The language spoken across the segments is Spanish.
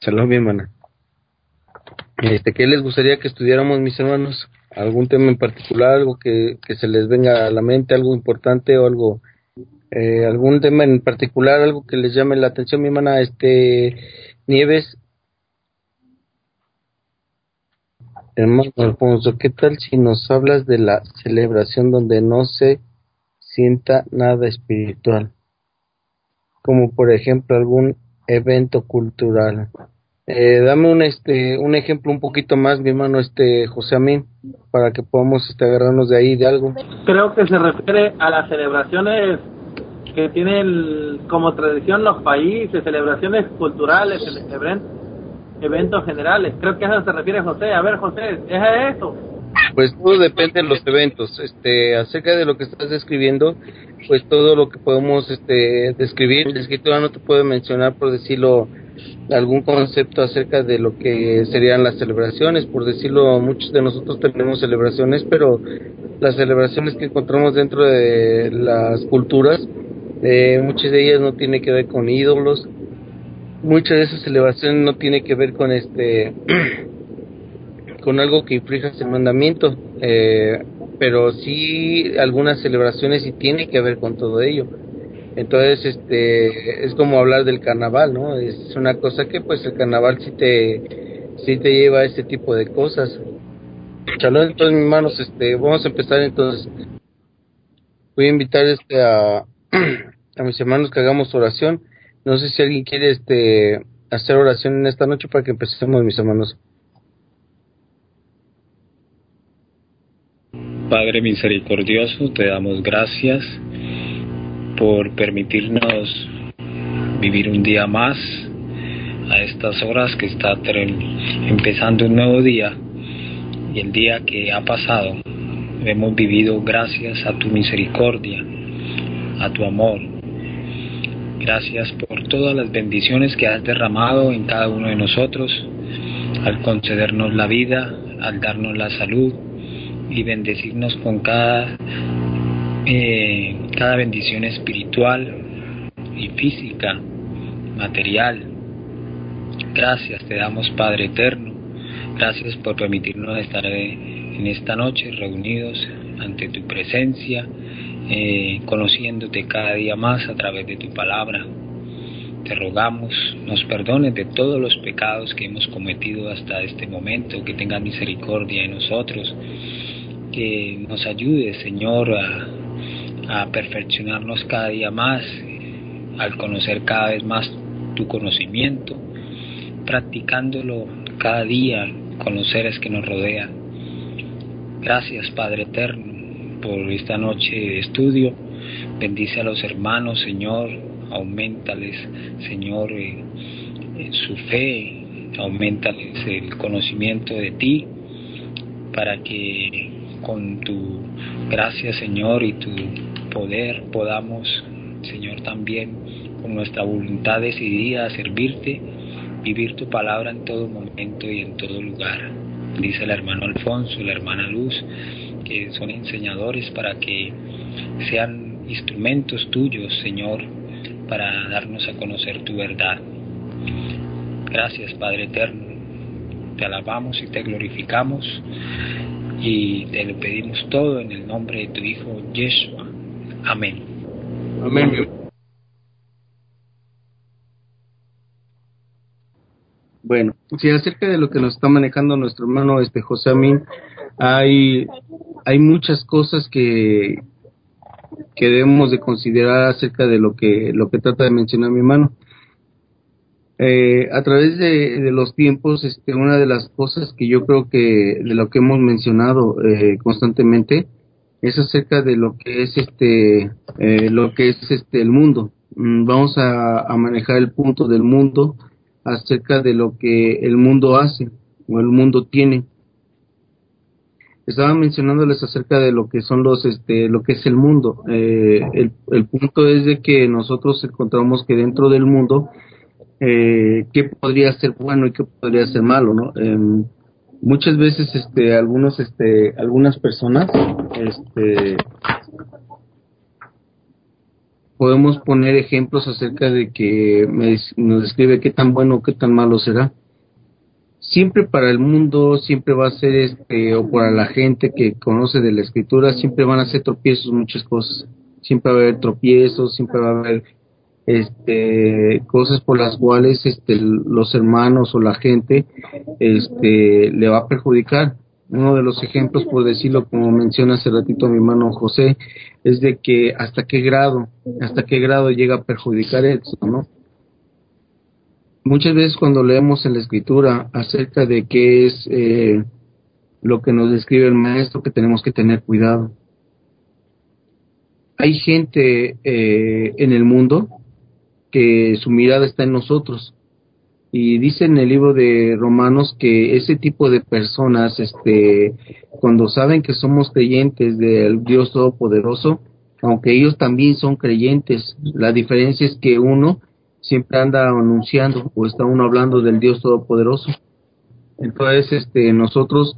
Shalom, mi hermana. Este, ¿Qué les gustaría que estudiáramos, mis hermanos? ¿Algún tema en particular, algo que, que se les venga a la mente, algo importante o algo, eh, algún tema en particular, algo que les llame la atención, mi hermana? Este, Nieves, Hermano Alfonso, ¿qué tal si nos hablas de la celebración donde no se sienta nada espiritual? Como por ejemplo algún evento cultural. Eh, dame un este un ejemplo un poquito más, mi hermano este José Amín, para que podamos este, agarrarnos de ahí de algo. Creo que se refiere a las celebraciones que tienen como tradición los países, celebraciones culturales, eventos generales. Creo que a eso se refiere José. A ver, José, ¿es a eso? Pues todo depende de los eventos. Este, acerca de lo que estás describiendo, pues todo lo que podemos este, describir, la escritura no te puede mencionar, por decirlo, algún concepto acerca de lo que serían las celebraciones. Por decirlo, muchos de nosotros tenemos celebraciones, pero las celebraciones que encontramos dentro de las culturas, eh, muchas de ellas no tienen que ver con ídolos, muchas de esas celebraciones no tiene que ver con este con algo que infrija el mandamiento eh, pero sí algunas celebraciones sí tienen que ver con todo ello. Entonces este es como hablar del carnaval no es una cosa que pues el carnaval sí te sí te lleva a este tipo de cosas. Chalón, entonces mis manos este vamos a empezar entonces. Voy a invitar este a a mis hermanos que hagamos oración. No sé si alguien quiere este hacer oración en esta noche para que empecemos, mis hermanos. Padre misericordioso, te damos gracias por permitirnos vivir un día más a estas horas que está empezando un nuevo día y el día que ha pasado. Hemos vivido gracias a tu misericordia, a tu amor, Gracias por todas las bendiciones que has derramado en cada uno de nosotros, al concedernos la vida, al darnos la salud y bendecirnos con cada, eh, cada bendición espiritual y física, material. Gracias te damos Padre Eterno. Gracias por permitirnos estar en esta noche reunidos ante tu presencia eh, conociéndote cada día más a través de tu palabra. Te rogamos, nos perdones de todos los pecados que hemos cometido hasta este momento, que tengas misericordia en nosotros, que nos ayude, Señor, a, perfeccionarnos cada día más, al conocer cada vez más tu conocimiento, practicándolo cada día con los seres que nos rodean. Gracias, Padre Eterno por esta noche de estudio. Bendice a los hermanos, Señor, aumentales, Señor, eh, su fe, aumentales el conocimiento de ti, para que con tu gracia, Señor, y tu poder podamos, Señor, también con nuestra voluntad decidida servirte, vivir tu palabra en todo momento y en todo lugar. Dice el hermano Alfonso, la hermana Luz, que son enseñadores para que sean instrumentos tuyos, Señor, para darnos a conocer tu verdad. Gracias, Padre Eterno. Te alabamos y te glorificamos y te lo pedimos todo en el nombre de tu Hijo Yeshua. Amén. Amén. Bueno, si acerca de lo que nos está manejando nuestro hermano este José Amín, hay, hay muchas cosas que, que debemos de considerar acerca de lo que, lo que trata de mencionar mi hermano. Eh, a través de, los tiempos, este, una de las cosas que yo creo que de lo que hemos mencionado eh, constantemente es acerca de lo que es este, eh, lo que es este el mundo. Mm, vamos a, a, manejar el punto del mundo acerca de lo que el mundo hace o el mundo tiene estaba mencionándoles acerca de lo que son los, este, lo que es el mundo. Eh, el, el, punto es de que nosotros encontramos que dentro del mundo, eh, qué podría ser bueno y qué podría ser malo, ¿no? Eh, muchas veces, este, algunos, este, algunas personas, este, podemos poner ejemplos acerca de que nos describe qué tan bueno o qué tan malo será. Siempre para el mundo, siempre va a ser, este, o para la gente que conoce de la escritura, siempre van a ser tropiezos muchas cosas. Siempre va a haber tropiezos, siempre va a haber este, cosas por las cuales este, los hermanos o la gente este, le va a perjudicar uno de los ejemplos, por decirlo como menciona hace ratito mi hermano José, es de que hasta qué grado, hasta qué grado llega a perjudicar eso, ¿no? Muchas veces cuando leemos en la escritura acerca de qué es eh, lo que nos describe el maestro, que tenemos que tener cuidado. Hay gente eh, en el mundo que su mirada está en nosotros, y dice en el libro de Romanos que ese tipo de personas, este, cuando saben que somos creyentes del Dios Todopoderoso, aunque ellos también son creyentes, la diferencia es que uno siempre anda anunciando o está uno hablando del Dios Todopoderoso. Entonces, este, nosotros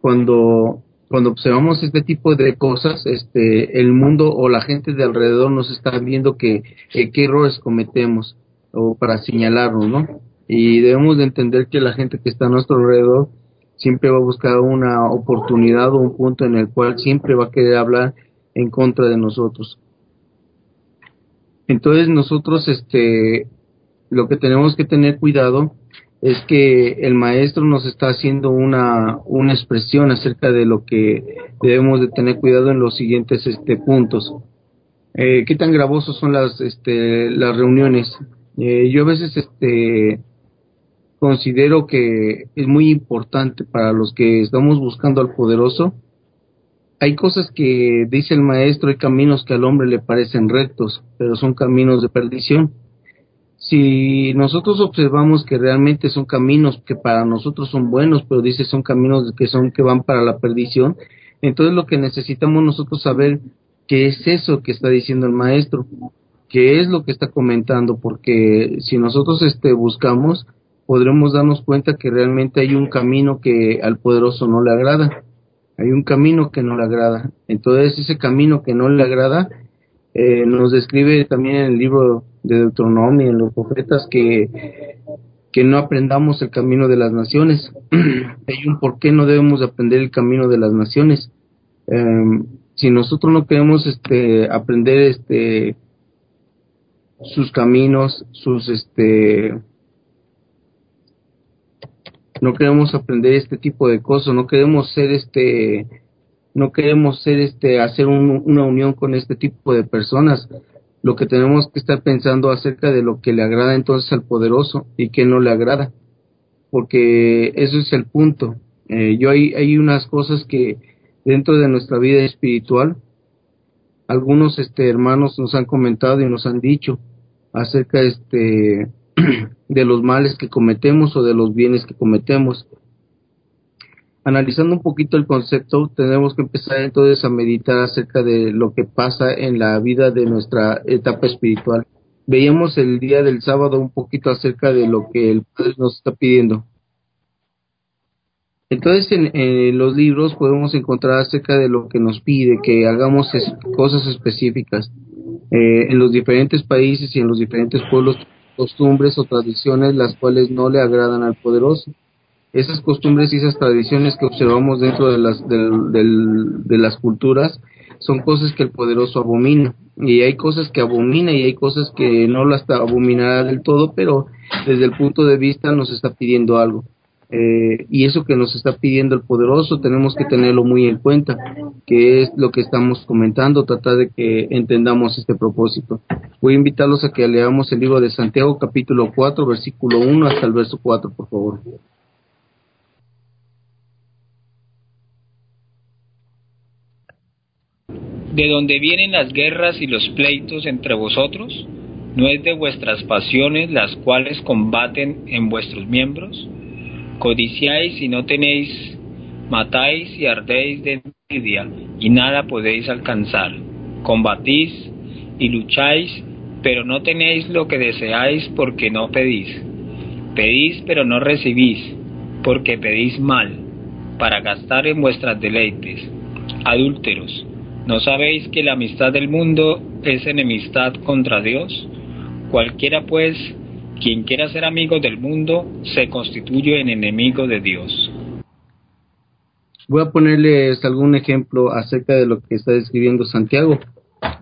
cuando cuando observamos este tipo de cosas, este, el mundo o la gente de alrededor nos está viendo que qué errores cometemos o para señalarnos, ¿no? y debemos de entender que la gente que está a nuestro alrededor siempre va a buscar una oportunidad o un punto en el cual siempre va a querer hablar en contra de nosotros. Entonces nosotros este lo que tenemos que tener cuidado es que el maestro nos está haciendo una, una expresión acerca de lo que debemos de tener cuidado en los siguientes este puntos. Eh, ¿Qué tan gravosos son las este, las reuniones? Eh, yo a veces este considero que es muy importante para los que estamos buscando al poderoso. Hay cosas que dice el maestro, hay caminos que al hombre le parecen rectos, pero son caminos de perdición. Si nosotros observamos que realmente son caminos que para nosotros son buenos, pero dice son caminos que son que van para la perdición, entonces lo que necesitamos nosotros saber qué es eso que está diciendo el maestro, qué es lo que está comentando, porque si nosotros este buscamos, podremos darnos cuenta que realmente hay un camino que al poderoso no le agrada. Hay un camino que no le agrada. Entonces ese camino que no le agrada eh, nos describe también en el libro de Deuteronomio, en los profetas, que, que no aprendamos el camino de las naciones. hay un por qué no debemos aprender el camino de las naciones. Em, si nosotros no queremos este, aprender este, sus caminos, sus este, no queremos aprender este tipo de cosas, no queremos ser este, no queremos ser este, hacer una unión con este tipo de personas. Lo que tenemos que estar pensando acerca de lo que le agrada entonces al poderoso y que no le agrada, porque eso es el punto. Eh, yo hay, hay unas cosas que dentro de nuestra vida espiritual, algunos este, hermanos nos han comentado y nos han dicho acerca este de los males que cometemos o de los bienes que cometemos. Analizando un poquito el concepto, tenemos que empezar entonces a meditar acerca de lo que pasa en la vida de nuestra etapa espiritual. Veíamos el día del sábado un poquito acerca de lo que el Padre nos está pidiendo. Entonces en, los libros podemos encontrar acerca de lo que nos pide, que hagamos cosas específicas. Eh, en los diferentes países y en los diferentes pueblos costumbres o tradiciones las cuales no le agradan al poderoso. Esas costumbres y esas tradiciones que observamos dentro de las, de las culturas son cosas que el poderoso abomina. Y hay cosas que abomina y hay cosas que no las abominará del todo, pero desde el punto de vista nos está pidiendo algo. Eh, y eso que nos está pidiendo el poderoso tenemos que tenerlo muy en cuenta, que es lo que estamos comentando, tratar de que entendamos este propósito. Voy a invitarlos a que leamos el libro de Santiago capítulo 4, versículo 1 hasta el verso 4, por favor. ¿De dónde vienen las guerras y los pleitos entre vosotros? ¿No es de vuestras pasiones las cuales combaten en vuestros miembros? Codiciáis y no tenéis, matáis y ardéis de envidia y nada podéis alcanzar. Combatís y lucháis, pero no tenéis lo que deseáis porque no pedís. Pedís pero no recibís, porque pedís mal, para gastar en vuestras deleites. Adúlteros, ¿no sabéis que la amistad del mundo es enemistad contra Dios. Cualquiera pues, quien quiera ser amigo del mundo, se constituye en enemigo de Dios. Voy a ponerles algún ejemplo acerca de lo que está describiendo Santiago.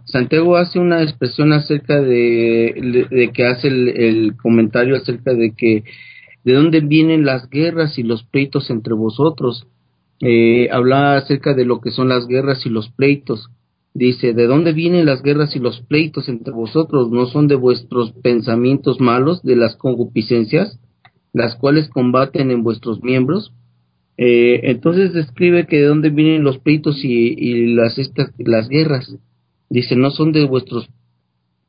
Santiago hace una expresión acerca de, de, que hace el, comentario acerca de que de dónde vienen las guerras y los pleitos entre vosotros. Eh, habla acerca de lo que son las guerras y los pleitos. Dice, ¿de dónde vienen las guerras y los pleitos entre vosotros? ¿No son de vuestros pensamientos malos, de las concupiscencias, las cuales combaten en vuestros miembros? Eh, entonces describe que de dónde vienen los pleitos y, las, estas, las guerras. Dice, no son de vuestros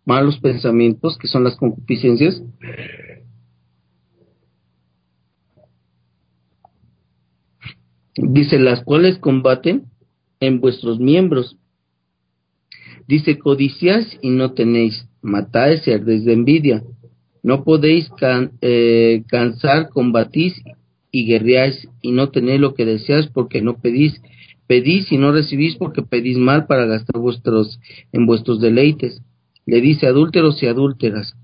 malos pensamientos, que son las concupiscencias. Dice, las cuales combaten en vuestros miembros. Dice, codiciáis y no tenéis, matáis y ardéis de envidia. No podéis eh, cansar, combatís y guerreáis y no tenéis lo que deseáis porque no pedís. Pedís y no recibís porque pedís mal para gastar vuestros, en vuestros deleites. Le dice adúlteros y adúlteras.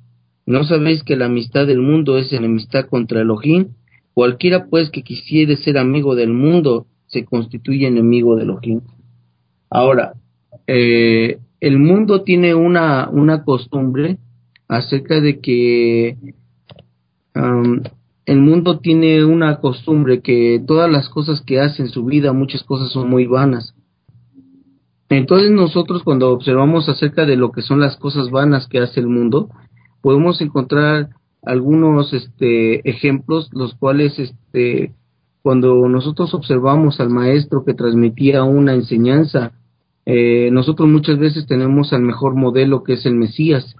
¿No sabéis que la amistad del mundo es enemistad contra Elohim? Cualquiera pues que quisiere ser amigo del mundo se constituye enemigo de Elohim. Ahora, eh, el mundo tiene una, una costumbre acerca de que el mundo tiene una costumbre que todas las cosas que hace en su vida, muchas cosas son muy vanas. Entonces nosotros cuando observamos acerca de lo que son las cosas vanas que hace el mundo, podemos encontrar algunos este, ejemplos, los cuales este, cuando nosotros observamos al maestro que transmitía una enseñanza, eh, nosotros muchas veces tenemos al mejor modelo que es el Mesías,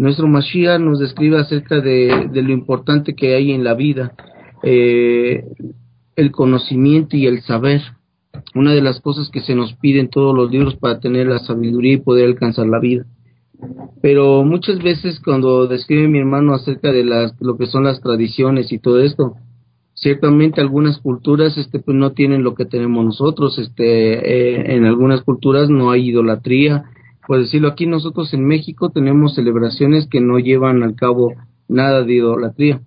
nuestro Mashiach nos describe acerca de, lo importante que hay en la vida, eh, el conocimiento y el saber. Una de las cosas que se nos pide en todos los libros para tener la sabiduría y poder alcanzar la vida. Pero muchas veces cuando describe mi hermano acerca de las, lo que son las tradiciones y todo esto, ciertamente algunas culturas este pues no tienen lo que tenemos nosotros este eh, en algunas culturas no hay idolatría por decirlo aquí nosotros en México tenemos celebraciones que no llevan al cabo nada de idolatría,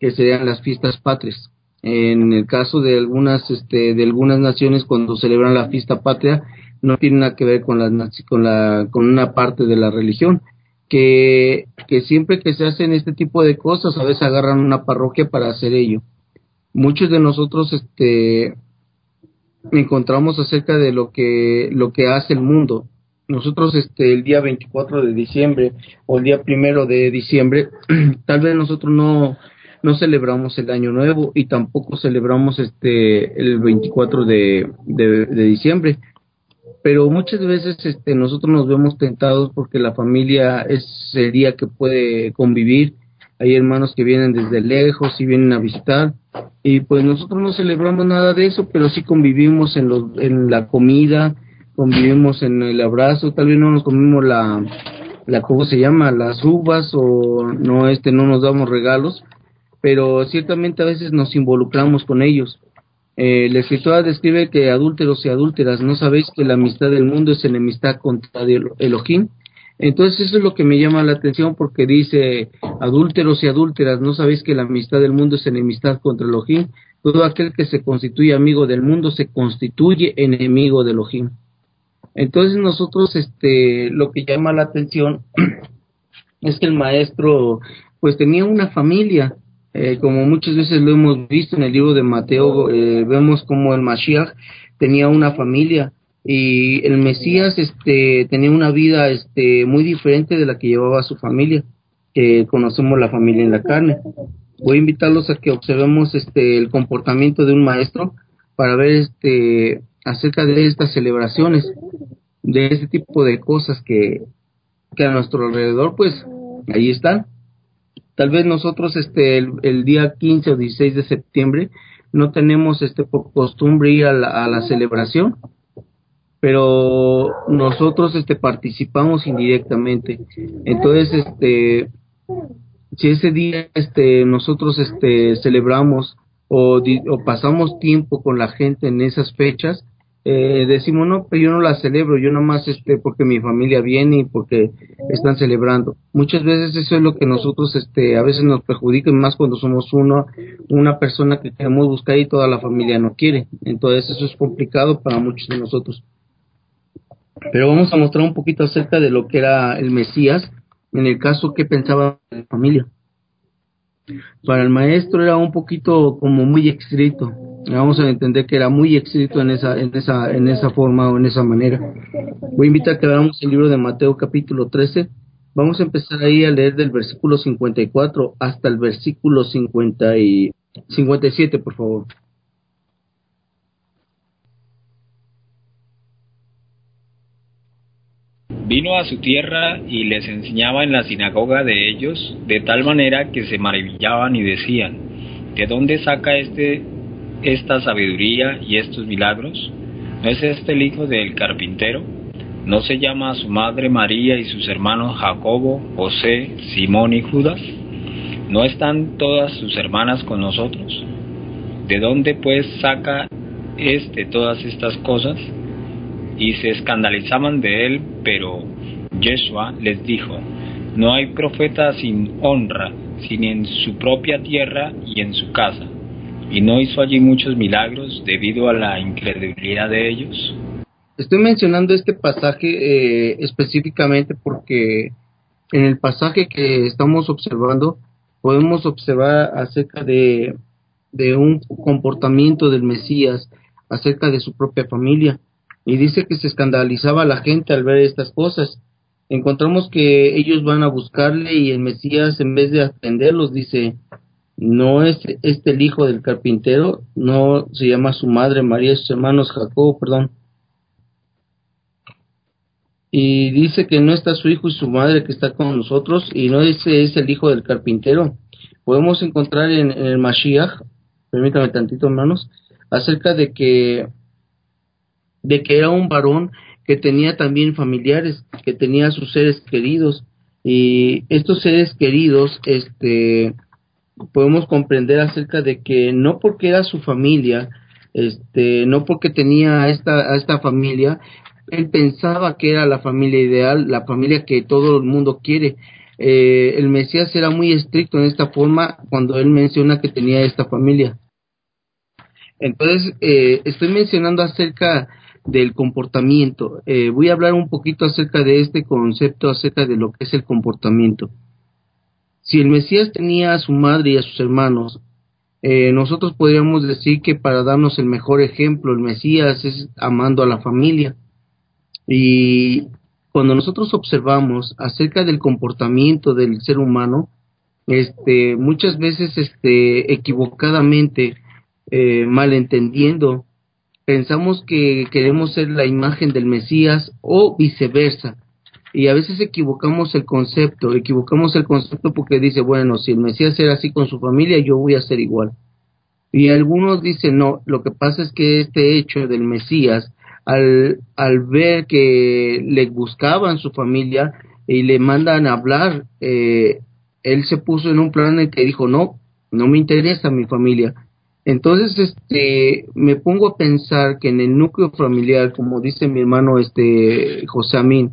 que serían las fiestas patrias. En el caso de algunas este, de algunas naciones cuando celebran la fiesta patria no tiene nada que ver con la con la con una parte de la religión, que que siempre que se hacen este tipo de cosas a veces agarran una parroquia para hacer ello. Muchos de nosotros este encontramos acerca de lo que lo que hace el mundo nosotros este el día 24 de diciembre o el día primero de diciembre tal vez nosotros no no celebramos el año nuevo y tampoco celebramos este el 24 de, de, diciembre pero muchas veces este nosotros nos vemos tentados porque la familia es el día que puede convivir hay hermanos que vienen desde lejos y vienen a visitar y pues nosotros no celebramos nada de eso pero sí convivimos en los en la comida convivimos en el abrazo, tal vez no nos comimos la, la ¿cómo se llama? las uvas o no este no nos damos regalos, pero ciertamente a veces nos involucramos con ellos. Eh, la escritura describe que adúlteros y adúlteras, ¿no sabéis que la amistad del mundo es enemistad contra Elohim? Entonces eso es lo que me llama la atención porque dice adúlteros y adúlteras, ¿no sabéis que la amistad del mundo es enemistad contra Elohim? Todo aquel que se constituye amigo del mundo se constituye enemigo de Elohim. Entonces nosotros, este, lo que llama la atención es que el maestro, pues tenía una familia, eh, como muchas veces lo hemos visto en el libro de Mateo, eh, vemos como el Mashiach tenía una familia y el Mesías, este, tenía una vida, este, muy diferente de la que llevaba su familia, que conocemos la familia en la carne. Voy a invitarlos a que observemos, este, el comportamiento de un maestro para ver, este, acerca de estas celebraciones, de este tipo de cosas que, que a nuestro alrededor, pues ahí están. Tal vez nosotros este el, día 15 o 16 de septiembre no tenemos este por costumbre ir a la, a la celebración, pero nosotros este participamos indirectamente. Entonces, este si ese día este nosotros este celebramos o, o pasamos tiempo con la gente en esas fechas, eh, decimos no, pero yo no la celebro, yo nomás este porque mi familia viene y porque están celebrando. Muchas veces eso es lo que nosotros este a veces nos perjudica más cuando somos uno una persona que queremos buscar y toda la familia no quiere. Entonces eso es complicado para muchos de nosotros. Pero vamos a mostrar un poquito acerca de lo que era el Mesías, en el caso que pensaba la familia. Para el maestro era un poquito como muy escrito, vamos a entender que era muy escrito en esa, en esa, en esa forma o en esa manera. Voy a invitar a que veamos el libro de Mateo capítulo 13. Vamos a empezar ahí a leer del versículo 54 hasta el versículo 50 y 57, por favor. Vino a su tierra y les enseñaba en la sinagoga de ellos, de tal manera que se maravillaban y decían, ¿de dónde saca este esta sabiduría y estos milagros? ¿No es este el hijo del carpintero? ¿No se llama a su madre María y sus hermanos Jacobo, José, Simón y Judas? ¿No están todas sus hermanas con nosotros? ¿De dónde pues saca este todas estas cosas? Y se escandalizaban de él, pero Yeshua les dijo, no hay profeta sin honra, sino en su propia tierra y en su casa y no hizo allí muchos milagros debido a la incredulidad de ellos? Estoy mencionando este pasaje eh, específicamente porque en el pasaje que estamos observando podemos observar acerca de, de un comportamiento del Mesías, acerca de su propia familia. Y dice que se escandalizaba la gente al ver estas cosas. Encontramos que ellos van a buscarle y el Mesías en vez de atenderlos dice, no es este el hijo del carpintero, no se llama su madre María, sus hermanos Jacob, perdón. Y dice que no está su hijo y su madre que está con nosotros, y no ese es el hijo del carpintero. Podemos encontrar en, el Mashiach, permítame tantito hermanos, acerca de que, de que era un varón que tenía también familiares, que tenía sus seres queridos, y estos seres queridos, este, podemos comprender acerca de que no porque era su familia, este, no porque tenía a esta, a esta familia, él pensaba que era la familia ideal, la familia que todo el mundo quiere. Eh, el Mesías era muy estricto en esta forma cuando él menciona que tenía esta familia. Entonces, eh, estoy mencionando acerca del comportamiento. Eh, voy a hablar un poquito acerca de este concepto, acerca de lo que es el comportamiento. Si el Mesías tenía a su madre y a sus hermanos, eh, nosotros podríamos decir que para darnos el mejor ejemplo, el Mesías es amando a la familia. Y cuando nosotros observamos acerca del comportamiento del ser humano, este, muchas veces este, equivocadamente, eh, malentendiendo, pensamos que queremos ser la imagen del Mesías o viceversa y a veces equivocamos el concepto, equivocamos el concepto porque dice, bueno, si el Mesías era así con su familia, yo voy a ser igual. Y algunos dicen, no, lo que pasa es que este hecho del Mesías, al, al ver que le buscaban su familia y le mandan a hablar, eh, él se puso en un plan en que dijo, no, no me interesa mi familia. Entonces, este, me pongo a pensar que en el núcleo familiar, como dice mi hermano, este, José Amín,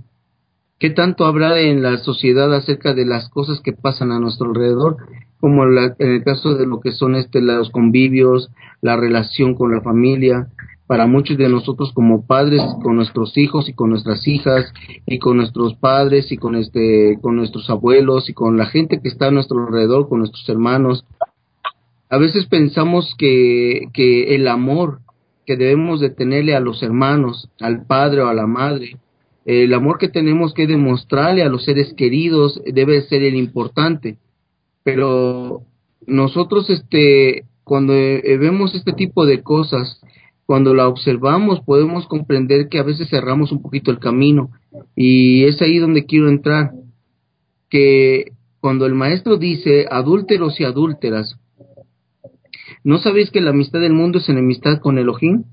¿Qué tanto habrá en la sociedad acerca de las cosas que pasan a nuestro alrededor? Como en el caso de lo que son este, los convivios, la relación con la familia, para muchos de nosotros como padres, con nuestros hijos y con nuestras hijas, y con nuestros padres y con este, con nuestros abuelos y con la gente que está a nuestro alrededor, con nuestros hermanos. A veces pensamos que, que el amor que debemos de tenerle a los hermanos, al padre o a la madre, el amor que tenemos que demostrarle a los seres queridos debe ser el importante. Pero nosotros, este, cuando eh, vemos este tipo de cosas, cuando la observamos, podemos comprender que a veces cerramos un poquito el camino. Y es ahí donde quiero entrar. Que cuando el maestro dice adúlteros y adúlteras, ¿no sabéis que la amistad del mundo es enemistad con Elohim?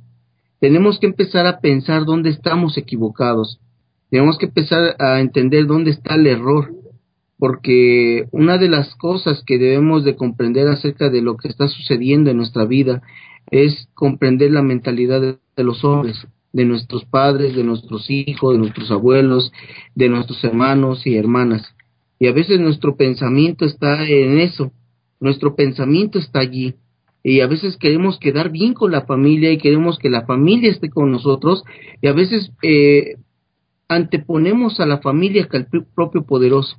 Tenemos que empezar a pensar dónde estamos equivocados tenemos que empezar a entender dónde está el error, porque una de las cosas que debemos de comprender acerca de lo que está sucediendo en nuestra vida es comprender la mentalidad de, los hombres. de nuestros padres, de nuestros hijos, de nuestros abuelos, de nuestros hermanos y hermanas. Y a veces nuestro pensamiento está en eso, nuestro pensamiento está allí. Y a veces queremos quedar bien con la familia y queremos que la familia esté con nosotros y a veces eh, anteponemos a la familia que al propio poderoso.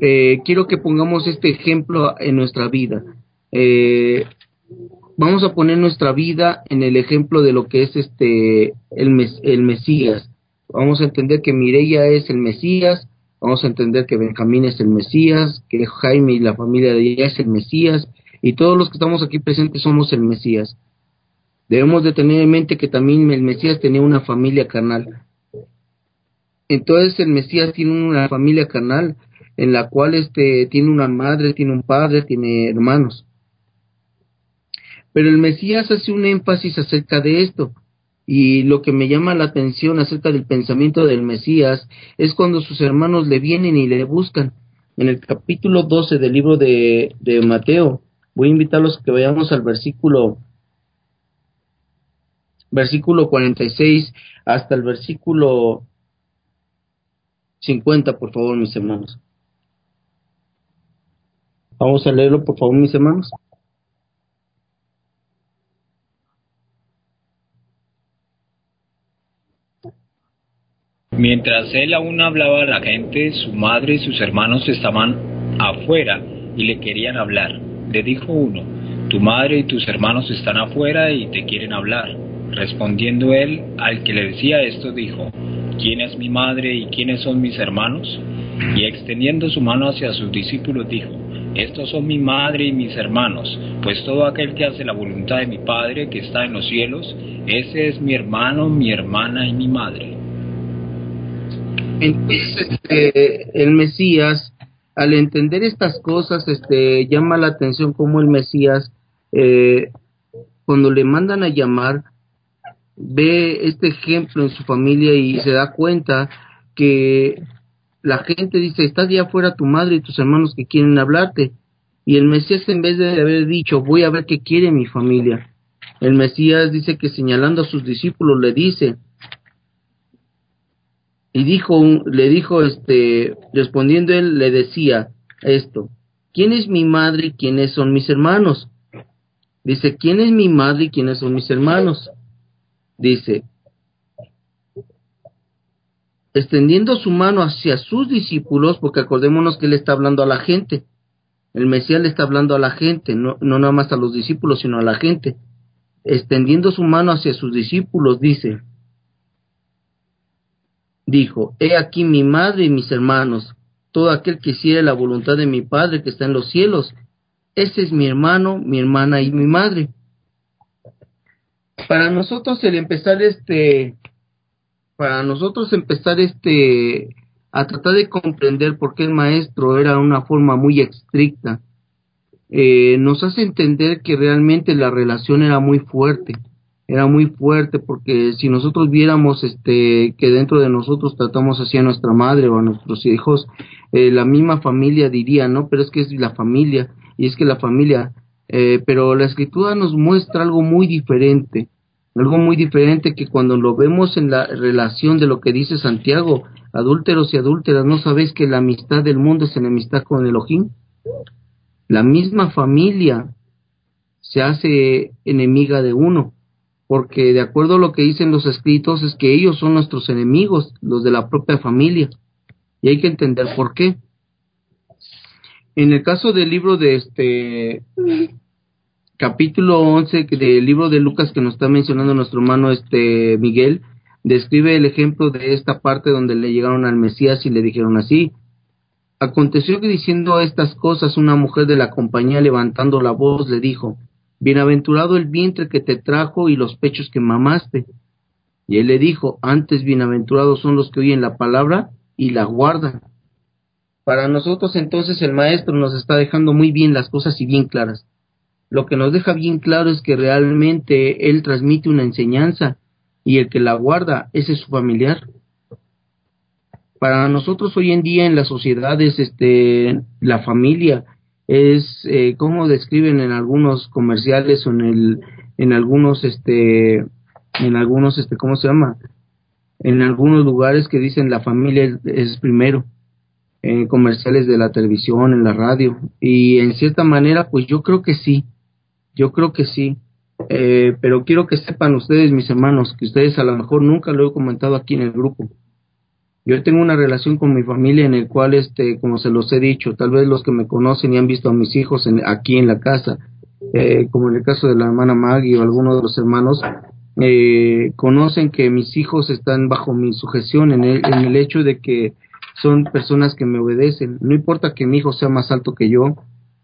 Eh, quiero que pongamos este ejemplo en nuestra vida. Eh, vamos a poner nuestra vida en el ejemplo de lo que es este el, el Mesías. Vamos a entender que Mireia es el Mesías, vamos a entender que Benjamín es el Mesías, que Jaime y la familia de ella es el Mesías, y todos los que estamos aquí presentes somos el Mesías. Debemos de tener en mente que también el Mesías tenía una familia carnal. Entonces el Mesías tiene una familia carnal en la cual este tiene una madre, tiene un padre, tiene hermanos. Pero el Mesías hace un énfasis acerca de esto. Y lo que me llama la atención acerca del pensamiento del Mesías es cuando sus hermanos le vienen y le buscan. En el capítulo 12 del libro de, de Mateo, voy a invitarlos a que vayamos al versículo versículo 46 hasta el versículo 50, por favor, mis hermanos. Vamos a leerlo, por favor, mis hermanos. Mientras él aún hablaba a la gente, su madre y sus hermanos estaban afuera y le querían hablar. Le dijo uno, tu madre y tus hermanos están afuera y te quieren hablar. Respondiendo él al que le decía esto, dijo, ¿quién es mi madre y quiénes son mis hermanos? Y extendiendo su mano hacia sus discípulos dijo, estos son mi madre y mis hermanos, pues todo aquel que hace la voluntad de mi Padre que está en los cielos, ese es mi hermano, mi hermana y mi madre. Entonces, este, el Mesías, al entender estas cosas, este, llama la atención como el Mesías, eh, cuando le mandan a llamar, ve este ejemplo en su familia y se da cuenta que la gente dice, estás ya afuera tu madre y tus hermanos que quieren hablarte. Y el Mesías en vez de haber dicho, voy a ver qué quiere mi familia, el Mesías dice que señalando a sus discípulos le dice, y dijo, le dijo, este, respondiendo él, le decía esto, ¿quién es mi madre y quiénes son mis hermanos? Dice, ¿quién es mi madre y quiénes son mis hermanos? Dice, extendiendo su mano hacia sus discípulos, porque acordémonos que él está hablando a la gente, el Mesías le está hablando a la gente, no, no nada más a los discípulos, sino a la gente. Extendiendo su mano hacia sus discípulos, dice, dijo, He aquí mi madre y mis hermanos, todo aquel que hiciere la voluntad de mi Padre que está en los cielos, ese es mi hermano, mi hermana y mi madre. Para nosotros el empezar este, para nosotros empezar este, a tratar de comprender por qué el maestro era una forma muy estricta, eh, nos hace entender que realmente la relación era muy fuerte era muy fuerte porque si nosotros viéramos este que dentro de nosotros tratamos así a nuestra madre o a nuestros hijos eh, la misma familia diría no pero es que es la familia y es que la familia eh, pero la escritura nos muestra algo muy diferente algo muy diferente que cuando lo vemos en la relación de lo que dice Santiago adúlteros y adúlteras no sabéis que la amistad del mundo es enemistad con Elohim la misma familia se hace enemiga de uno porque de acuerdo a lo que dicen los escritos es que ellos son nuestros enemigos, los de la propia familia, y hay que entender por qué. En el caso del libro de este capítulo 11 del libro de Lucas que nos está mencionando nuestro hermano este Miguel, describe el ejemplo de esta parte donde le llegaron al Mesías y le dijeron así: Aconteció que diciendo estas cosas una mujer de la compañía levantando la voz le dijo: Bienaventurado el vientre que te trajo y los pechos que mamaste. Y él le dijo, antes bienaventurados son los que oyen la palabra y la guardan. Para nosotros entonces el maestro nos está dejando muy bien las cosas y bien claras. Lo que nos deja bien claro es que realmente él transmite una enseñanza y el que la guarda, ese es su familiar. Para nosotros hoy en día en las sociedades, este, la familia es eh, como describen en algunos comerciales o en, el, en algunos este en algunos, este, ¿cómo se llama? En algunos lugares que dicen la familia es, primero, en comerciales de la televisión, en la radio, y en cierta manera, pues yo creo que sí, yo creo que sí, eh, pero quiero que sepan ustedes, mis hermanos, que ustedes a lo mejor nunca lo he comentado aquí en el grupo. Yo tengo una relación con mi familia en el cual, este, como se los he dicho, tal vez los que me conocen y han visto a mis hijos en, aquí en la casa, eh, como en el caso de la hermana Maggie o alguno de los hermanos, eh, conocen que mis hijos están bajo mi sujeción en el, en el hecho de que son personas que me obedecen. No importa que mi hijo sea más alto que yo,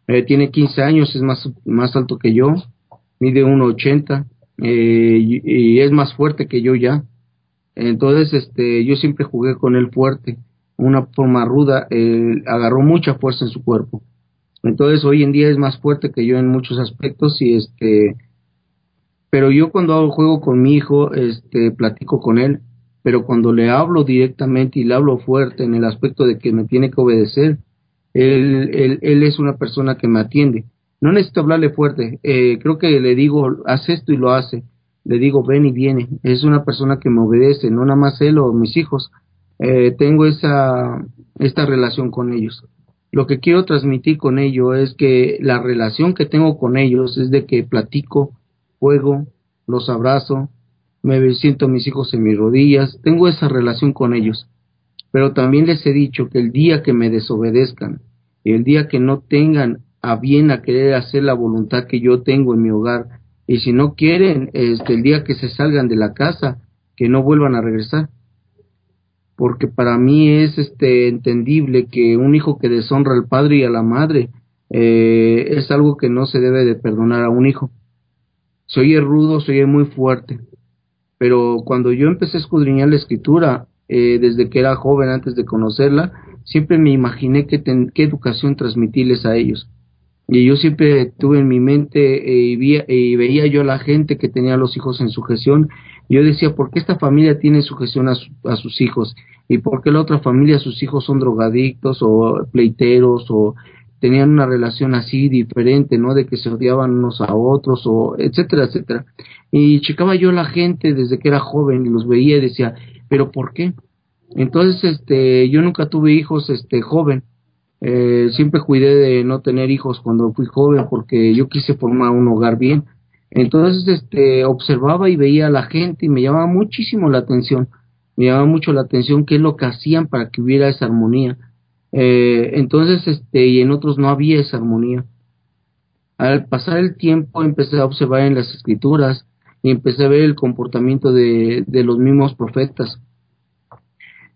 eh, tiene 15 años, es más, más alto que yo, mide 1,80 eh, y, es más fuerte que yo ya. Entonces, este, yo siempre jugué con él fuerte, una forma ruda, agarró mucha fuerza en su cuerpo. Entonces, hoy en día es más fuerte que yo en muchos aspectos y este, pero yo cuando hago juego con mi hijo, este, platico con él, pero cuando le hablo directamente y le hablo fuerte en el aspecto de que me tiene que obedecer, él, es una persona que me atiende. No necesito hablarle fuerte, eh, creo que le digo, haz esto y lo hace le digo ven y viene. Es una persona que me obedece, no nada más él o mis hijos. Eh, tengo esa esta relación con ellos. Lo que quiero transmitir con ello es que la relación que tengo con ellos es de que platico, juego, los abrazo, me siento a mis hijos en mis rodillas, tengo esa relación con ellos. Pero también les he dicho que el día que me desobedezcan el día que no tengan a bien a querer hacer la voluntad que yo tengo en mi hogar, y si no quieren, este, el día que se salgan de la casa, que no vuelvan a regresar. Porque para mí es este entendible que un hijo que deshonra al padre y a la madre eh, es algo que no se debe de perdonar a un hijo. Soy rudo, soy muy fuerte, pero cuando yo empecé a escudriñar la escritura, eh, desde que era joven, antes de conocerla, siempre me imaginé qué, qué educación transmitirles a ellos y yo siempre tuve en mi mente eh, y, veía yo a la gente que tenía a los hijos en sujeción. Yo decía, ¿por qué esta familia tiene sujeción a, a sus hijos? ¿Y por qué la otra familia, sus hijos son drogadictos o pleiteros o tenían una relación así diferente, ¿no? De que se odiaban unos a otros o etcétera, etcétera. Y checaba yo a la gente desde que era joven y los veía y decía, ¿pero por qué? Entonces, este, yo nunca tuve hijos, este, joven eh, siempre cuidé de no tener hijos cuando fui joven porque yo quise formar un hogar bien. Entonces, este, observaba y veía a la gente y me llamaba muchísimo la atención. Me llamaba mucho la atención qué es lo que hacían para que hubiera esa armonía. Eh, entonces, este, y en otros no había esa armonía. Al pasar el tiempo empecé a observar en las escrituras y empecé a ver el comportamiento de, de los mismos profetas.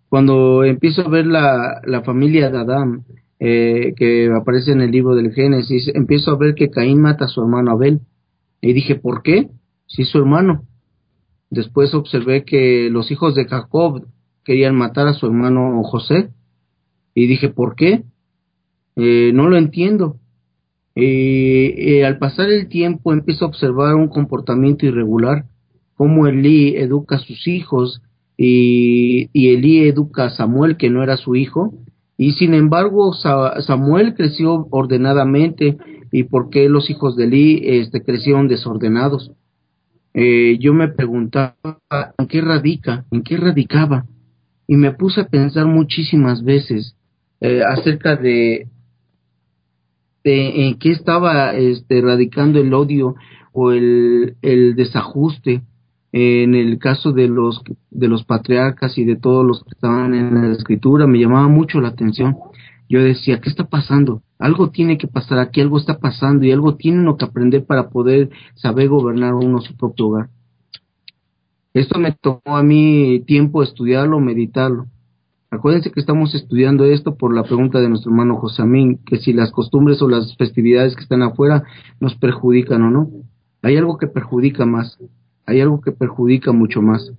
Cuando empiezo a ver la, la familia de Adán, eh, que aparece en el libro del Génesis, empiezo a ver que Caín mata a su hermano Abel. Y dije, ¿por qué? Si su hermano. Después observé que los hijos de Jacob querían matar a su hermano José. Y dije, ¿por qué? Eh, no lo entiendo. Y al pasar el tiempo empiezo a observar un comportamiento irregular, cómo Elí educa a sus hijos y, y Elí educa a Samuel, que no era su hijo, y sin embargo, Samuel creció ordenadamente y por qué los hijos de Eli este, crecieron desordenados. Eh, yo me preguntaba en qué radica, en qué radicaba, y me puse a pensar muchísimas veces eh, acerca de, en qué estaba este, radicando el odio o el desajuste en el caso de los de los patriarcas y de todos los que estaban en la escritura me llamaba mucho la atención. Yo decía qué está pasando algo tiene que pasar aquí algo está pasando y algo tiene uno que aprender para poder saber gobernar uno su propio hogar. Esto me tomó a mí tiempo estudiarlo meditarlo. Acuérdense que estamos estudiando esto por la pregunta de nuestro hermano Josamín que si las costumbres o las festividades que están afuera nos perjudican o no. Hay algo que perjudica más hay algo que perjudica mucho más.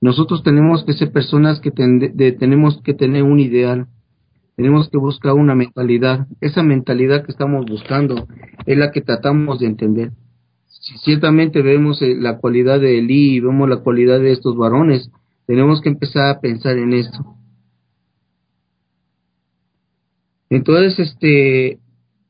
Nosotros tenemos que ser personas que tenemos que tener un ideal, tenemos que buscar una mentalidad. Esa mentalidad que estamos buscando es la que tratamos de entender. Si ciertamente vemos eh, la cualidad de Eli y vemos la cualidad de estos varones, tenemos que empezar a pensar en esto. Entonces, este,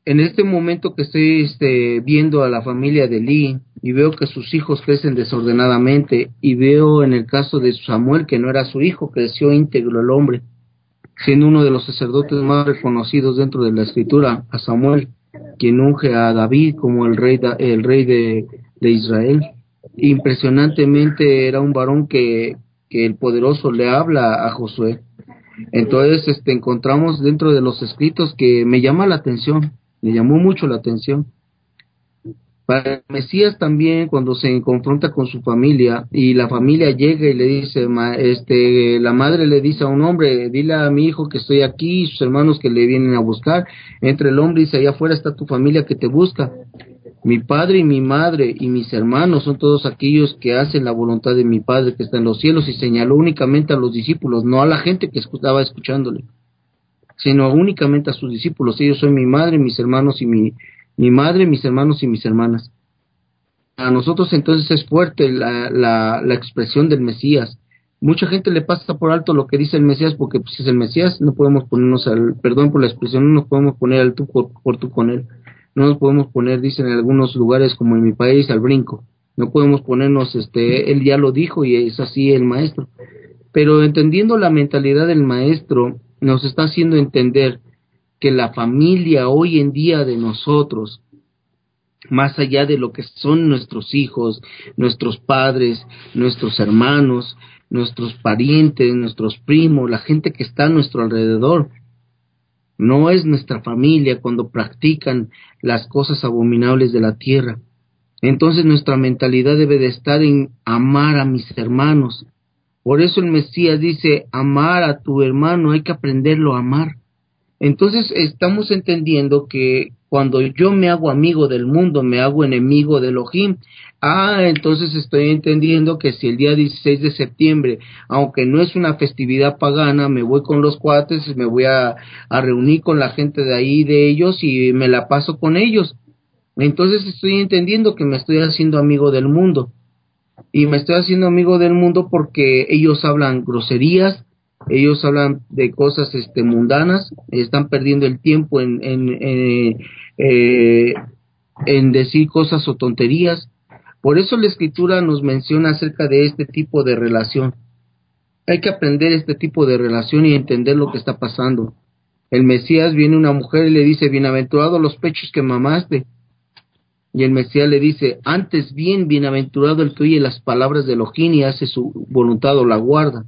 en este momento que estoy este, viendo a la familia de Lee, y veo que sus hijos crecen desordenadamente y veo en el caso de Samuel que no era su hijo, creció íntegro el hombre, siendo uno de los sacerdotes más reconocidos dentro de la escritura, a Samuel, quien unge a David como el rey, el rey de, de Israel. Impresionantemente era un varón que, que el poderoso le habla a Josué. Entonces este, encontramos dentro de los escritos que me llama la atención, me llamó mucho la atención. Para Mesías también cuando se confronta con su familia y la familia llega y le dice, este, la madre le dice a un hombre, dile a mi hijo que estoy aquí y sus hermanos que le vienen a buscar. Entre el hombre y dice, allá afuera está tu familia que te busca. Mi padre y mi madre y mis hermanos son todos aquellos que hacen la voluntad de mi padre que está en los cielos y señaló únicamente a los discípulos, no a la gente que estaba escuchándole, sino únicamente a sus discípulos. Ellos son mi madre, mis hermanos y mi, mi madre, mis hermanos y mis hermanas. A nosotros entonces es fuerte la, la, la, expresión del Mesías. Mucha gente le pasa por alto lo que dice el Mesías porque pues, es el Mesías, no podemos ponernos al, perdón por la expresión, no nos podemos poner al tú por, tú con él. No nos podemos poner, dicen en algunos lugares como en mi país, al brinco. No podemos ponernos, este, él ya lo dijo y es así el maestro. Pero entendiendo la mentalidad del maestro, nos está haciendo entender que la familia hoy en día de nosotros, más allá de lo que son nuestros hijos, nuestros padres, nuestros hermanos, nuestros parientes, nuestros primos, la gente que está a nuestro alrededor, no es nuestra familia cuando practican las cosas abominables de la tierra. Entonces nuestra mentalidad debe de estar en amar a mis hermanos. Por eso el Mesías dice, amar a tu hermano, hay que aprenderlo a amar. Entonces estamos entendiendo que cuando yo me hago amigo del mundo, me hago enemigo de Elohim. Ah, entonces estoy entendiendo que si el día 16 de septiembre, aunque no es una festividad pagana, me voy con los cuates, me voy a, a reunir con la gente de ahí, de ellos, y me la paso con ellos. Entonces estoy entendiendo que me estoy haciendo amigo del mundo. Y me estoy haciendo amigo del mundo porque ellos hablan groserías, ellos hablan de cosas este, mundanas, están perdiendo el tiempo en, en, en, eh, en decir cosas o tonterías. Por eso la escritura nos menciona acerca de este tipo de relación. Hay que aprender este tipo de relación y entender lo que está pasando. El Mesías viene una mujer y le dice, bienaventurado los pechos que mamaste. Y el Mesías le dice, antes bien, bienaventurado el que oye las palabras de Elohim y hace su voluntad o la guarda.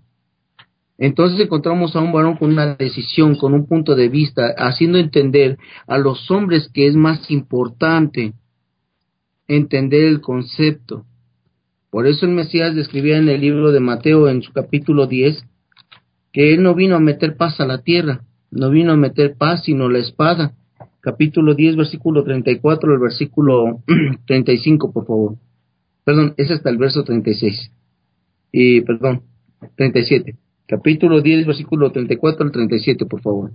Entonces encontramos a un varón con una decisión, con un punto de vista, haciendo entender a los hombres que es más importante entender el concepto. Por eso el Mesías describía en el libro de Mateo, en su capítulo 10, que él no vino a meter paz a la tierra, no vino a meter paz, sino la espada. Capítulo 10, versículo 34 al versículo 35, por favor. Perdón, es hasta el verso 36. Y, perdón, 37 capítulo 10, versículo 34 al 37, por favor.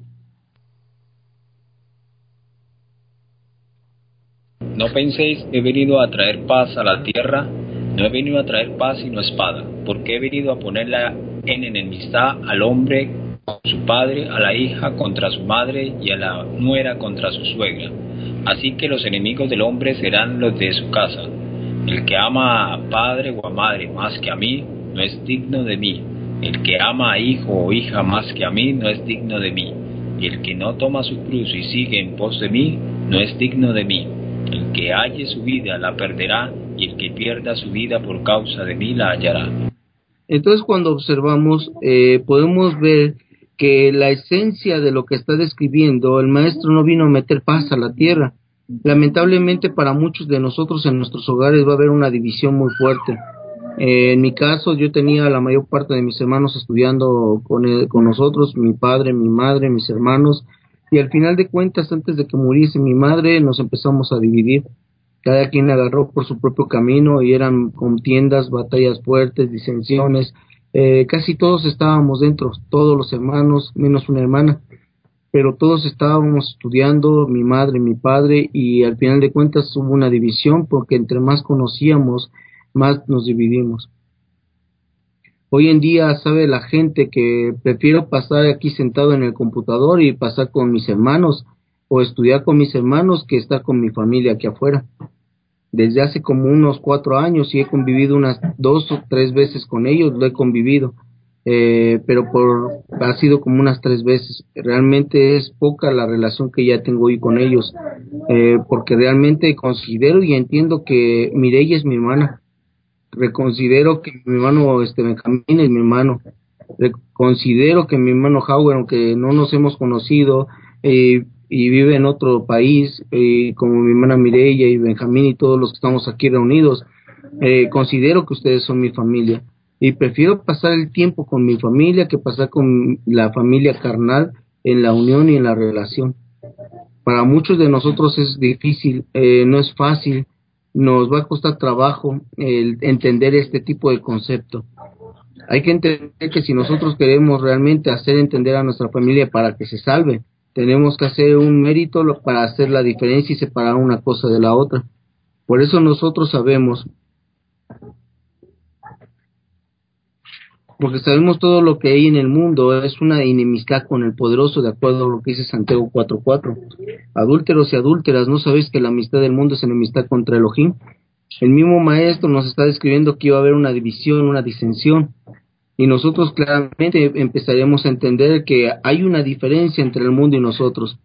No penséis he venido a traer paz a la tierra, no he venido a traer paz sino espada, porque he venido a ponerla en enemistad al hombre con su padre, a la hija contra su madre y a la nuera contra su suegra. Así que los enemigos del hombre serán los de su casa. El que ama a padre o a madre más que a mí, no es digno de mí el que ama a hijo o hija más que a mí no es digno de mí, y el que no toma su cruz y sigue en pos de mí no es digno de mí. El que halle su vida la perderá, y el que pierda su vida por causa de mí la hallará. Entonces cuando observamos eh, podemos ver que la esencia de lo que está describiendo, el maestro no vino a meter paz a la tierra. Lamentablemente para muchos de nosotros en nuestros hogares va a haber una división muy fuerte en mi caso, yo tenía la mayor parte de mis hermanos estudiando con, con nosotros, mi padre, mi madre, mis hermanos, y al final de cuentas, antes de que muriese mi madre, nos empezamos a dividir. Cada quien agarró por su propio camino y eran contiendas, batallas fuertes, disensiones. Eh, casi todos estábamos dentro, todos los hermanos, menos una hermana, pero todos estábamos estudiando, mi madre, mi padre, y al final de cuentas hubo una división porque entre más conocíamos, más nos dividimos. Hoy en día sabe la gente que prefiero pasar aquí sentado en el computador y pasar con mis hermanos o estudiar con mis hermanos que estar con mi familia aquí afuera. desde hace como unos cuatro años y he convivido unas dos o tres veces con ellos, lo he convivido, eh, pero por ha sido como unas tres veces. Realmente es poca la relación que ya tengo hoy con ellos, eh, porque realmente considero y entiendo que Mireille es mi hermana, reconsidero que mi hermano este Benjamín es mi hermano, considero que mi hermano Howard, aunque no nos hemos conocido, eh, y vive en otro país, eh, como mi hermana Mireya y Benjamín y todos los que estamos aquí reunidos, eh, considero que ustedes son mi familia y prefiero pasar el tiempo con mi familia que pasar con la familia carnal en la unión y en la relación. Para muchos de nosotros es difícil, eh, no es fácil, nos va a costar trabajo el entender este tipo de concepto. Hay que entender que si nosotros queremos realmente hacer entender a nuestra familia para que se salve, tenemos que hacer un mérito para hacer la diferencia y separar una cosa de la otra. Por eso nosotros sabemos, porque sabemos todo lo que hay en el mundo es una enemistad con el poderoso, de acuerdo a lo que dice Santiago 4.4. Adúlteros y adúlteras, ¿no sabéis que la amistad del mundo es enemistad contra Elohim? El mismo maestro nos está describiendo que iba a haber una división, una disensión y nosotros claramente empezaremos a entender que hay una diferencia entre el mundo y nosotros.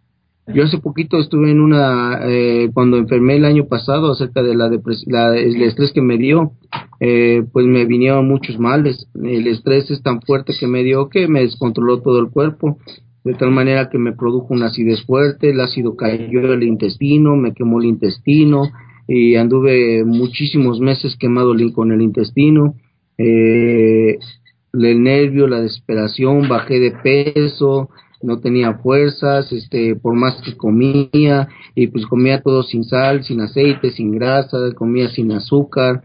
Yo hace poquito estuve en una, eh, cuando enfermé el año pasado acerca de la, la el estrés que me dio, eh, pues me vinieron muchos males. El estrés es tan fuerte que me dio que me descontroló todo el cuerpo, de tal manera que me produjo una acidez fuerte, el ácido cayó el intestino, me quemó el intestino y anduve muchísimos meses quemado con el intestino. Eh, el nervio, la desesperación, bajé de peso, no tenía fuerzas, este, por más que comía, y pues comía todo sin sal, sin aceite, sin grasa, comía sin azúcar,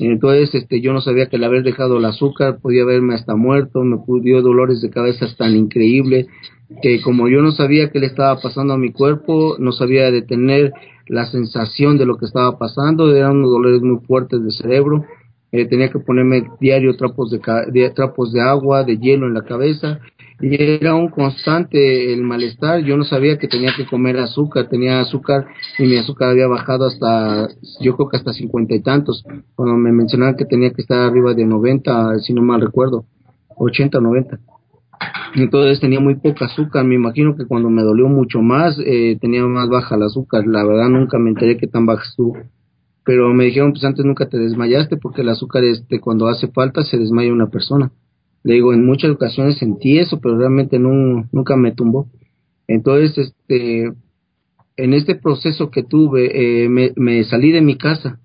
entonces este, yo no sabía que el haber dejado el azúcar podía haberme hasta muerto, me dio dolores de cabeza tan increíbles, que como yo no sabía qué le estaba pasando a mi cuerpo, no sabía detener la sensación de lo que estaba pasando, eran unos dolores muy fuertes de cerebro, eh, tenía que ponerme diario trapos de, de, trapos de agua, de hielo en la cabeza y era un constante el malestar. Yo no sabía que tenía que comer azúcar, tenía azúcar y mi azúcar había bajado hasta, yo creo que hasta cincuenta y tantos. Cuando me mencionaban que tenía que estar arriba de 90, si no mal recuerdo, 80 o 90. Entonces tenía muy poca azúcar. Me imagino que cuando me dolió mucho más, eh, tenía más baja el azúcar. La verdad nunca me enteré que tan baja estuvo pero me dijeron, pues antes nunca te desmayaste porque el azúcar, este, cuando hace falta, se desmaya una persona. Le digo, en muchas ocasiones sentí eso, pero realmente nunca me tumbó. Entonces, este, en este proceso que tuve, eh, me, me salí de mi casa.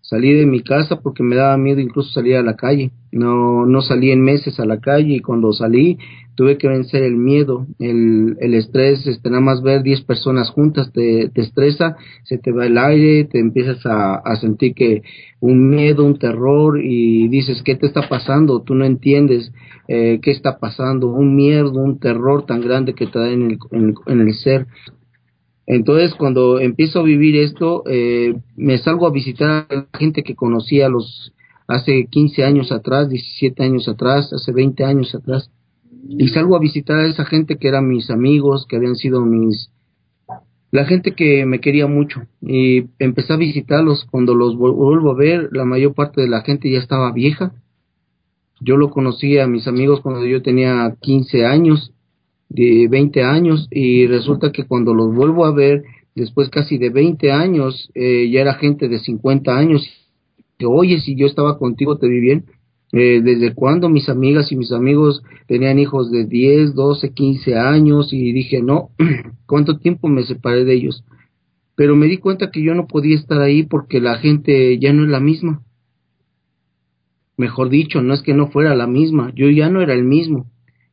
Salí de mi casa porque me daba miedo incluso salir a la calle. No, no salí en meses a la calle y cuando salí tuve que vencer el miedo, el, el estrés, este, nada más ver 10 personas juntas te, te, estresa, se te va el aire, te empiezas a, a, sentir que un miedo, un terror y dices, ¿qué te está pasando? Tú no entiendes eh, qué está pasando, un miedo, un terror tan grande que te da en el, en, el ser. Entonces, cuando empiezo a vivir esto, eh, me salgo a visitar a la gente que conocía los hace 15 años atrás, 17 años atrás, hace 20 años atrás y salgo a visitar a esa gente que eran mis amigos, que habían sido mis la gente que me quería mucho. Y empecé a visitarlos. Cuando los vuelvo a ver la mayor parte de la gente ya estaba vieja. Yo lo conocí a mis amigos cuando yo tenía 15 años de 20 años. Y resulta que cuando los vuelvo a ver después casi de 20 años eh, ya era gente de 50 años. Que oye si yo estaba contigo te vi bien eh, desde cuando mis amigas y mis amigos tenían hijos de 10, 12, 15 años y dije, no, ¿cuánto tiempo me separé de ellos? Pero me di cuenta que yo no podía estar ahí porque la gente ya no es la misma. Mejor dicho, no es que no fuera la misma, yo ya no era el mismo,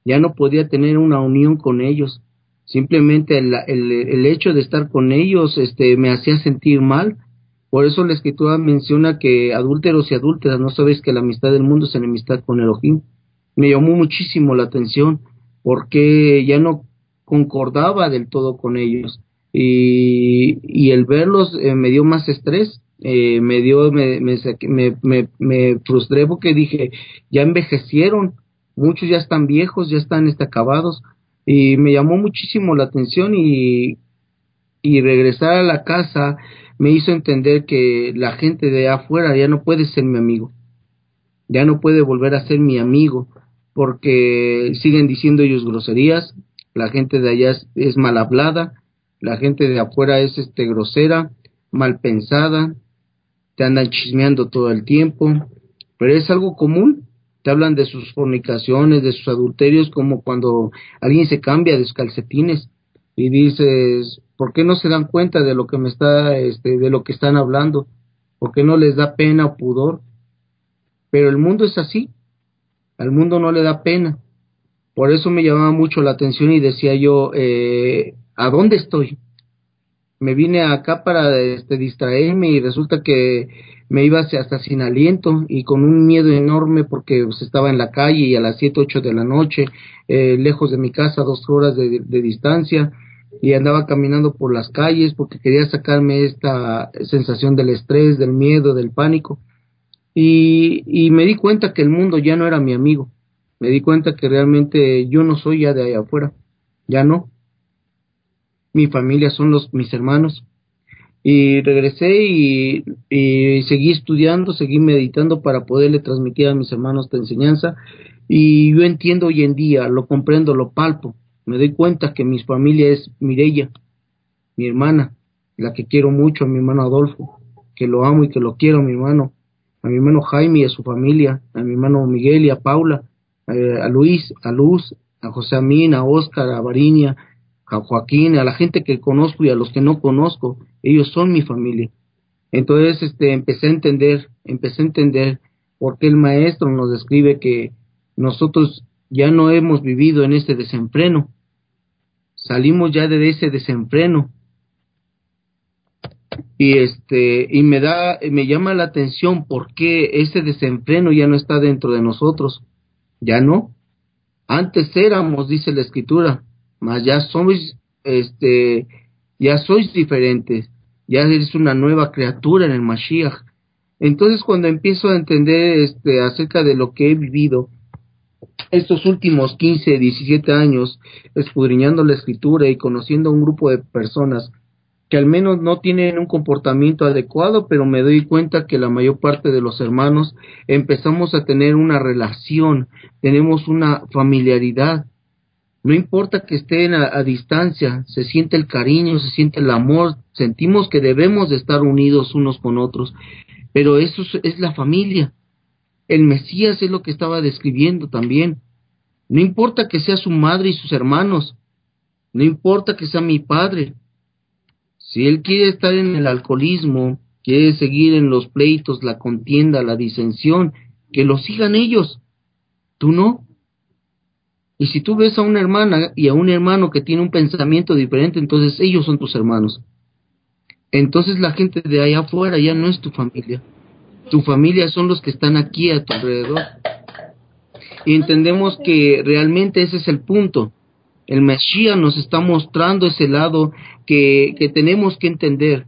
ya no podía tener una unión con ellos. Simplemente el, el, el hecho de estar con ellos este, me hacía sentir mal por eso la escritura menciona que adúlteros y adúlteras, no sabéis que la amistad del mundo es enemistad con Elohim. Me llamó muchísimo la atención porque ya no concordaba del todo con ellos y, y el verlos eh, me dio más estrés, eh, me dio, me, me, me, me, frustré porque dije, ya envejecieron, muchos ya están viejos, ya están este, acabados y me llamó muchísimo la atención y regresar a la casa me hizo entender que la gente de afuera ya no puede ser mi amigo, ya no puede volver a ser mi amigo, porque siguen diciendo ellos groserías, la gente de allá es, mal hablada, la gente de afuera es este grosera, mal pensada, te andan chismeando todo el tiempo, pero es algo común, te hablan de sus fornicaciones, de sus adulterios, como cuando alguien se cambia de calcetines y dices, ¿por qué no se dan cuenta de lo que me está, este, de lo que están hablando? ¿Por qué no les da pena o pudor? Pero el mundo es así, al mundo no le da pena. Por eso me llamaba mucho la atención y decía yo, eh, ¿a dónde estoy? Me vine acá para este, distraerme y resulta que me iba hasta sin aliento y con un miedo enorme porque pues, estaba en la calle y a las 7, 8 de la noche, eh, lejos de mi casa, dos horas de, de distancia y andaba caminando por las calles porque quería sacarme esta sensación del estrés, del miedo, del pánico. Y, me di cuenta que el mundo ya no era mi amigo. Me di cuenta que realmente yo no soy ya de allá afuera. Ya no. Mi familia son los mis hermanos. Y regresé y, y seguí estudiando, seguí meditando para poderle transmitir a mis hermanos esta enseñanza. Y yo entiendo hoy en día, lo comprendo, lo palpo. Me doy cuenta que mi familia es Mirella, mi hermana, la que quiero mucho, a mi hermano Adolfo, que lo amo y que lo quiero, mi hermano, a mi hermano Jaime y a su familia, a mi hermano Miguel y a Paula, a, Luis, a Luz, a José Amín, a Óscar, a Variña, a Joaquín, a la gente que conozco y a los que no conozco, ellos son mi familia. Entonces, este, empecé a entender, empecé a entender por qué el maestro nos describe que nosotros ya no hemos vivido en este desenfreno, salimos ya de ese desenfreno, y este y me da me llama la atención por qué ese desenfreno ya no está dentro de nosotros. Ya no. Antes éramos dice la escritura mas ya sois este ya sois diferentes. Ya eres una nueva criatura en el Mashiach. Entonces cuando empiezo a entender este acerca de lo que he vivido estos últimos 15, 17 años escudriñando la escritura y conociendo a un grupo de personas que al menos no tienen un comportamiento adecuado, pero me doy cuenta que la mayor parte de los hermanos empezamos a tener una relación, tenemos una familiaridad. No importa que estén a, distancia, se siente el cariño, se siente el amor, sentimos que debemos de estar unidos unos con otros, pero eso es la familia. El Mesías es lo que estaba describiendo también. No importa que sea su madre y sus hermanos, no importa que sea mi padre, si él quiere estar en el alcoholismo, quiere seguir en los pleitos, la contienda, la disensión, que lo sigan ellos. Tú no. Y si tú ves a una hermana y a un hermano que tiene un pensamiento diferente, entonces ellos son tus hermanos. Entonces la gente de allá afuera ya no es tu familia. Tu familia son los que están aquí a tu alrededor. Y entendemos que realmente ese es el punto. El Mesías nos está mostrando ese lado que, que tenemos que entender.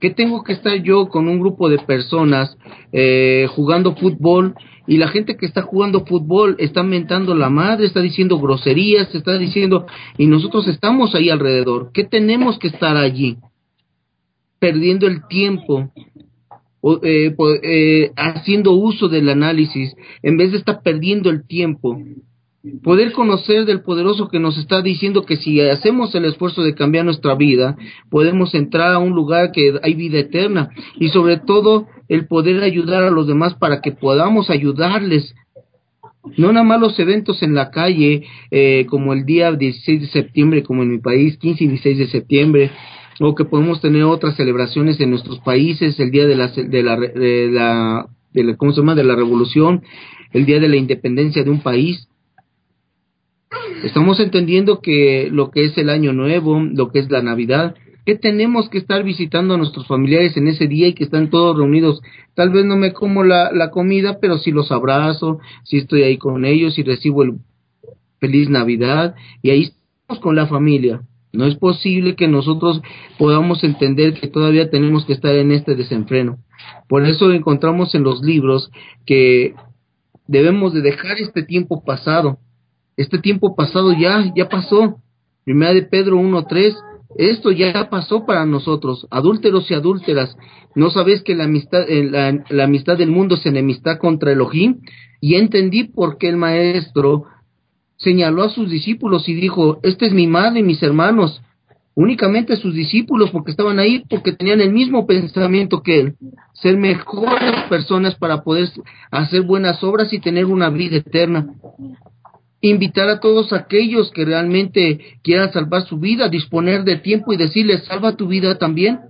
¿Qué tengo que estar yo con un grupo de personas eh, jugando fútbol y la gente que está jugando fútbol está mentando la madre, está diciendo groserías, está diciendo y nosotros estamos ahí alrededor? ¿Qué tenemos que estar allí? Perdiendo el tiempo, eh, eh, haciendo uso del análisis, en vez de estar perdiendo el tiempo poder conocer del poderoso que nos está diciendo que si hacemos el esfuerzo de cambiar nuestra vida, podemos entrar a un lugar que hay vida eterna y sobre todo el poder ayudar a los demás para que podamos ayudarles. No nada más los eventos en la calle, eh, como el día 16 de septiembre, como en mi país, 15 y 16 de septiembre, o que podemos tener otras celebraciones en nuestros países, el día de la, de la, de la, de la ¿cómo se llama?, de la revolución, el día de la independencia de un país, Estamos entendiendo que lo que es el año nuevo, lo que es la Navidad, que tenemos que estar visitando a nuestros familiares en ese día y que están todos reunidos. Tal vez no me como la, la comida, pero si los abrazo, si estoy ahí con ellos y recibo el feliz Navidad y ahí estamos con la familia. No es posible que nosotros podamos entender que todavía tenemos que estar en este desenfreno. Por eso encontramos en los libros que debemos de dejar este tiempo pasado este tiempo pasado ya, ya pasó. Primera de Pedro 1.3, Esto ya pasó para nosotros, adúlteros y adúlteras. ¿No sabéis que la amistad, eh, la, amistad del mundo es enemistad contra Elohim? Y entendí por qué el maestro señaló a sus discípulos y dijo, esta es mi madre y mis hermanos, únicamente sus discípulos, porque estaban ahí, porque tenían el mismo pensamiento que él, ser mejores personas para poder hacer buenas obras y tener una vida eterna. Invitar a todos aquellos que realmente quieran salvar su vida, disponer de tiempo y decirles, salva tu vida también.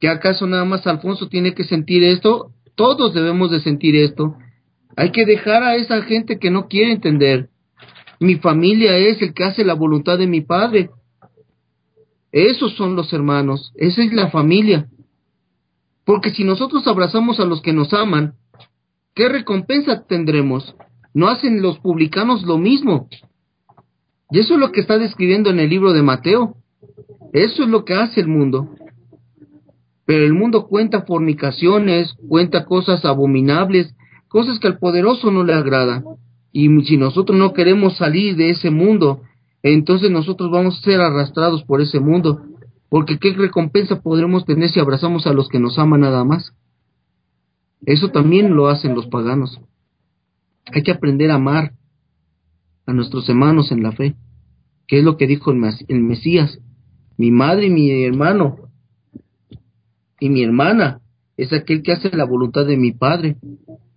¿Que acaso nada más Alfonso tiene que sentir esto? Todos debemos de sentir esto. Hay que dejar a esa gente que no quiere entender. Mi familia es el que hace la voluntad de mi Padre. Esos son los hermanos, esa es la familia. Porque si nosotros abrazamos a los que nos aman, ¿qué recompensa tendremos? ¿No hacen los publicanos lo mismo? Y eso es lo que está describiendo en el libro de Mateo. Eso es lo que hace el mundo. Pero el mundo cuenta fornicaciones, cuenta cosas abominables, cosas que al poderoso no le agrada. Y si nosotros no queremos salir de ese mundo, entonces nosotros vamos a ser arrastrados por ese mundo. Porque ¿qué recompensa podremos tener si abrazamos a los que nos aman nada más? Eso también lo hacen los paganos. Hay que aprender a amar a nuestros hermanos en la fe, que es lo que dijo el Mesías. Mi madre y mi hermano y mi hermana es aquel que hace la voluntad de mi Padre.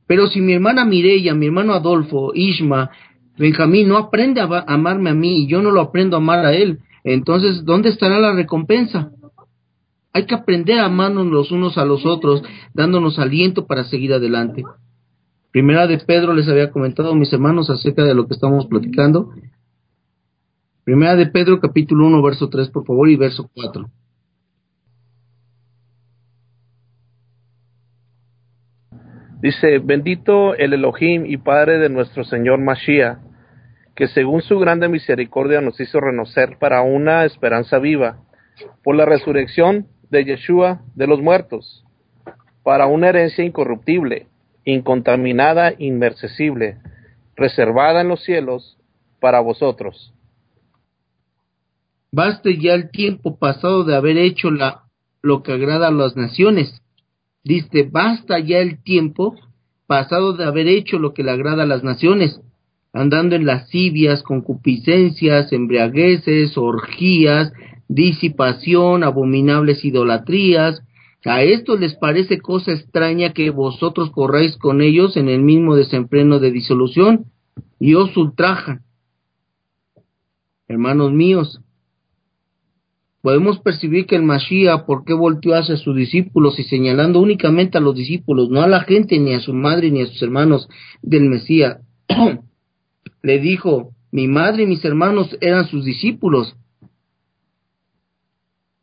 Pero si mi hermana Mireya, mi hermano Adolfo, Isma, Benjamín no aprende a amarme a mí y yo no lo aprendo a amar a él, entonces ¿dónde estará la recompensa? Hay que aprender a amarnos los unos a los otros, dándonos aliento para seguir adelante. Primera de Pedro les había comentado mis hermanos acerca de lo que estamos platicando. Primera de Pedro capítulo 1 verso 3 por favor y verso 4. Dice, bendito el Elohim y Padre de nuestro Señor Mashiach, que según su grande misericordia nos hizo reconocer para una esperanza viva, por la resurrección de Yeshua de los muertos, para una herencia incorruptible, incontaminada, inmercesible, reservada en los cielos para vosotros. Baste ya el tiempo pasado de haber hecho la, lo que agrada a las naciones Dice, basta ya el tiempo pasado de haber hecho lo que le agrada a las naciones, andando en lascivias, concupiscencias, embriagueces, orgías, disipación, abominables idolatrías. A esto les parece cosa extraña que vosotros corráis con ellos en el mismo desempleno de disolución y os ultrajan. Hermanos míos, podemos percibir que el Mashiach, ¿por qué volteó hacia sus discípulos y señalando únicamente a los discípulos, no a la gente, ni a su madre, ni a sus hermanos del Mesías? Le dijo, mi madre y mis hermanos eran sus discípulos.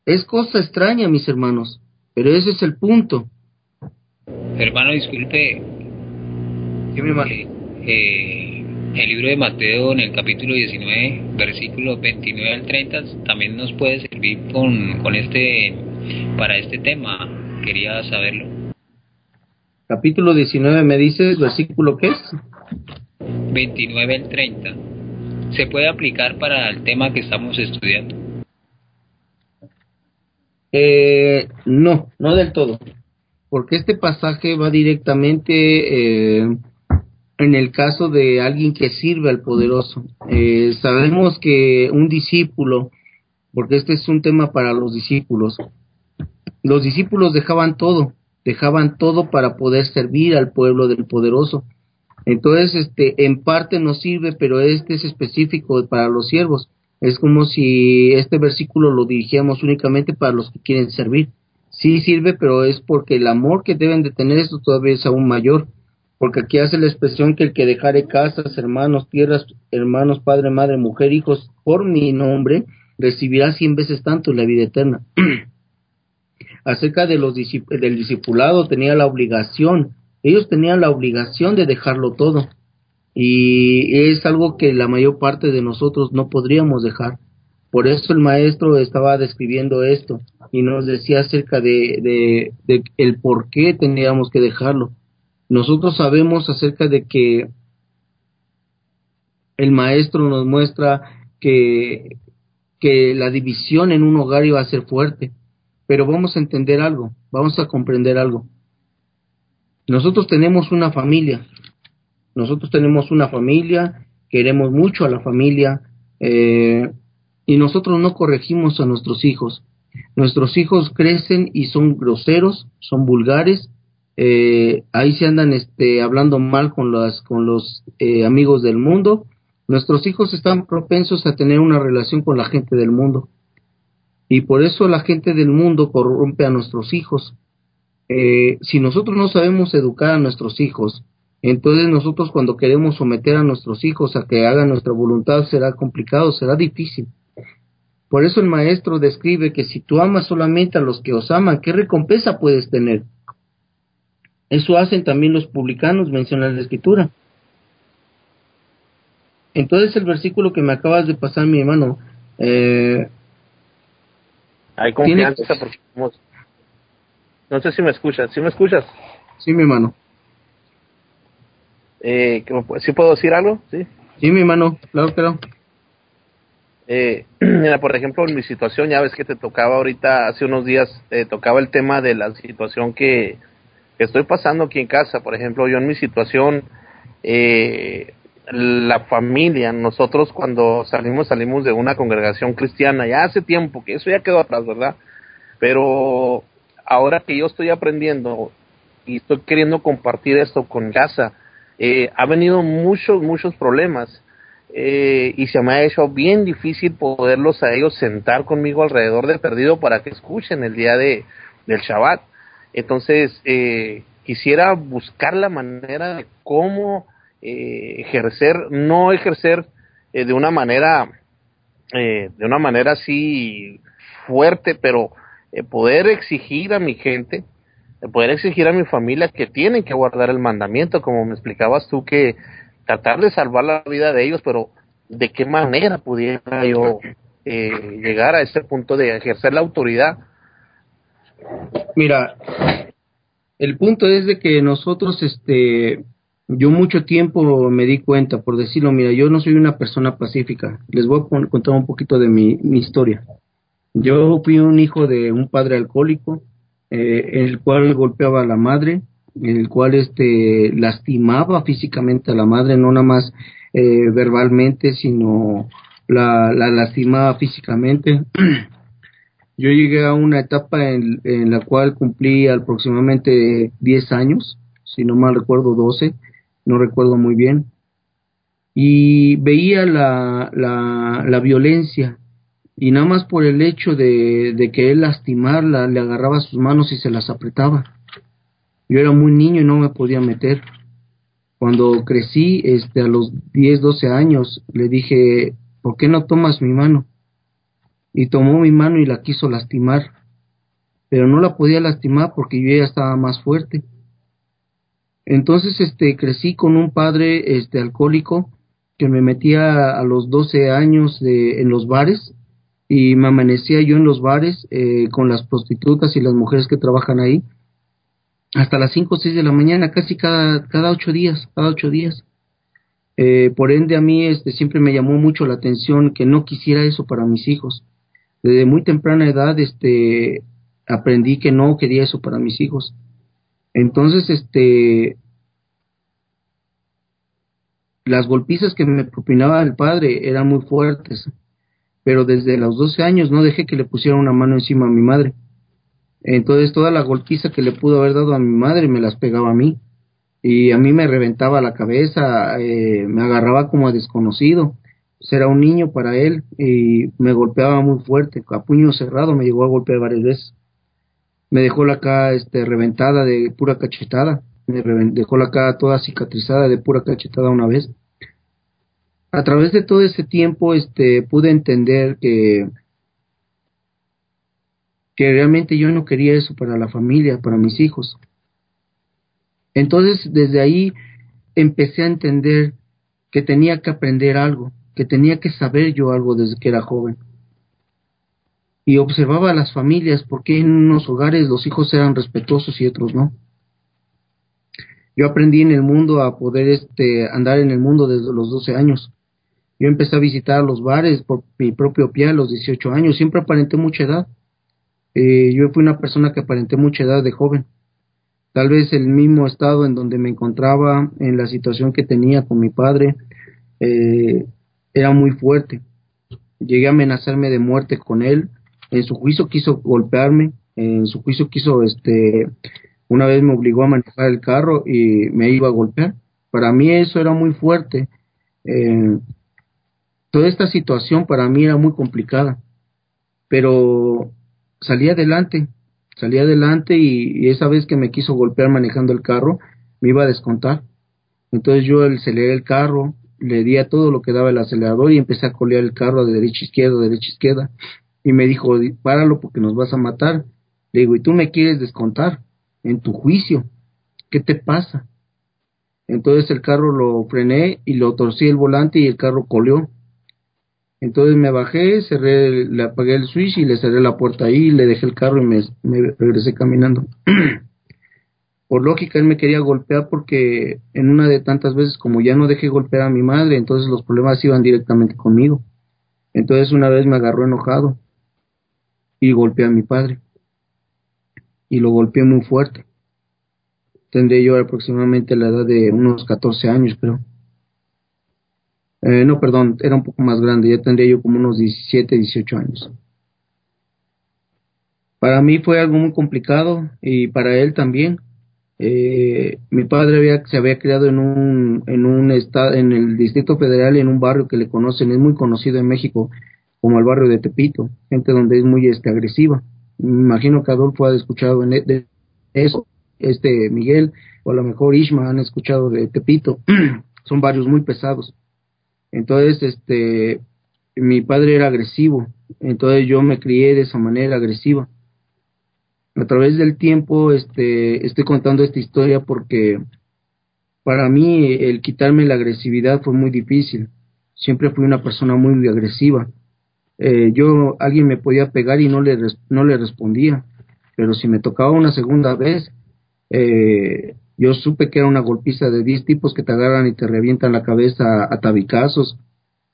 Es cosa extraña, mis hermanos, pero ese es el punto. Hermano, disculpe. ¿Qué me eh, el libro de Mateo en el capítulo 19, versículos 29 al 30, también nos puede servir con, con este, para este tema. Quería saberlo. Capítulo 19, ¿me dices versículo qué es? 29 al 30. ¿Se puede aplicar para el tema que estamos estudiando? Eh, no, no del todo. Porque este pasaje va directamente... Eh, en el caso de alguien que sirve al poderoso. Eh, sabemos que un discípulo, porque este es un tema para los discípulos, los discípulos dejaban todo, dejaban todo para poder servir al pueblo del poderoso. Entonces, este, en parte nos sirve, pero este es específico para los siervos. Es como si este versículo lo dirigiéramos únicamente para los que quieren servir. Sí sirve, pero es porque el amor que deben de tener esto todavía es aún mayor porque aquí hace la expresión que el que dejare casas, hermanos, tierras, hermanos, padre, madre, mujer, hijos, por mi nombre, recibirá cien veces tanto la vida eterna. Acerca del discipulado tenía la obligación, ellos tenían la obligación de dejarlo todo. Y es algo que la mayor parte de nosotros no podríamos dejar. Por eso el maestro estaba describiendo esto y nos decía acerca de, de el por qué teníamos que dejarlo nosotros sabemos acerca de que el maestro nos muestra que que la división en un hogar iba a ser fuerte, pero vamos a entender algo, vamos a comprender algo. Nosotros tenemos una familia, nosotros tenemos una familia, queremos mucho a la familia eh, y nosotros no corregimos a nuestros hijos. Nuestros hijos crecen y son groseros, son vulgares, eh, ahí se andan este, hablando mal con, las, con los eh, amigos del mundo. Nuestros hijos están propensos a tener una relación con la gente del mundo. Y por eso la gente del mundo corrompe a nuestros hijos. Eh, si nosotros no sabemos educar a nuestros hijos, entonces nosotros cuando queremos someter a nuestros hijos a que hagan nuestra voluntad será complicado, será difícil. Por eso el maestro describe que si tú amas solamente a los que os aman, ¿qué recompensa puedes tener? Eso hacen también los publicanos, menciona la escritura. Entonces el versículo que me acabas de pasar, mi hermano, eh, hay confianza porque no sé si me escuchas, ¿sí me escuchas? Sí, mi hermano. Eh, ¿Sí puedo decir algo? Sí. Sí, mi hermano, claro, claro. Eh, mira, por ejemplo, en mi situación, ya ves que te tocaba ahorita, hace unos días, te tocaba el tema de la situación que, estoy pasando aquí en casa. Por ejemplo, yo en mi situación, eh, la familia, nosotros cuando salimos, salimos de una congregación cristiana, ya hace tiempo, que eso ya quedó atrás, ¿verdad? Pero ahora que yo estoy aprendiendo y estoy queriendo compartir esto con casa, eh, ha venido muchos, muchos problemas eh, y se me ha hecho bien difícil poderlos a ellos sentar conmigo alrededor del perdido para que escuchen el día de, del Shabbat. Entonces, eh, quisiera buscar la manera de cómo eh, ejercer, no ejercer eh, de una manera, de una manera así fuerte, pero poder exigir a mi gente, poder exigir a mi familia que tienen que guardar el mandamiento, como me explicabas tú, que tratar de salvar la vida de ellos, pero de qué manera pudiera yo eh, llegar a ese punto de ejercer la autoridad. Mira, el punto es de que nosotros, este, yo mucho tiempo me di cuenta, por decirlo, mira, yo no soy una persona pacífica. Les voy a contar un poquito de mi, historia. Yo fui un hijo de un padre alcohólico, eh, el cual golpeaba a la madre, el cual este lastimaba físicamente a la madre, no nada más eh, verbalmente, sino la, la lastimaba físicamente. Yo llegué a una etapa en, la cual cumplí aproximadamente 10 años, si no mal recuerdo 12, no recuerdo muy bien, y veía la, la, la violencia y nada más por el hecho de, de que él lastimarla, le agarraba sus manos y se las apretaba. Yo era muy niño y no me podía meter. Cuando crecí, este, a los 10, 12 años, le dije, ¿por qué no tomas mi mano? Y tomó mi mano y la quiso lastimar, pero no la podía lastimar porque yo ya estaba más fuerte. Entonces, este, crecí con un padre, este, alcohólico, que me metía a los 12 años de, en los bares y me amanecía yo en los bares eh, con las prostitutas y las mujeres que trabajan ahí hasta las 5 o 6 de la mañana, casi cada, cada ocho días, cada ocho días. Eh, por ende, a mí este, siempre me llamó mucho la atención que no quisiera eso para mis hijos. Desde muy temprana edad este, aprendí que no quería eso para mis hijos. Entonces, este, las golpizas que me propinaba el padre eran muy fuertes, pero desde los 12 años no dejé que le pusiera una mano encima a mi madre. Entonces toda la golpiza que le pudo haber dado a mi madre me las pegaba a mí. Y a mí me reventaba la cabeza, eh, me agarraba como a desconocido. Era un niño para él y me golpeaba muy fuerte, a puño cerrado me llegó a golpear varias veces. Me dejó la cara este, reventada de pura cachetada, me dejó la cara toda cicatrizada de pura cachetada una vez. A través de todo ese tiempo este, pude entender que que realmente yo no quería eso para la familia, para mis hijos. Entonces, desde ahí empecé a entender que tenía que aprender algo, que tenía que saber yo algo desde que era joven. Y observaba a las familias, porque en unos hogares los hijos eran respetuosos y otros no. Yo aprendí en el mundo a poder este, andar en el mundo desde los 12 años. Yo empecé a visitar los bares por mi propio pie a los 18 años, siempre aparenté mucha edad. Eh, yo fui una persona que aparenté mucha edad de joven. Tal vez el mismo estado en donde me encontraba, en la situación que tenía con mi padre, eh, era muy fuerte. Llegué a amenazarme de muerte con él. En su juicio quiso golpearme, en su juicio quiso, este, una vez me obligó a manejar el carro y me iba a golpear. Para mí eso era muy fuerte. Eh, toda esta situación para mí era muy complicada, pero salí adelante, salí adelante y, esa vez que me quiso golpear manejando el carro, me iba a descontar. Entonces yo aceleré el carro, le di a todo lo que daba el acelerador y empecé a colear el carro de derecha a izquierda, derecha a izquierda. Y me dijo, páralo porque nos vas a matar. Le digo, ¿y tú me quieres descontar en tu juicio? ¿Qué te pasa? Entonces el carro lo frené y lo torcí el volante y el carro coleó. Entonces me bajé, cerré, le apagué el switch y le cerré la puerta ahí, le dejé el carro y me, regresé caminando. Por lógica, él me quería golpear porque en una de tantas veces, como ya no dejé golpear a mi madre, entonces los problemas iban directamente conmigo. Entonces una vez me agarró enojado y golpeé a mi padre. Y lo golpeé muy fuerte. Tendré yo aproximadamente la edad de unos 14 años, creo. Eh, no, perdón, era un poco más grande, ya tendría yo como unos 17, 18 años. Para mí fue algo muy complicado y para él también. Eh, mi padre había, se había criado en un, en un estado, en el Distrito Federal, en un barrio que le conocen, es muy conocido en México como el barrio de Tepito, gente donde es muy este, agresiva. Me imagino que Adolfo ha escuchado en, e, de eso, este Miguel, o a lo mejor Ishma han escuchado de Tepito. Son barrios muy pesados. Entonces, este, mi padre era agresivo, entonces yo me crié de esa manera agresiva. A través del tiempo, este, estoy contando esta historia porque para mí el quitarme la agresividad fue muy difícil. Siempre fui una persona muy agresiva. Eh, yo, alguien me podía pegar y no le, no le respondía, pero si me tocaba una segunda vez, eh, yo supe que era una golpiza de 10 tipos que te agarran y te revientan la cabeza a tabicazos,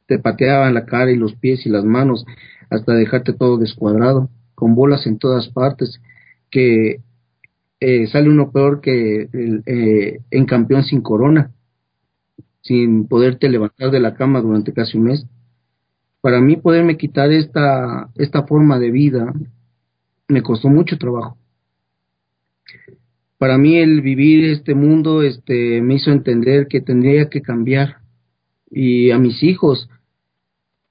te pateaban la cara y los pies y las manos hasta dejarte todo descuadrado, con bolas en todas partes, que eh, sale uno peor que eh, en campeón sin corona, sin poderte levantar de la cama durante casi un mes. Para mí poderme quitar esta, esta forma de vida me costó mucho trabajo. Para mí el vivir este mundo este me hizo entender que tendría que cambiar. Y a mis hijos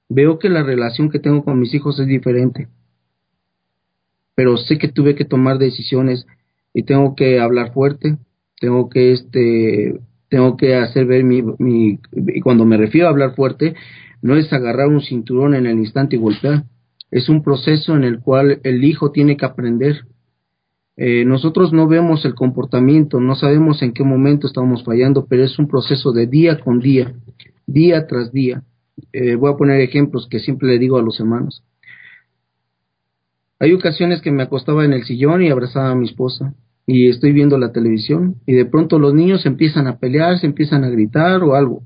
veo que la relación que tengo con mis hijos es diferente pero sé que tuve que tomar decisiones y tengo que hablar fuerte tengo que este tengo que hacer ver mi, mi y cuando me refiero a hablar fuerte no es agarrar un cinturón en el instante y golpear es un proceso en el cual el hijo tiene que aprender eh, nosotros no vemos el comportamiento, no sabemos en qué momento estamos fallando, pero es un proceso de día con día, día tras día. Eh, voy a poner ejemplos que siempre le digo a los hermanos. Hay ocasiones que me acostaba en el sillón y abrazaba a mi esposa y estoy viendo la televisión y de pronto los niños empiezan a pelear, se empiezan a gritar o algo.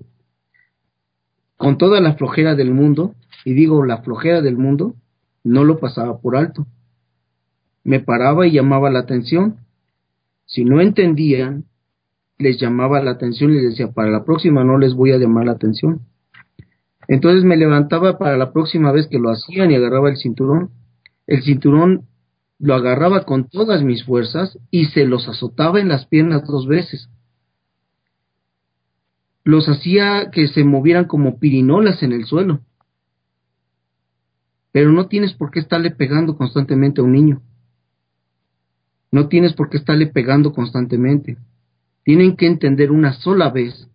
Con toda la flojera del mundo, y digo la flojera del mundo, no lo pasaba por alto me paraba y llamaba la atención. Si no entendían, les llamaba la atención y les decía, para la próxima no les voy a llamar la atención. Entonces me levantaba para la próxima vez que lo hacían y agarraba el cinturón. El cinturón lo agarraba con todas mis fuerzas y se los azotaba en las piernas dos veces. Los hacía que se movieran como pirinolas en el suelo. Pero no tienes por qué estarle pegando constantemente a un niño. No tienes por qué estarle pegando constantemente. Tienen que entender una sola vez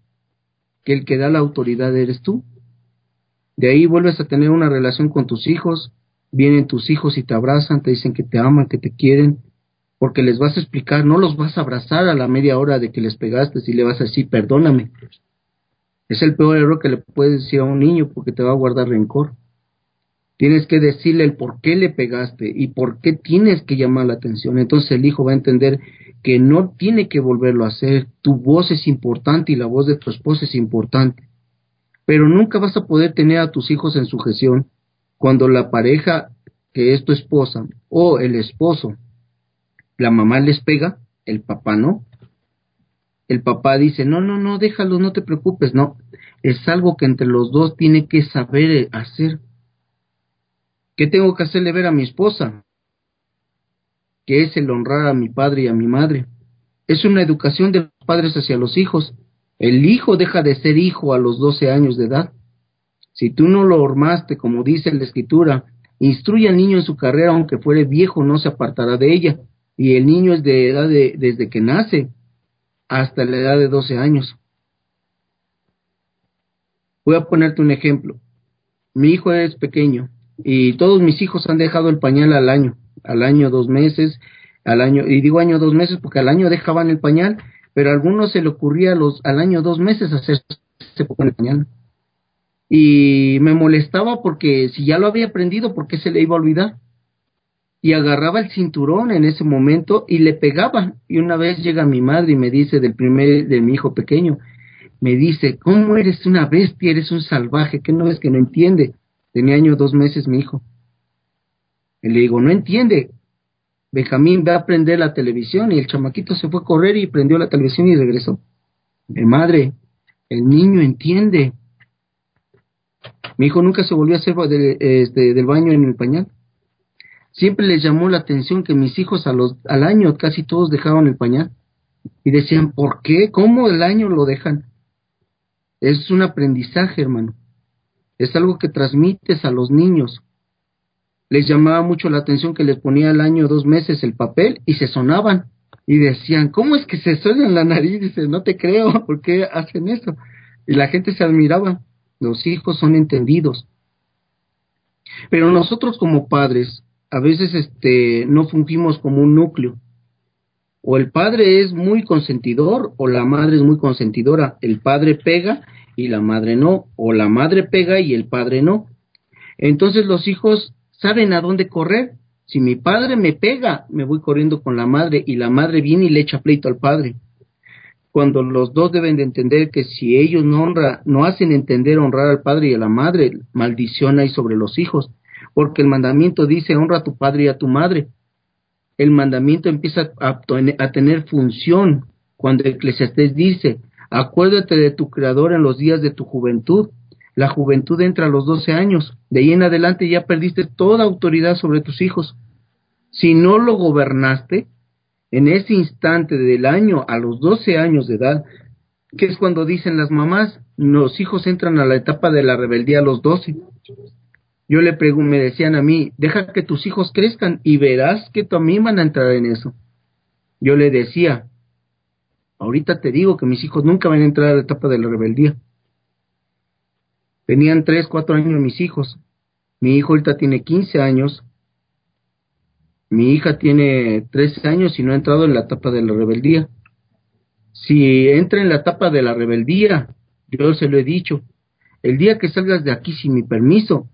que el que da la autoridad eres tú. De ahí vuelves a tener una relación con tus hijos, vienen tus hijos y te abrazan, te dicen que te aman, que te quieren, porque les vas a explicar, no los vas a abrazar a la media hora de que les pegaste y le vas a decir, perdóname. Es el peor error que le puedes decir a un niño porque te va a guardar rencor. Tienes que decirle el por qué le pegaste y por qué tienes que llamar la atención. Entonces el hijo va a entender que no tiene que volverlo a hacer. Tu voz es importante y la voz de tu esposa es importante. Pero nunca vas a poder tener a tus hijos en sujeción cuando la pareja que es tu esposa o el esposo, la mamá les pega, el papá no. El papá dice, no, no, no, déjalo, no te preocupes, no. Es algo que entre los dos tiene que saber hacer. ¿Qué tengo que hacerle ver a mi esposa? Que es el honrar a mi padre y a mi madre. Es una educación de los padres hacia los hijos. El hijo deja de ser hijo a los 12 años de edad. Si tú no lo hormaste, como dice la escritura, instruye al niño en su carrera, aunque fuere viejo, no se apartará de ella. Y el niño es de edad de, desde que nace hasta la edad de 12 años. Voy a ponerte un ejemplo. Mi hijo es pequeño y todos mis hijos han dejado el pañal al año, al año dos meses, al año, y digo año dos meses porque al año dejaban el pañal, pero a algunos se le ocurría los, al año dos meses hacerse con el pañal y me molestaba porque si ya lo había aprendido, ¿por qué se le iba a olvidar? Y agarraba el cinturón en ese momento y le pegaba. Y una vez llega mi madre y me dice del primer, de mi hijo pequeño, me dice, ¿cómo eres una bestia? Eres un salvaje, ¿qué no es que no entiende? Tenía año dos meses mi hijo. Y le digo, no entiende. Benjamín va a prender la televisión y el chamaquito se fue a correr y prendió la televisión y regresó. Mi madre, el niño entiende mi hijo nunca se volvió a hacer este, del baño en el pañal. Siempre les llamó la atención que mis hijos a los, al año casi todos dejaban el pañal. Y decían, ¿por qué? ¿Cómo el año lo dejan? Es un aprendizaje, hermano. Es algo que transmites a los niños. Les llamaba mucho la atención que les ponía al año dos meses el papel y se sonaban. Y decían, ¿cómo es que se suena en la nariz? Dice, no te creo, ¿por qué hacen eso? Y la gente se admiraba. Los hijos son entendidos. Pero nosotros como padres, a veces este, no fungimos como un núcleo. O el padre es muy consentidor o la madre es muy consentidora. El padre pega y la madre no. O la madre pega y el padre no. Entonces los hijos saben a dónde correr. Si mi padre me pega, me voy corriendo con la madre y la madre viene y le echa pleito al padre cuando los dos deben de entender que si ellos no no hacen entender honrar al padre y a la madre, maldición hay sobre los hijos, porque el mandamiento dice honra a tu padre y a tu madre. El mandamiento empieza a, tener función cuando Eclesiastés dice, acuérdate de tu creador en los días de tu juventud. La juventud entra a los doce años, de ahí en adelante ya perdiste toda autoridad sobre tus hijos. Si no lo gobernaste, en ese instante del año a los 12 años de edad, que es cuando dicen las mamás, los hijos entran a la etapa de la rebeldía a los 12. Yo le pregunto, me decían a mí, deja que tus hijos crezcan y verás que también van a entrar en eso. Yo le decía, ahorita te digo que mis hijos nunca van a entrar a la etapa de la rebeldía. Tenían 3, 4 años mis hijos. Mi hijo ahorita tiene 15 años mi hija tiene 13 años y no ha entrado en la etapa de la rebeldía. Si entra en la etapa de la rebeldía, yo se lo he dicho, el día que salgas de aquí sin mi permiso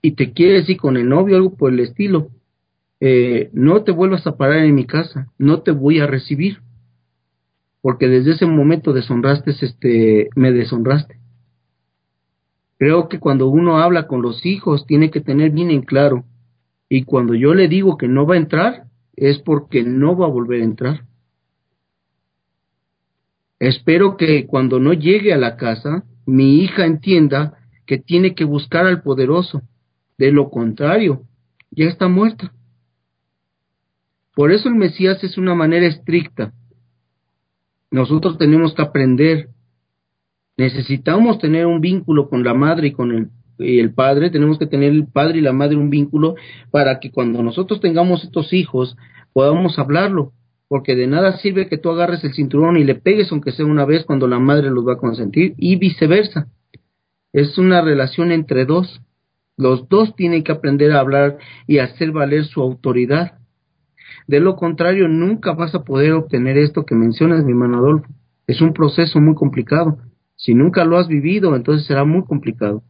y te quieres ir con el novio, algo por el estilo, eh, no te vuelvas a parar en mi casa, no te voy a recibir, porque desde ese momento deshonraste, este, me deshonraste. Creo que cuando uno habla con los hijos tiene que tener bien en claro y cuando yo le digo que no va a entrar, es porque no va a volver a entrar. Espero que cuando no llegue a la casa, mi hija entienda que tiene que buscar al poderoso. De lo contrario, ya está muerta. Por eso el Mesías es una manera estricta. Nosotros tenemos que aprender. Necesitamos tener un vínculo con la madre y con el y el padre, tenemos que tener el padre y la madre un vínculo para que cuando nosotros tengamos estos hijos podamos hablarlo, porque de nada sirve que tú agarres el cinturón y le pegues aunque sea una vez cuando la madre los va a consentir y viceversa. Es una relación entre dos. Los dos tienen que aprender a hablar y hacer valer su autoridad. De lo contrario, nunca vas a poder obtener esto que mencionas, mi hermano Adolfo. Es un proceso muy complicado. Si nunca lo has vivido, entonces será muy complicado.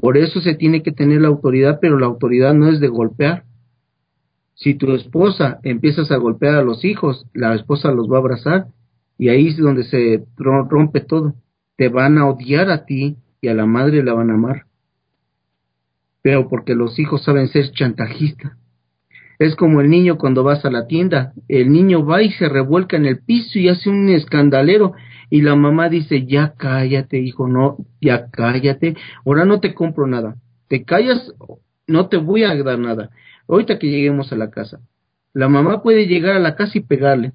Por eso se tiene que tener la autoridad, pero la autoridad no es de golpear. Si tu esposa empiezas a golpear a los hijos, la esposa los va a abrazar y ahí es donde se rompe todo. Te van a odiar a ti y a la madre la van a amar. Pero porque los hijos saben ser chantajistas. Es como el niño cuando vas a la tienda. El niño va y se revuelca en el piso y hace un escandalero. Y la mamá dice, ya cállate, hijo, no, ya cállate. Ahora no te compro nada. Te callas, no te voy a dar nada. Ahorita que lleguemos a la casa. La mamá puede llegar a la casa y pegarle.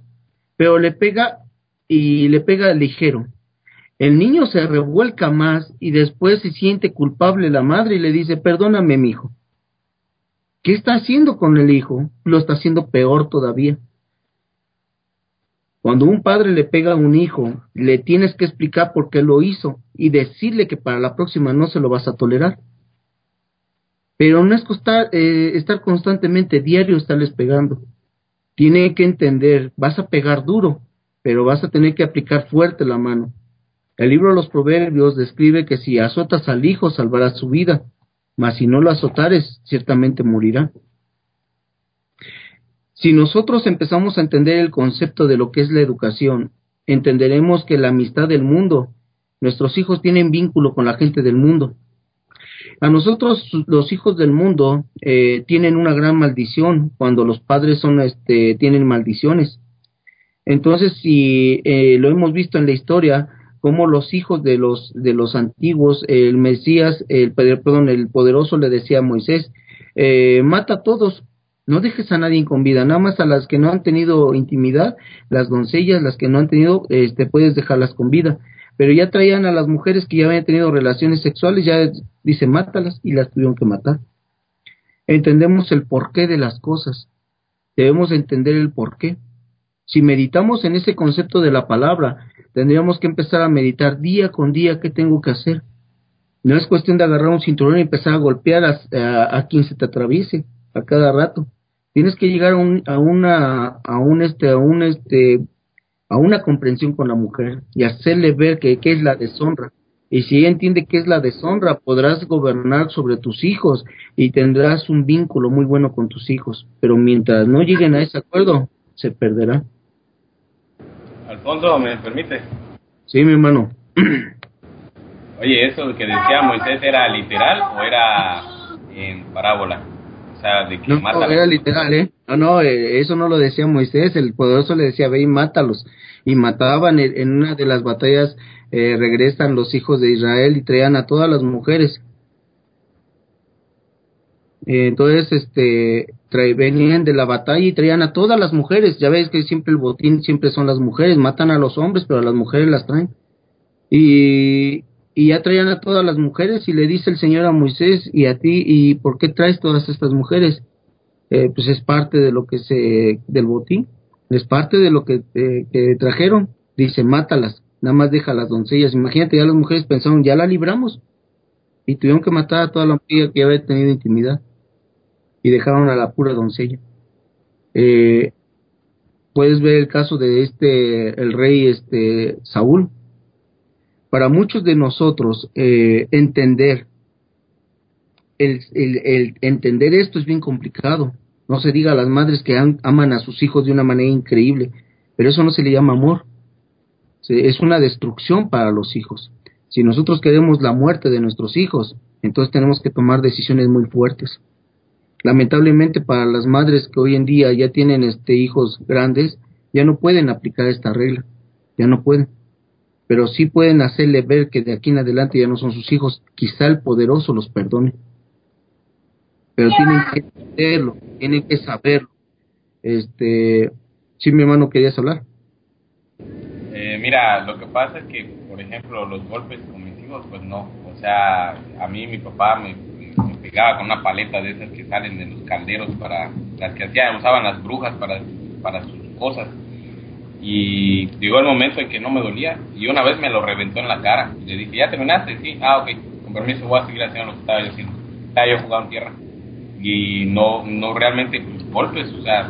Pero le pega y le pega ligero. El niño se revuelca más y después se siente culpable la madre y le dice, perdóname, mi hijo. ¿Qué está haciendo con el hijo? Lo está haciendo peor todavía. Cuando un padre le pega a un hijo, le tienes que explicar por qué lo hizo y decirle que para la próxima no se lo vas a tolerar. Pero no es costar, eh, estar constantemente diario estarles pegando. Tiene que entender, vas a pegar duro, pero vas a tener que aplicar fuerte la mano. El libro de los Proverbios describe que si azotas al hijo salvarás su vida, mas si no lo azotares, ciertamente morirá. Si nosotros empezamos a entender el concepto de lo que es la educación, entenderemos que la amistad del mundo, nuestros hijos tienen vínculo con la gente del mundo. A nosotros, los hijos del mundo, eh, tienen una gran maldición cuando los padres son, este, tienen maldiciones. Entonces, si eh, lo hemos visto en la historia, como los hijos de los de los antiguos, el Mesías, el perdón, el poderoso le decía a Moisés, eh, mata a todos, no dejes a nadie con vida, nada más a las que no han tenido intimidad, las doncellas, las que no han tenido, este, puedes dejarlas con vida. Pero ya traían a las mujeres que ya habían tenido relaciones sexuales, ya dice mátalas y las tuvieron que matar. Entendemos el porqué de las cosas. Debemos entender el porqué. Si meditamos en ese concepto de la palabra, tendríamos que empezar a meditar día con día qué tengo que hacer. No es cuestión de agarrar un cinturón y empezar a golpear a, quien se te atraviese a cada rato. Tienes que llegar a, un, a una a un este a un este a una comprensión con la mujer y hacerle ver que qué es la deshonra. Y si ella entiende qué es la deshonra, podrás gobernar sobre tus hijos y tendrás un vínculo muy bueno con tus hijos. Pero mientras no lleguen a ese acuerdo, se perderá. Alfonso, ¿me permite? Sí, mi hermano. Oye, ¿eso que decía Moisés era literal o era en parábola? O sea, de que no, era literal, ¿eh? No, no, eh, eso no lo decía Moisés, el poderoso le decía, ve y mátalos. Y mataban en, una de las batallas, eh, regresan los hijos de Israel y traían a todas las mujeres. Eh, entonces, este, venían de la batalla y traían a todas las mujeres. Ya ves que siempre el botín siempre son las mujeres, matan a los hombres, pero a las mujeres las traen. Y, y ya traían a todas las mujeres y le dice el Señor a Moisés y a ti, ¿y por qué traes todas estas mujeres? Eh, pues es parte de lo que se, del botín, es parte de lo que, eh, que trajeron. Dice, mátalas, nada más deja a las doncellas. Imagínate, ya las mujeres pensaron, ya la libramos. Y tuvieron que matar a toda la mujer que había tenido intimidad y dejaron a la pura doncella. Eh, puedes ver el caso de este, el rey este, Saúl. Para muchos de nosotros, eh, entender, el, entender esto es bien complicado. No se diga a las madres que aman a sus hijos de una manera increíble, pero eso no se le llama amor. es una destrucción para los hijos. Si nosotros queremos la muerte de nuestros hijos, entonces tenemos que tomar decisiones muy fuertes. Lamentablemente para las madres que hoy en día ya tienen este hijos grandes, ya no pueden aplicar esta regla, ya no pueden. Pero sí pueden hacerle ver que de aquí en adelante ya no son sus hijos, quizá el poderoso los perdone. Pero tienen que entenderlo, tienen que saberlo. Este, sí, mi hermano, ¿querías hablar? Eh, mira, lo que pasa es que, por ejemplo, los golpes con mis hijos, pues no. O sea, a mí mi papá me pegaba con una paleta de esas que salen de los calderos para las que hacían, usaban las brujas para, para sus cosas. Y llegó el momento en que no me dolía y una vez me lo reventó en la cara. Y le dije, ¿ya terminaste? Sí, ah, ok, con permiso voy a seguir haciendo lo que estaba yo haciendo. Estaba yo jugando en tierra. Y no, no realmente pues, golpes, o sea,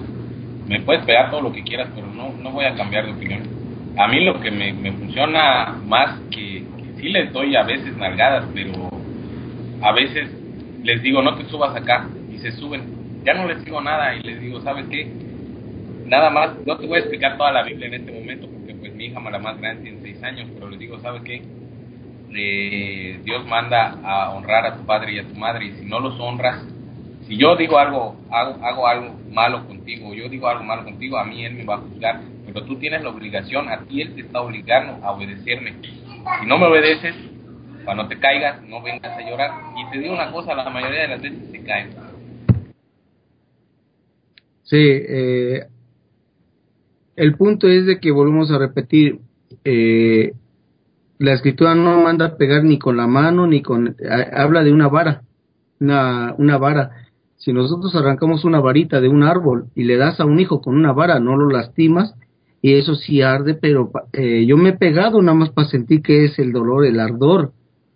me puedes pegar todo lo que quieras, pero no, no voy a cambiar de opinión. A mí lo que me, me funciona más que, que sí les doy a veces nalgadas, pero a veces les digo, no te subas acá, y se suben. Ya no les digo nada y les digo, ¿sabes qué? Nada más, no te voy a explicar toda la Biblia en este momento, porque pues mi hija la más grande tiene seis años, pero les digo, ¿sabes qué? eh, Dios manda a honrar a tu padre y a tu madre, y si no los honras, si yo digo algo, hago, hago algo malo contigo, yo digo algo malo contigo, a mí Él me va a juzgar, pero tú tienes la obligación, a ti Él te está obligando a obedecerme. Si no me obedeces, cuando te caigas, no vengas a llorar. Y te digo una cosa, la mayoría de las veces se caen. Sí, eh, el punto es de que volvemos a repetir, eh, la escritura no manda pegar ni con la mano ni con, habla de una vara, una, una vara. Si nosotros arrancamos una varita de un árbol y le das a un hijo con una vara, no lo lastimas, y eso sí arde, pero eh, yo me he pegado nada más para sentir que es el dolor, el ardor,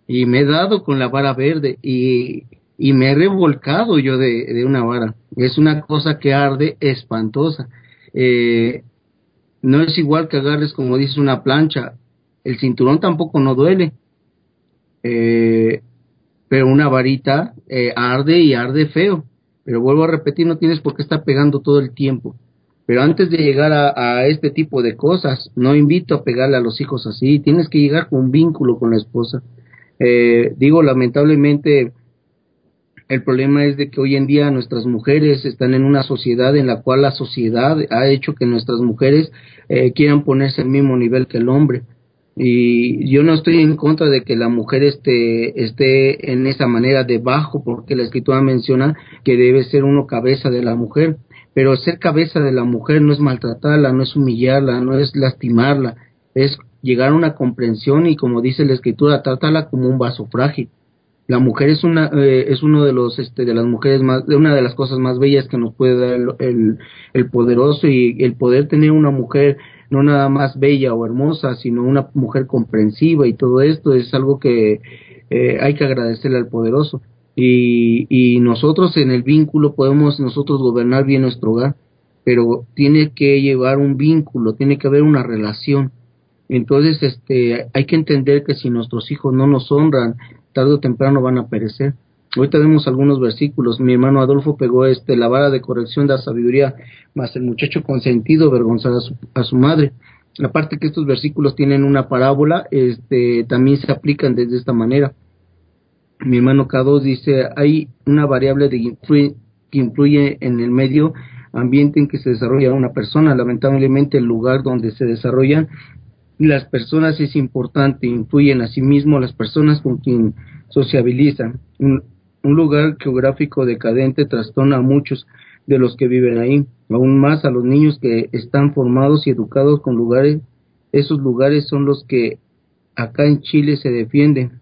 y me he dado con la vara verde y, y me he revolcado yo de, de, una vara. Es una cosa que arde espantosa. Eh, no es igual que agarres, como dices, una plancha. El cinturón tampoco no duele. Eh, pero una varita eh, arde y arde feo. Pero vuelvo a repetir, no tienes por qué estar pegando todo el tiempo. Pero antes de llegar a, este tipo de cosas, no invito a pegarle a los hijos así. Tienes que llegar con un vínculo con la esposa. Eh, digo, lamentablemente, el problema es de que hoy en día nuestras mujeres están en una sociedad en la cual la sociedad ha hecho que nuestras mujeres eh, quieran ponerse al mismo nivel que el hombre. Y yo no estoy en contra de que la mujer esté, esté en esa manera debajo, porque la escritura menciona que debe ser uno cabeza de la mujer pero ser cabeza de la mujer no es maltratarla, no es humillarla, no es lastimarla, es llegar a una comprensión y como dice la escritura, tratarla como un vaso frágil. La mujer es una eh, es uno de los este de las mujeres más de una de las cosas más bellas que nos puede dar el, el, poderoso y el poder tener una mujer no nada más bella o hermosa, sino una mujer comprensiva y todo esto es algo que eh, hay que agradecerle al poderoso y, y nosotros en el vínculo podemos nosotros gobernar bien nuestro hogar, pero tiene que llevar un vínculo, tiene que haber una relación. Entonces, este, hay que entender que si nuestros hijos no nos honran, tarde o temprano van a perecer. Ahorita vemos algunos versículos. Mi hermano Adolfo pegó este la vara de corrección de la sabiduría, más el muchacho consentido avergonzar a su, a su madre. Aparte que estos versículos tienen una parábola, este, también se aplican desde esta manera mi hermano K2 dice, hay una variable de que influye en el medio ambiente en que se desarrolla una persona. Lamentablemente el lugar donde se desarrollan las personas es importante, influyen a mismo las personas con quien sociabilizan. Un, un lugar geográfico decadente trastorna a muchos de los que viven ahí, aún más a los niños que están formados y educados con lugares, esos lugares son los que acá en Chile se defienden.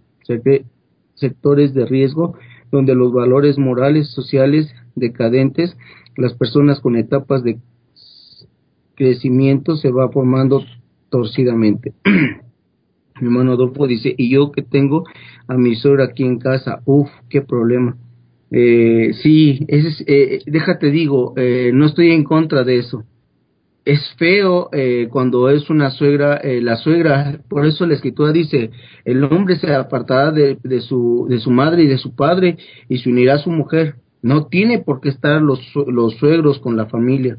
Sectores de riesgo donde los valores morales, sociales decadentes, las personas con etapas de crecimiento se va formando torcidamente. mi hermano Adolfo dice, y yo que tengo a mi suegra aquí en casa, uff, qué problema. Eh, sí, es, eh, déjate digo, eh, no estoy en contra de eso es feo eh, cuando es una suegra, eh, la suegra, por eso la escritura dice, el hombre se apartará de, de, su, de su madre y de su padre y se unirá a su mujer. No tiene por qué estar los, los suegros con la familia.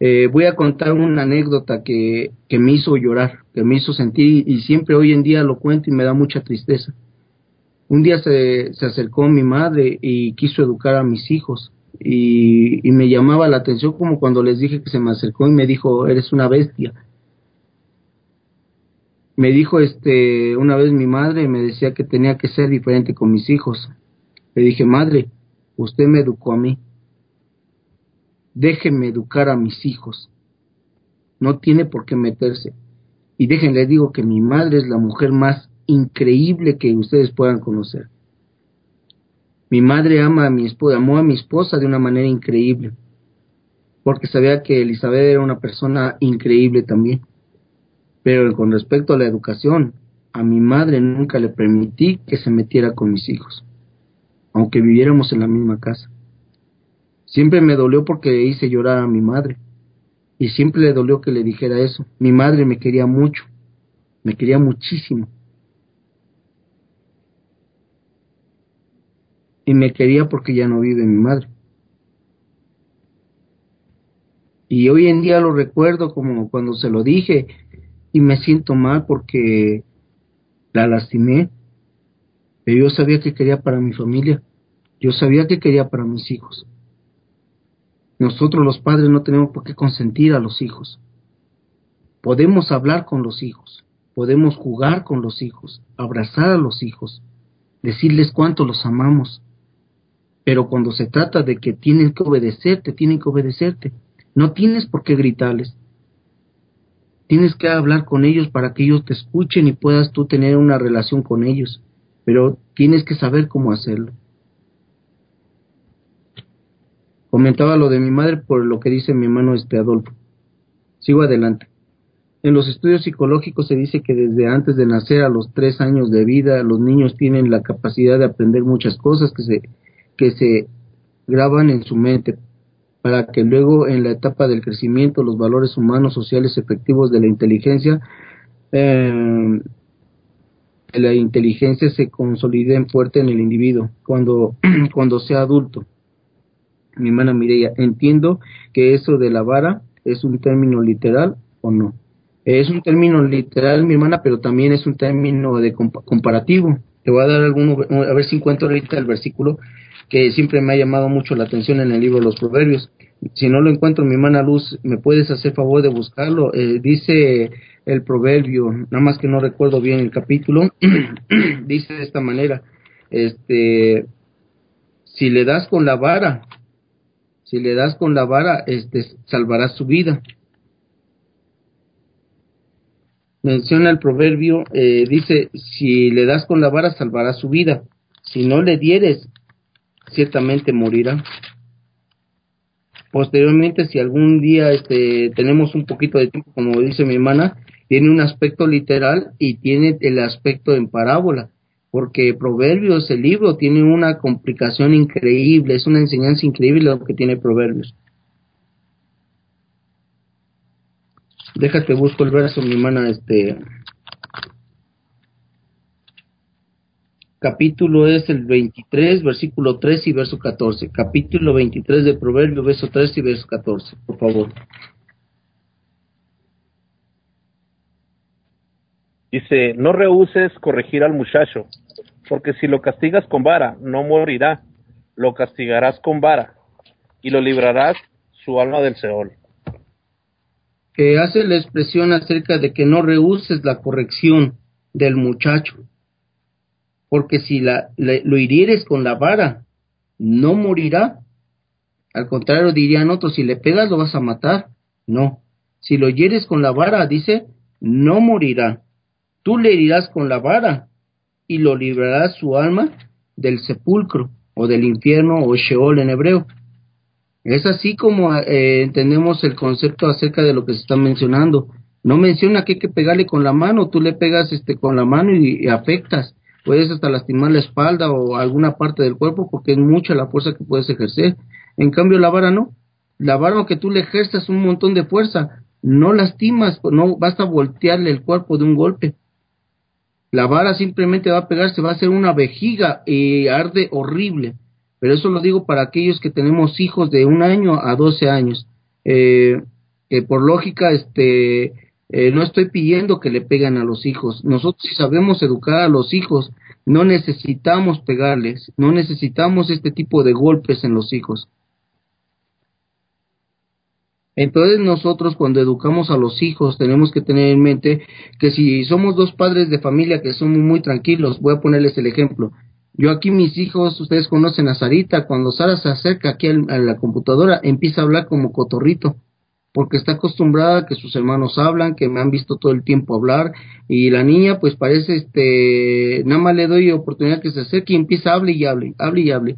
Eh, voy a contar una anécdota que, que me hizo llorar, que me hizo sentir y siempre hoy en día lo cuento y me da mucha tristeza. Un día se, se acercó mi madre y quiso educar a mis hijos y, me llamaba la atención como cuando les dije que se me acercó y me dijo, eres una bestia. Me dijo este una vez mi madre me decía que tenía que ser diferente con mis hijos. Le dije, madre, usted me educó a mí. Déjenme educar a mis hijos. No tiene por qué meterse. Y déjenle digo que mi madre es la mujer más increíble que ustedes puedan conocer mi madre ama a mi esposa, amó a mi esposa de una manera increíble, porque sabía que Elizabeth era una persona increíble también. Pero con respecto a la educación, a mi madre nunca le permití que se metiera con mis hijos, aunque viviéramos en la misma casa. Siempre me dolió porque hice llorar a mi madre, y siempre le dolió que le dijera eso. Mi madre me quería mucho, me quería muchísimo y me quería porque ya no vive mi madre. Y hoy en día lo recuerdo como cuando se lo dije y me siento mal porque la lastimé, pero yo sabía que quería para mi familia, yo sabía que quería para mis hijos. Nosotros los padres no tenemos por qué consentir a los hijos. Podemos hablar con los hijos, podemos jugar con los hijos, abrazar a los hijos, decirles cuánto los amamos. Pero cuando se trata de que tienen que obedecerte, tienen que obedecerte. No tienes por qué gritarles. Tienes que hablar con ellos para que ellos te escuchen y puedas tú tener una relación con ellos. Pero tienes que saber cómo hacerlo. Comentaba lo de mi madre por lo que dice mi hermano este Adolfo. Sigo adelante. En los estudios psicológicos se dice que desde antes de nacer a los tres años de vida los niños tienen la capacidad de aprender muchas cosas que se, que se graban en su mente para que luego en la etapa del crecimiento los valores humanos, sociales, efectivos de la inteligencia, eh, la inteligencia se consoliden fuerte en el individuo cuando, cuando sea adulto. Mi hermana Mireya, entiendo que eso de la vara es un término literal o no. Es un término literal, mi hermana, pero también es un término de comparativo. Te voy a dar alguno, a ver si encuentro ahorita el versículo que siempre me ha llamado mucho la atención en el libro de los Proverbios. Si no lo encuentro, mi hermana Luz, ¿me puedes hacer favor de buscarlo? Eh, dice el proverbio, nada más que no recuerdo bien el capítulo, dice de esta manera, este, si le das con la vara, si le das con la vara, este, salvarás su vida. Menciona el proverbio, eh, dice, si le das con la vara salvará su vida, si no le dieres, ciertamente morirá. Posteriormente, si algún día este, tenemos un poquito de tiempo, como dice mi hermana, tiene un aspecto literal y tiene el aspecto en parábola, porque Proverbios, el libro, tiene una complicación increíble, es una enseñanza increíble lo que tiene Proverbios. Déjate, busco el verso, mi hermana, este... Capítulo es el 23, versículo 3 y verso 14. Capítulo 23 de Proverbio, verso 3 y verso 14, por favor. Dice, no rehuses corregir al muchacho, porque si lo castigas con vara, no morirá, lo castigarás con vara, y lo librarás su alma del Seol que hace la expresión acerca de que no rehuses la corrección del muchacho, porque si la, lo hirieres con la vara, no morirá. Al contrario, dirían otros, si le pegas lo vas a matar. No, si lo hieres con la vara, dice, no morirá. Tú le herirás con la vara y lo librarás su alma del sepulcro o del infierno o Sheol en hebreo. Es así como eh, entendemos el concepto acerca de lo que se está mencionando. No menciona que hay que pegarle con la mano, tú le pegas este con la mano y, afectas. Puedes hasta lastimar la espalda o alguna parte del cuerpo porque es mucha la fuerza que puedes ejercer. En cambio la vara no. La vara que tú le ejerzas un montón de fuerza, no lastimas, no basta voltearle el cuerpo de un golpe. La vara simplemente va a pegarse, va a ser una vejiga y arde horrible pero eso lo digo para aquellos que tenemos hijos de un año a doce años. Eh, por lógica, este, eh, no estoy pidiendo que le peguen a los hijos. Nosotros si sabemos educar a los hijos, no necesitamos pegarles, no necesitamos este tipo de golpes en los hijos. Entonces nosotros cuando educamos a los hijos tenemos que tener en mente que si somos dos padres de familia que somos muy tranquilos, voy a ponerles el ejemplo, yo aquí mis hijos, ustedes conocen a Sarita, cuando Sara se acerca aquí a la computadora, empieza a hablar como cotorrito, porque está acostumbrada a que sus hermanos hablan, que me han visto todo el tiempo hablar, y la niña pues parece, este, nada más le doy oportunidad que se acerque y empieza a hablar y hable, hable y hable.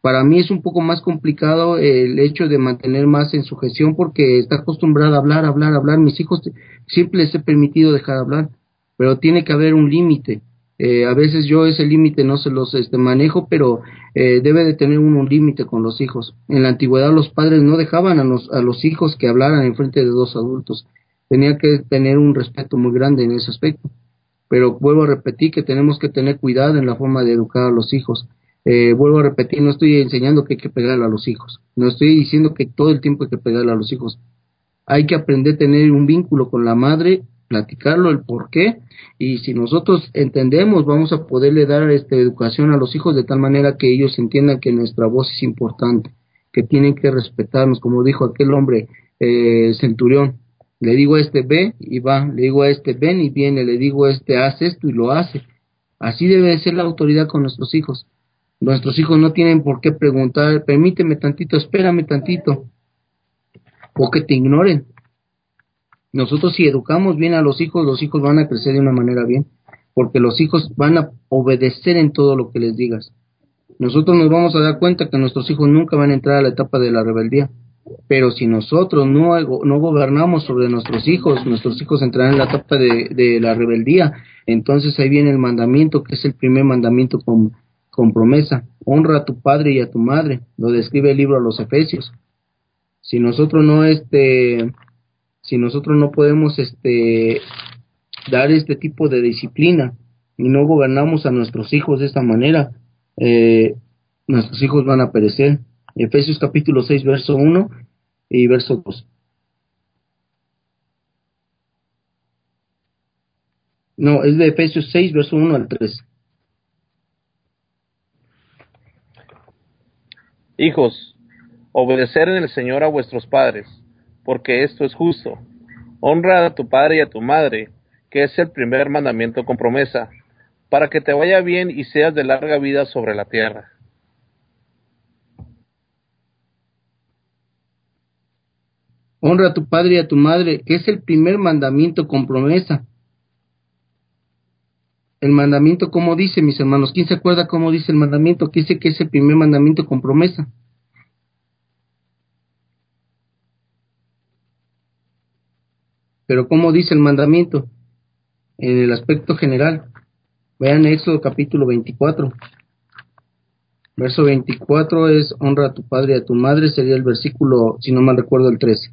Para mí es un poco más complicado el hecho de mantener más en sujeción porque está acostumbrada a hablar, hablar, hablar. Mis hijos siempre les he permitido dejar hablar, pero tiene que haber un límite eh, a veces yo ese límite no se los este, manejo, pero eh, debe de tener uno un límite con los hijos. En la antigüedad los padres no dejaban a los, a los hijos que hablaran en frente de dos adultos. Tenía que tener un respeto muy grande en ese aspecto. Pero vuelvo a repetir que tenemos que tener cuidado en la forma de educar a los hijos. Eh, vuelvo a repetir, no estoy enseñando que hay que pegarle a los hijos. No estoy diciendo que todo el tiempo hay que pegarle a los hijos. Hay que aprender a tener un vínculo con la madre platicarlo, el por qué, y si nosotros entendemos, vamos a poderle dar esta educación a los hijos de tal manera que ellos entiendan que nuestra voz es importante, que tienen que respetarnos, como dijo aquel hombre eh, centurión, le digo a este ve y va, le digo a este ven y viene, le digo a este haz esto y lo hace. Así debe ser la autoridad con nuestros hijos. Nuestros hijos no tienen por qué preguntar, permíteme tantito, espérame tantito, o que te ignoren. Nosotros si educamos bien a los hijos, los hijos van a crecer de una manera bien, porque los hijos van a obedecer en todo lo que les digas. Nosotros nos vamos a dar cuenta que nuestros hijos nunca van a entrar a la etapa de la rebeldía, pero si nosotros no, no gobernamos sobre nuestros hijos, nuestros hijos entrarán en la etapa de, de la rebeldía, entonces ahí viene el mandamiento, que es el primer mandamiento con, con promesa, honra a tu padre y a tu madre, lo describe el libro a los Efesios. Si nosotros no este si nosotros no podemos este dar este tipo de disciplina y no gobernamos a nuestros hijos de esta manera, eh, nuestros hijos van a perecer. Efesios capítulo 6, verso 1 y verso 2. No, es de Efesios 6, verso 1 al 3. Hijos, obedecer en el Señor a vuestros padres porque esto es justo. Honra a tu padre y a tu madre, que es el primer mandamiento con promesa, para que te vaya bien y seas de larga vida sobre la tierra. Honra a tu padre y a tu madre, que es el primer mandamiento con promesa. El mandamiento, como dice, mis hermanos? ¿Quién se acuerda cómo dice el mandamiento? ¿Qué dice que es el primer mandamiento con promesa? Pero ¿cómo dice el mandamiento? En el aspecto general. Vean Éxodo capítulo 24. Verso 24 es honra a tu padre y a tu madre, sería el versículo, si no mal recuerdo, el 13.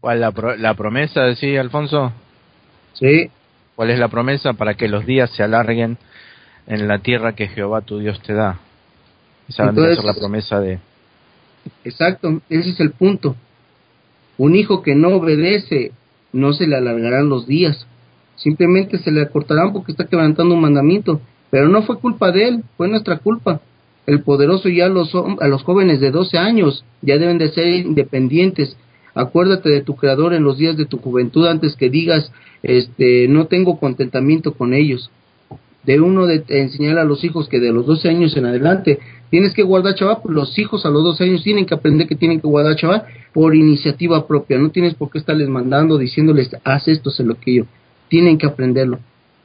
¿Cuál la, la promesa, sí, Alfonso? Sí. ¿Cuál es la promesa? Para que los días se alarguen en la tierra que Jehová tu Dios te da. Esa Entonces, ser la promesa de... Exacto, ese es el punto. Un hijo que no obedece, no se le alargarán los días, simplemente se le acortarán porque está quebrantando un mandamiento, pero no fue culpa de él, fue nuestra culpa. El poderoso ya los, a los jóvenes de 12 años ya deben de ser independientes. Acuérdate de tu creador en los días de tu juventud antes que digas, este, no tengo contentamiento con ellos. De uno de enseñar a los hijos que de los 12 años en adelante tienes que guardar chaval, pues los hijos a los 12 años tienen que aprender que tienen que guardar chaval por iniciativa propia, no tienes por qué estarles mandando, diciéndoles, haz esto, sé lo que yo, tienen que aprenderlo.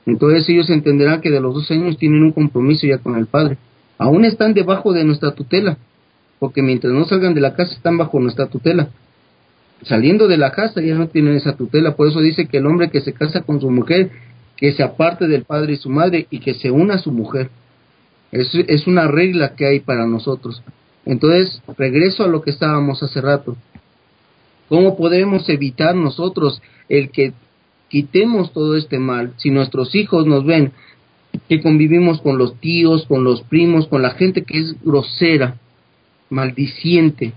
Entonces ellos entenderán que de los 12 años tienen un compromiso ya con el Padre. Aún están debajo de nuestra tutela, porque mientras no salgan de la casa están bajo nuestra tutela. Saliendo de la casa ya no tienen esa tutela, por eso dice que el hombre que se casa con su mujer, que se aparte del padre y su madre y que se una a su mujer. Es, es una regla que hay para nosotros. Entonces, regreso a lo que estábamos hace rato. ¿Cómo podemos evitar nosotros el que quitemos todo este mal? Si nuestros hijos nos ven que convivimos con los tíos, con los primos, con la gente que es grosera, maldiciente,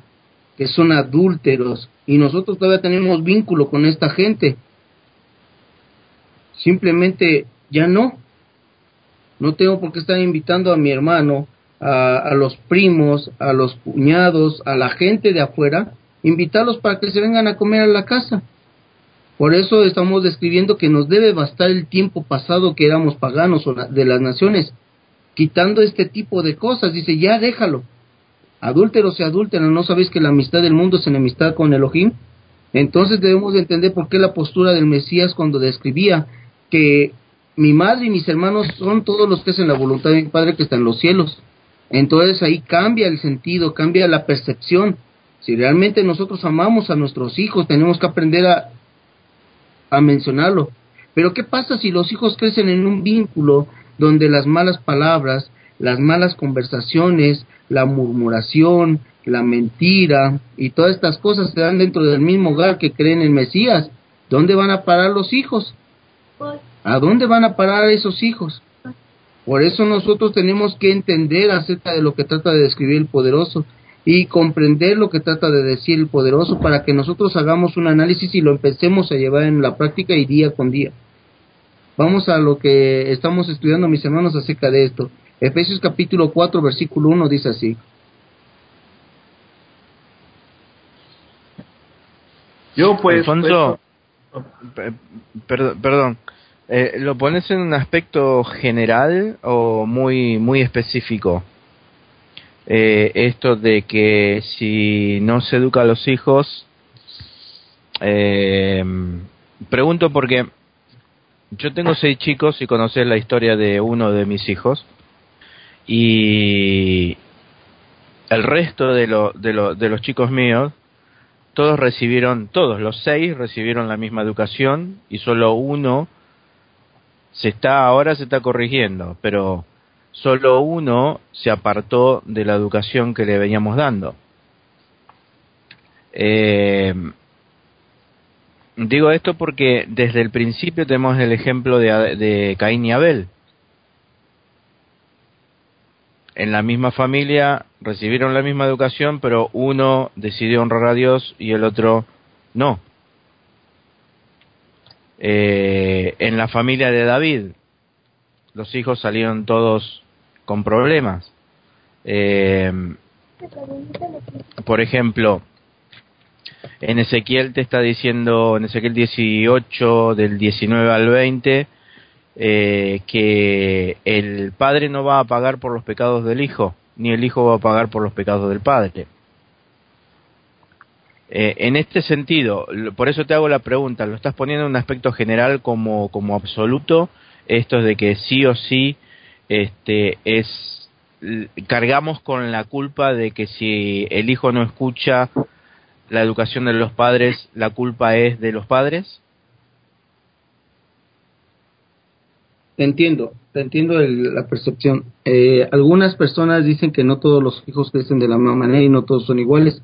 que son adúlteros, y nosotros todavía tenemos vínculo con esta gente. Simplemente ya no. No tengo por qué estar invitando a mi hermano, a, a los primos, a los cuñados, a la gente de afuera, invitarlos para que se vengan a comer a la casa. Por eso estamos describiendo que nos debe bastar el tiempo pasado que éramos paganos de las naciones, quitando este tipo de cosas. Dice, ya déjalo. Adúlteros y adúlteros, ¿no sabéis que la amistad del mundo es enemistad con Elohim? Entonces debemos de entender por qué la postura del Mesías cuando describía que mi madre y mis hermanos son todos los que hacen la voluntad de mi Padre que está en los cielos. Entonces ahí cambia el sentido, cambia la percepción. Si realmente nosotros amamos a nuestros hijos, tenemos que aprender a, a mencionarlo. Pero ¿qué pasa si los hijos crecen en un vínculo donde las malas palabras, las malas conversaciones, la murmuración, la mentira y todas estas cosas se dan dentro del mismo hogar que creen en Mesías? ¿Dónde van a parar los hijos? ¿A dónde van a parar esos hijos? Por eso nosotros tenemos que entender acerca de lo que trata de describir el poderoso y comprender lo que trata de decir el poderoso para que nosotros hagamos un análisis y lo empecemos a llevar en la práctica y día con día. Vamos a lo que estamos estudiando, mis hermanos, acerca de esto. Efesios capítulo 4, versículo 1 dice así. Yo pues... Alfonso, perdón, eh, ¿lo pones en un aspecto general o muy, muy específico? Eh, esto de que si no se educa a los hijos, eh, pregunto porque yo tengo seis chicos y conoces la historia de uno de mis hijos y el resto de, lo, de, lo, de los chicos míos todos recibieron, todos los seis recibieron la misma educación y solo uno se está, ahora se está corrigiendo, pero solo uno se apartó de la educación que le veníamos dando. Eh, digo esto porque desde el principio tenemos el ejemplo de, de Caín y Abel. En la misma familia recibieron la misma educación, pero uno decidió honrar a Dios y el otro no. Eh, en la familia de David, los hijos salieron todos con problemas. Eh, por ejemplo, en Ezequiel te está diciendo, en Ezequiel 18, del 19 al 20, eh, que el padre no va a pagar por los pecados del hijo, ni el hijo va a pagar por los pecados del padre. Eh, en este sentido, por eso te hago la pregunta, ¿lo estás poniendo en un aspecto general como, como absoluto? Esto es de que sí o sí este, es cargamos con la culpa de que si el hijo no escucha la educación de los padres, la culpa es de los padres? Te entiendo, te entiendo la percepción. Eh, algunas personas dicen que no todos los hijos crecen de la misma manera y no todos son iguales.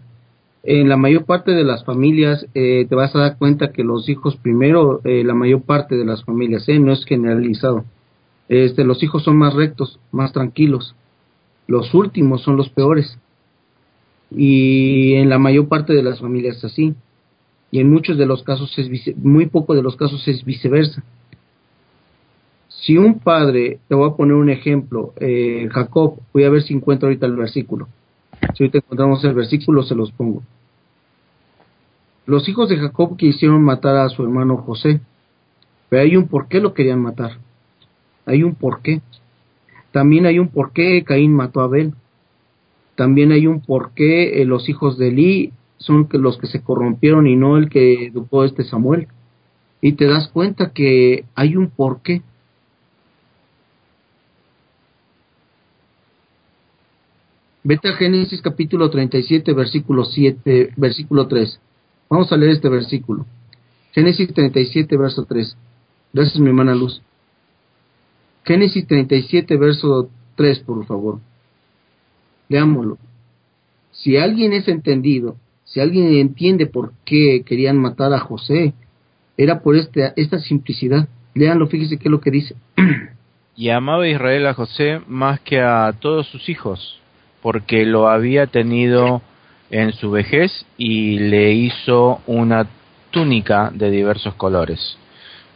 En la mayor parte de las familias eh, te vas a dar cuenta que los hijos primero, eh, la mayor parte de las familias, eh, no es generalizado, este, los hijos son más rectos, más tranquilos, los últimos son los peores. Y en la mayor parte de las familias es así. Y en muchos de los casos es muy poco de los casos es viceversa. Si un padre, te voy a poner un ejemplo, eh, Jacob, voy a ver si encuentro ahorita el versículo. Si ahorita encontramos el versículo, se los pongo. Los hijos de Jacob quisieron matar a su hermano José, pero hay un por qué lo querían matar. Hay un por qué. También hay un por qué Caín mató a Abel. También hay un por qué eh, los hijos de Eli son los que se corrompieron y no el que educó este Samuel. Y te das cuenta que hay un por Vete a Génesis capítulo 37, versículo 7, versículo 3. Vamos a leer este versículo. Génesis 37, verso 3. Gracias, mi hermana Luz. Génesis 37, verso 3, por favor. Leámoslo. Si alguien es entendido, si alguien entiende por qué querían matar a José, era por este, esta simplicidad. Leanlo, fíjese qué es lo que dice. Y amaba Israel a José más que a todos sus hijos, porque lo había tenido en su vejez y le hizo una túnica de diversos colores,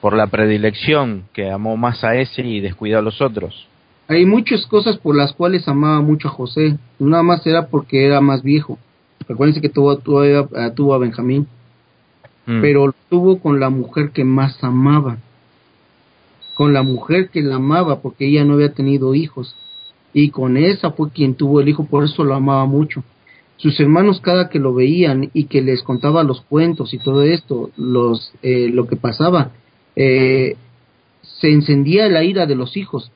por la predilección que amó más a ese y descuidó a los otros. Hay muchas cosas por las cuales amaba mucho a José, nada más era porque era más viejo. Recuérdense que tuvo, tuvo, tuvo a Benjamín, mm. pero tuvo con la mujer que más amaba, con la mujer que la amaba porque ella no había tenido hijos, y con esa fue quien tuvo el hijo, por eso lo amaba mucho sus hermanos cada que lo veían y que les contaba los cuentos y todo esto, los, eh, lo que pasaba, eh, se encendía la ira de los hijos.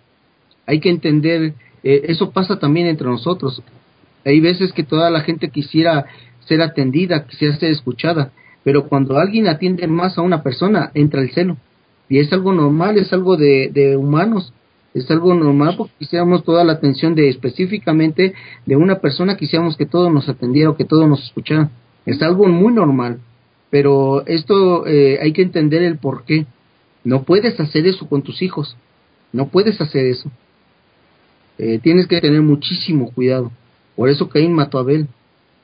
Hay que entender, eh, eso pasa también entre nosotros. Hay veces que toda la gente quisiera ser atendida, quisiera ser escuchada, pero cuando alguien atiende más a una persona, entra el celo. Y es algo normal, es algo de, de humanos es algo normal porque quisiéramos toda la atención de específicamente de una persona, quisiéramos que todo nos atendiera o que todo nos escuchara. Es algo muy normal, pero esto eh, hay que entender el por qué. No puedes hacer eso con tus hijos, no puedes hacer eso. Eh, tienes que tener muchísimo cuidado. Por eso Caín mató a Abel.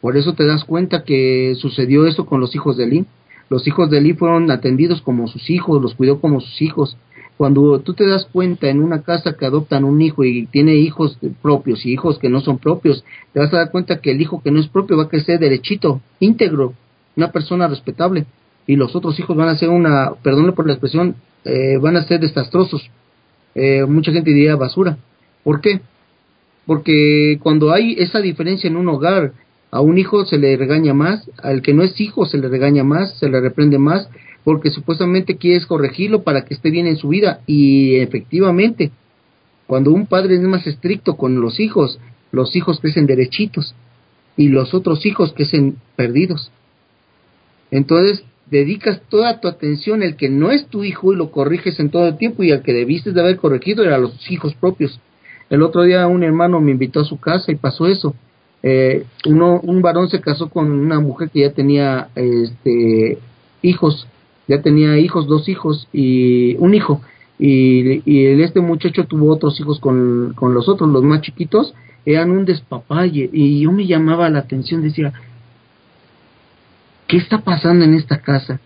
Por eso te das cuenta que sucedió eso con los hijos de Eli. Los hijos de Eli fueron atendidos como sus hijos, los cuidó como sus hijos. Cuando tú te das cuenta en una casa que adoptan un hijo y tiene hijos propios y hijos que no son propios, te vas a dar cuenta que el hijo que no es propio va a crecer derechito, íntegro, una persona respetable. Y los otros hijos van a ser una, perdónle por la expresión, eh, van a ser desastrosos. Eh, mucha gente diría basura. ¿Por qué? Porque cuando hay esa diferencia en un hogar, a un hijo se le regaña más, al que no es hijo se le regaña más, se le reprende más, porque supuestamente quieres corregirlo para que esté bien en su vida. Y efectivamente, cuando un padre es más estricto con los hijos, los hijos crecen derechitos y los otros hijos crecen perdidos. Entonces, dedicas toda tu atención al que no es tu hijo y lo corriges en todo el tiempo y al que debiste de haber corregido era los hijos propios. El otro día un hermano me invitó a su casa y pasó eso. Eh, uno, un varón se casó con una mujer que ya tenía este, hijos, ya tenía hijos, dos hijos y un hijo. Y, y este muchacho tuvo otros hijos con, con los otros, los más chiquitos, eran un despapalle. Y yo me llamaba la atención, decía, ¿qué está pasando en esta casa?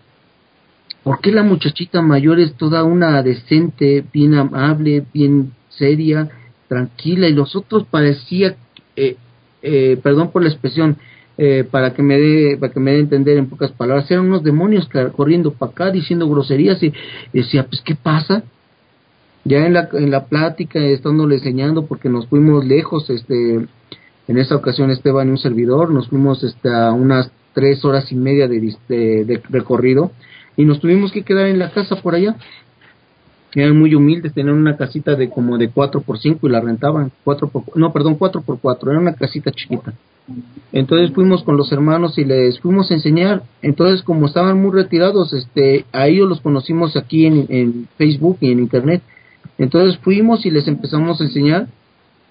¿Por qué la muchachita mayor es toda una decente, bien amable, bien seria, tranquila y los otros parecía, eh, eh, perdón por la expresión, eh, para que me dé para que me dé entender en pocas palabras, eran unos demonios corriendo para acá diciendo groserías y, decía, pues ¿qué pasa? Ya en la, en la plática, estándole enseñando, porque nos fuimos lejos, este, en esa ocasión Esteban y un servidor, nos fuimos este, a unas tres horas y media de, recorrido y nos tuvimos que quedar en la casa por allá eran muy humildes, tenían una casita de como de 4 por 5 y la rentaban, cuatro por, no, perdón, 4 por 4 era una casita chiquita. Entonces fuimos con los hermanos y les fuimos a enseñar. Entonces, como estaban muy retirados, este, a ellos los conocimos aquí en, Facebook y en Internet. Entonces fuimos y les empezamos a enseñar.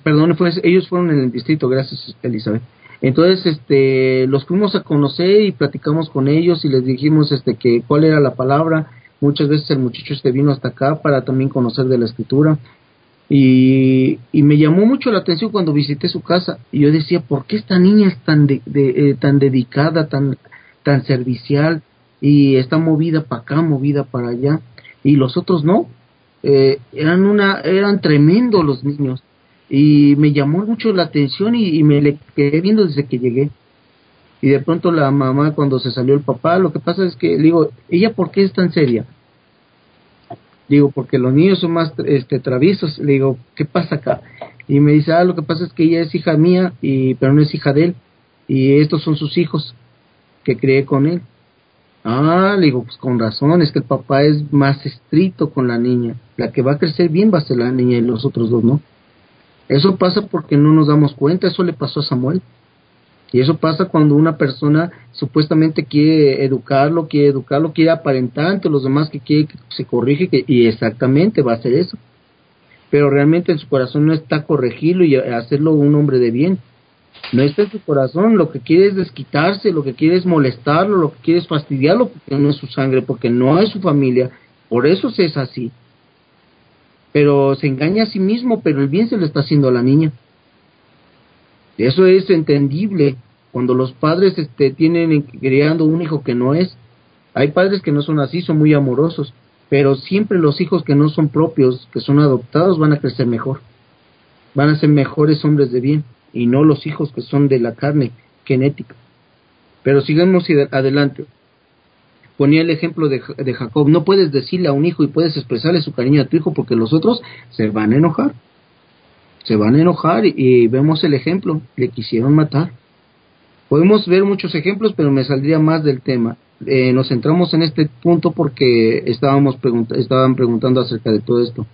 Perdón, ellos fueron en el distrito, gracias Elizabeth. Entonces, este, los fuimos a conocer y platicamos con ellos y les dijimos, este, que cuál era la palabra Muchas veces el muchacho este vino hasta acá para también conocer de la escritura. Y, y, me llamó mucho la atención cuando visité su casa. Y yo decía, ¿por qué esta niña es tan, de, eh, tan dedicada, tan, tan servicial? Y está movida para acá, movida para allá. Y los otros no. Eh, eran, una, eran tremendos los niños. Y me llamó mucho la atención y, y me le quedé viendo desde que llegué y de pronto la mamá cuando se salió el papá, lo que pasa es que, digo, ¿ella por qué es tan seria? Digo, porque los niños son más este, traviesos. Le digo, ¿qué pasa acá? Y me dice, ah, lo que pasa es que ella es hija mía, y, pero no es hija de él. Y estos son sus hijos que crié con él. Ah, le digo, pues con razón, es que el papá es más estricto con la niña. La que va a crecer bien va a ser la niña y los otros dos no. Eso pasa porque no nos damos cuenta, eso le pasó a Samuel. Y eso pasa cuando una persona supuestamente quiere educarlo, quiere educarlo, quiere aparentar ante los demás que quiere que se corrige que, y exactamente va a hacer eso. Pero realmente en su corazón no está corregirlo y hacerlo un hombre de bien. No está en su corazón, lo que quiere es desquitarse, lo que quiere es molestarlo, lo que quiere es fastidiarlo porque no es su sangre, porque no es su familia. Por eso se es así. Pero se engaña a sí mismo, pero el bien se lo está haciendo a la niña. Eso es entendible cuando los padres este, tienen criando un hijo que no es. Hay padres que no son así, son muy amorosos, pero siempre los hijos que no son propios, que son adoptados, van a crecer mejor. Van a ser mejores hombres de bien y no los hijos que son de la carne genética. Pero sigamos adelante. Ponía el ejemplo de, de Jacob. No puedes decirle a un hijo y puedes expresarle su cariño a tu hijo porque los otros se van a enojar se van a enojar y, vemos el ejemplo, le quisieron matar. Podemos ver muchos ejemplos, pero me saldría más del tema. Eh, nos centramos en este punto porque estábamos estaban preguntando acerca de todo esto.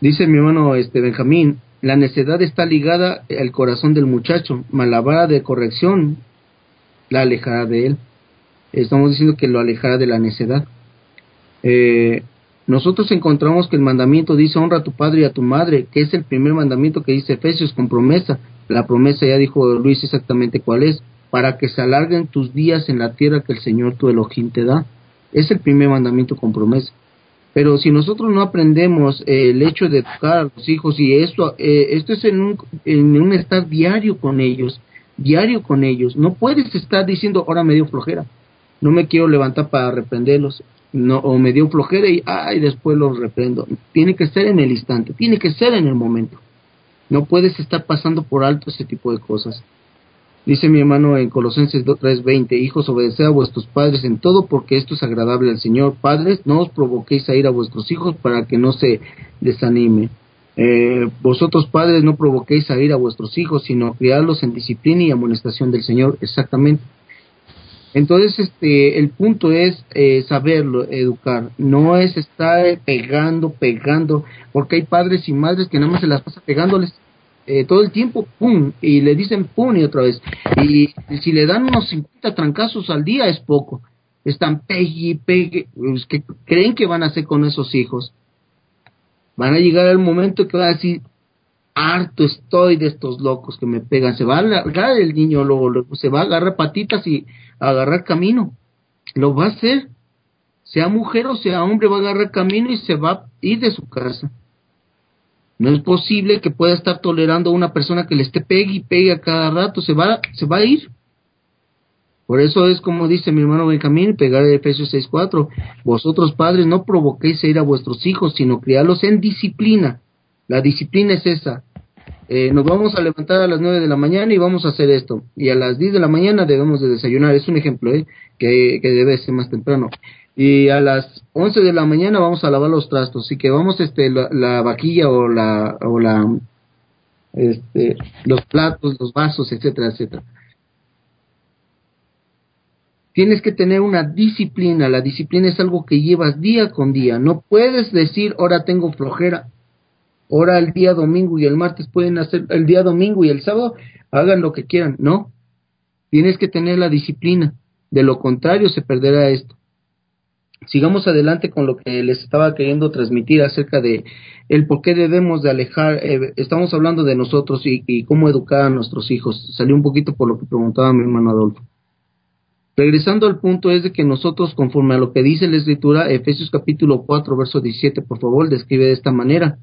Dice mi hermano este Benjamín, la necedad está ligada al corazón del muchacho, malabara de corrección la alejará de él. Estamos diciendo que lo alejará de la necedad. Eh, nosotros encontramos que el mandamiento dice honra a tu padre y a tu madre, que es el primer mandamiento que dice Efesios con promesa. La promesa ya dijo Luis exactamente cuál es, para que se alarguen tus días en la tierra que el Señor tu Elohim te da. Es el primer mandamiento con promesa. Pero si nosotros no aprendemos eh, el hecho de educar a los hijos y esto, eh, esto es en un, en un estar diario con ellos, diario con ellos, no puedes estar diciendo ahora me dio flojera, no me quiero levantar para reprenderlos, no, o me dio flojera y ay, después los reprendo. Tiene que ser en el instante, tiene que ser en el momento. No puedes estar pasando por alto ese tipo de cosas. Dice mi hermano en Colosenses 3:20, hijos, obedeced a vuestros padres en todo porque esto es agradable al Señor. Padres, no os provoquéis a ir a vuestros hijos para que no se desanime. Eh, vosotros padres no provoquéis a ir a vuestros hijos, sino criarlos en disciplina y amonestación del Señor. Exactamente. Entonces, este, el punto es eh, saberlo, educar. No es estar pegando, pegando, porque hay padres y madres que nada más se las pasa pegándoles eh, todo el tiempo, pum, y le dicen pum y otra vez. Y, si le dan unos 50 trancazos al día es poco. Están pegue y pegue, pues, que creen que van a hacer con esos hijos. Van a llegar el momento que van a decir, harto estoy de estos locos que me pegan. Se va a agarrar el niño, luego, se va a agarrar patitas y a agarrar camino. Lo va a hacer. Sea mujer o sea hombre, va a agarrar camino y se va a ir de su casa. No es posible que pueda estar tolerando a una persona que le esté pegue y pegue a cada rato, se va, se va a ir. Por eso es como dice mi hermano Benjamín, pegar el Efesios 6.4, vosotros padres no provoquéis a ir a vuestros hijos, sino criarlos en disciplina. La disciplina es esa. Eh, nos vamos a levantar a las 9 de la mañana y vamos a hacer esto. Y a las 10 de la mañana debemos de desayunar. Es un ejemplo, ¿eh? que, debe ser más temprano y a las 11 de la mañana vamos a lavar los trastos, así que vamos este la, vaquilla o la o la este los platos, los vasos, etcétera, etcétera. Tienes que tener una disciplina, la disciplina es algo que llevas día con día, no puedes decir ahora tengo flojera, ahora el día domingo y el martes pueden hacer el día domingo y el sábado hagan lo que quieran, no. Tienes que tener la disciplina, de lo contrario se perderá esto sigamos adelante con lo que les estaba queriendo transmitir acerca de el por qué debemos de alejar, eh, estamos hablando de nosotros y, cómo educar a nuestros hijos. Salió un poquito por lo que preguntaba mi hermano Adolfo. Regresando al punto es de que nosotros, conforme a lo que dice la Escritura, Efesios capítulo 4, verso 17, por favor, describe de esta manera.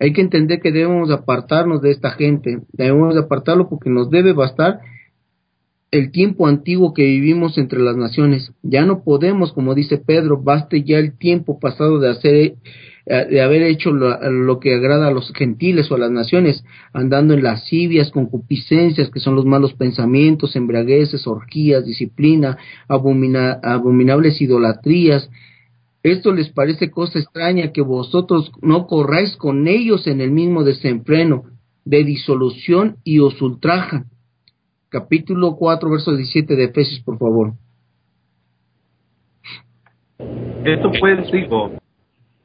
Hay que entender que debemos apartarnos de esta gente, debemos apartarlo porque nos debe bastar el tiempo antiguo que vivimos entre las naciones. Ya no podemos, como dice Pedro, baste ya el tiempo pasado de hacer eh, de haber hecho lo, que agrada a los gentiles o a las naciones, andando en lascivias, concupiscencias, que son los malos pensamientos, embriagueces, orgías, disciplina, abominables idolatrías. Esto les parece cosa extraña que vosotros no corráis con ellos en el mismo desenfreno de disolución y os ultrajan capítulo 4, verso 17 de Efesios, por favor. Esto pues digo,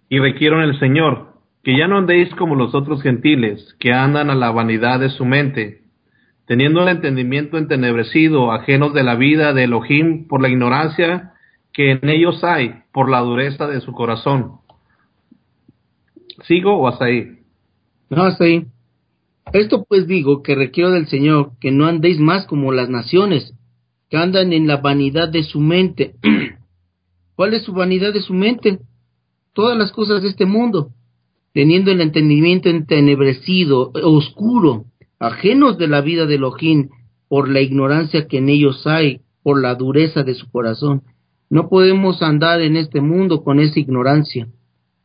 y requiero en el Señor, que ya no andéis como los otros gentiles, que andan a la vanidad de su mente, teniendo el entendimiento entenebrecido, ajenos de la vida de Elohim por la ignorancia que en ellos hay, por la dureza de su corazón. ¿Sigo o hasta ahí? No, hasta ahí. Esto pues digo que requiero del Señor que no andéis más como las naciones, que andan en la vanidad de su mente. ¿Cuál es su vanidad de su mente? Todas las cosas de este mundo, teniendo el entendimiento entenebrecido, oscuro, ajenos de la vida de Elohim, por la ignorancia que en ellos hay, por la dureza de su corazón. No podemos andar en este mundo con esa ignorancia.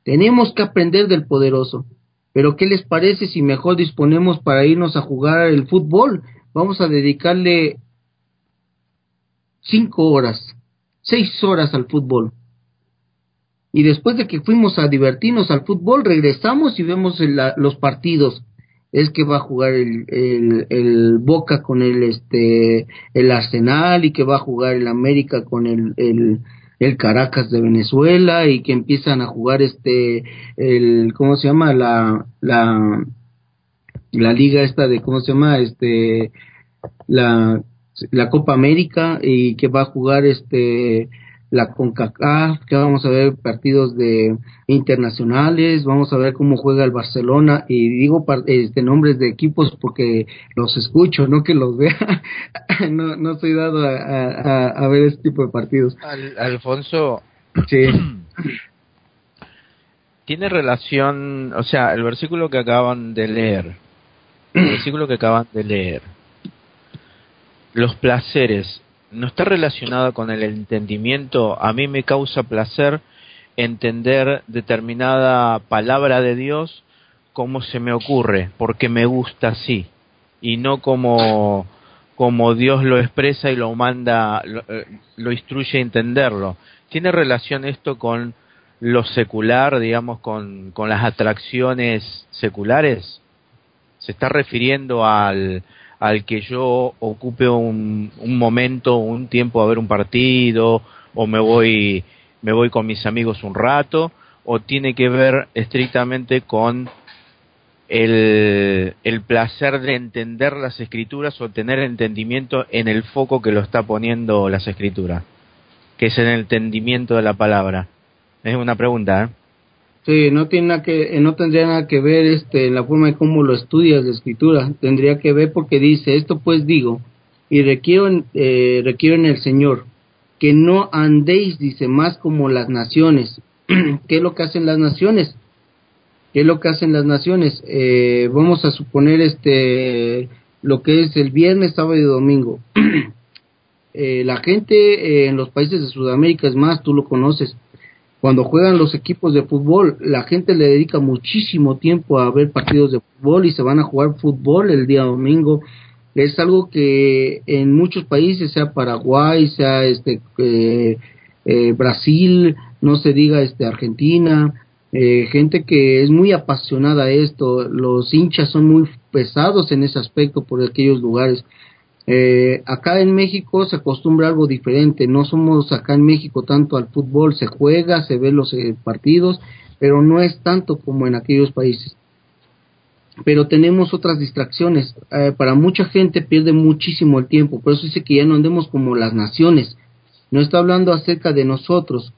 Tenemos que aprender del poderoso. Pero ¿qué les parece si mejor disponemos para irnos a jugar el fútbol? Vamos a dedicarle cinco horas, seis horas al fútbol. Y después de que fuimos a divertirnos al fútbol, regresamos y vemos los partidos. Es que va a jugar el, el, Boca con el, este, el Arsenal y que va a jugar el América con el, el, el Caracas de Venezuela y que empiezan a jugar este el cómo se llama la la la liga esta de cómo se llama este la la Copa América y que va a jugar este la CONCACAF, que vamos a ver partidos de internacionales, vamos a ver cómo juega el Barcelona y digo este nombres de equipos porque los escucho, no que los vea. no no estoy dado a, a, ver este tipo de partidos. Al, Alfonso, sí. tiene relación, o sea, el versículo que acaban de leer, el versículo que acaban de leer, los placeres, ¿no está relacionado con el entendimiento? A mí me causa placer entender determinada palabra de Dios como se me ocurre, porque me gusta así, y no como, como Dios lo expresa y lo manda, lo, eh, instruye a entenderlo. ¿Tiene relación esto con lo secular, digamos, con, con las atracciones seculares? ¿Se está refiriendo al, al que yo ocupe un, un momento, un tiempo a ver un partido, o me voy, me voy con mis amigos un rato, o tiene que ver estrictamente con el, el placer de entender las escrituras o tener entendimiento en el foco que lo está poniendo las escrituras, que es el entendimiento de la palabra. Es una pregunta, ¿eh? Sí, no tiene nada que, eh, no tendría nada que ver este, la forma de cómo lo estudias la escritura. Tendría que ver porque dice, esto pues digo, y requiero, eh, requiero en el Señor, que no andéis, dice, más como las naciones. ¿Qué es lo que hacen las naciones? ¿Qué es lo que hacen las naciones? Eh, vamos a suponer este, lo que es el viernes, sábado y domingo. Eh, la gente eh, en los países de Sudamérica, es más, tú lo conoces, cuando juegan los equipos de fútbol, la gente le dedica muchísimo tiempo a ver partidos de fútbol y se van a jugar fútbol el día domingo. Es algo que en muchos países, sea Paraguay, sea este eh, eh, Brasil, no se diga este Argentina, eh, gente que es muy apasionada a esto. Los hinchas son muy pesados en ese aspecto por aquellos lugares. Eh, acá en México se acostumbra algo diferente, no somos acá en México tanto al fútbol, se juega, se ve los eh, partidos, pero no es tanto como en aquellos países. Pero tenemos otras distracciones, eh, para mucha gente pierde muchísimo el tiempo, por eso dice que ya no andemos como las naciones, no está hablando acerca de nosotros,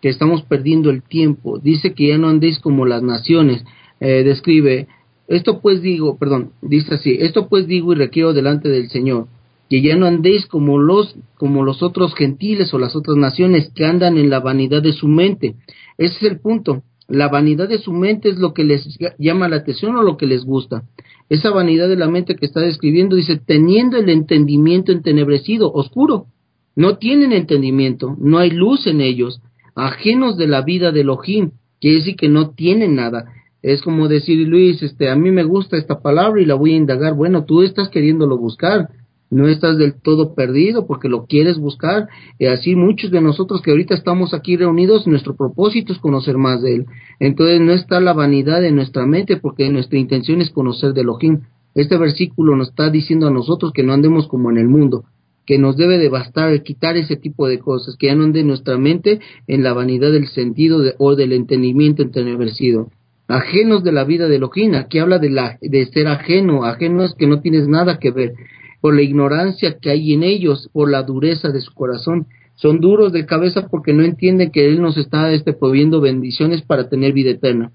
que estamos perdiendo el tiempo, dice que ya no andéis como las naciones, eh, describe, esto pues digo, perdón, dice así, esto pues digo y requiero delante del Señor, que ya no andéis como los, como los otros gentiles o las otras naciones que andan en la vanidad de su mente. Ese es el punto. La vanidad de su mente es lo que les llama la atención o lo que les gusta. Esa vanidad de la mente que está describiendo dice, teniendo el entendimiento entenebrecido, oscuro. No tienen entendimiento, no hay luz en ellos, ajenos de la vida de Elohim, quiere decir que no tienen nada. Es como decir, Luis, este, a mí me gusta esta palabra y la voy a indagar. Bueno, tú estás queriéndolo buscar, no estás del todo perdido porque lo quieres buscar. Y así muchos de nosotros que ahorita estamos aquí reunidos, nuestro propósito es conocer más de Él. Entonces no está la vanidad en nuestra mente porque nuestra intención es conocer de Elohim. Este versículo nos está diciendo a nosotros que no andemos como en el mundo, que nos debe de bastar quitar ese tipo de cosas, que ya no ande nuestra mente en la vanidad del sentido de, o del entendimiento entenebrecido ajenos de la vida de Elohim. Aquí habla de, la, de ser ajeno, ajeno es que no tienes nada que ver, por la ignorancia que hay en ellos, por la dureza de su corazón. Son duros de cabeza porque no entienden que Él nos está este, proveyendo bendiciones para tener vida eterna.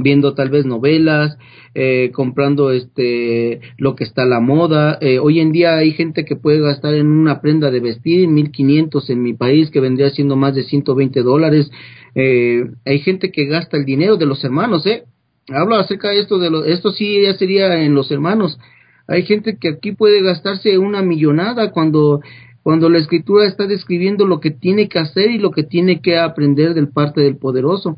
Viendo tal vez novelas, eh, comprando este lo que está a la moda. Eh, hoy en día hay gente que puede gastar en una prenda de vestir en 1500 en mi país, que vendría siendo más de 120 dólares. Eh, hay gente que gasta el dinero de los hermanos, ¿eh? Hablo acerca de esto, de lo, esto sí ya sería en los hermanos. Hay gente que aquí puede gastarse una millonada cuando, cuando la escritura está describiendo lo que tiene que hacer y lo que tiene que aprender del parte del poderoso.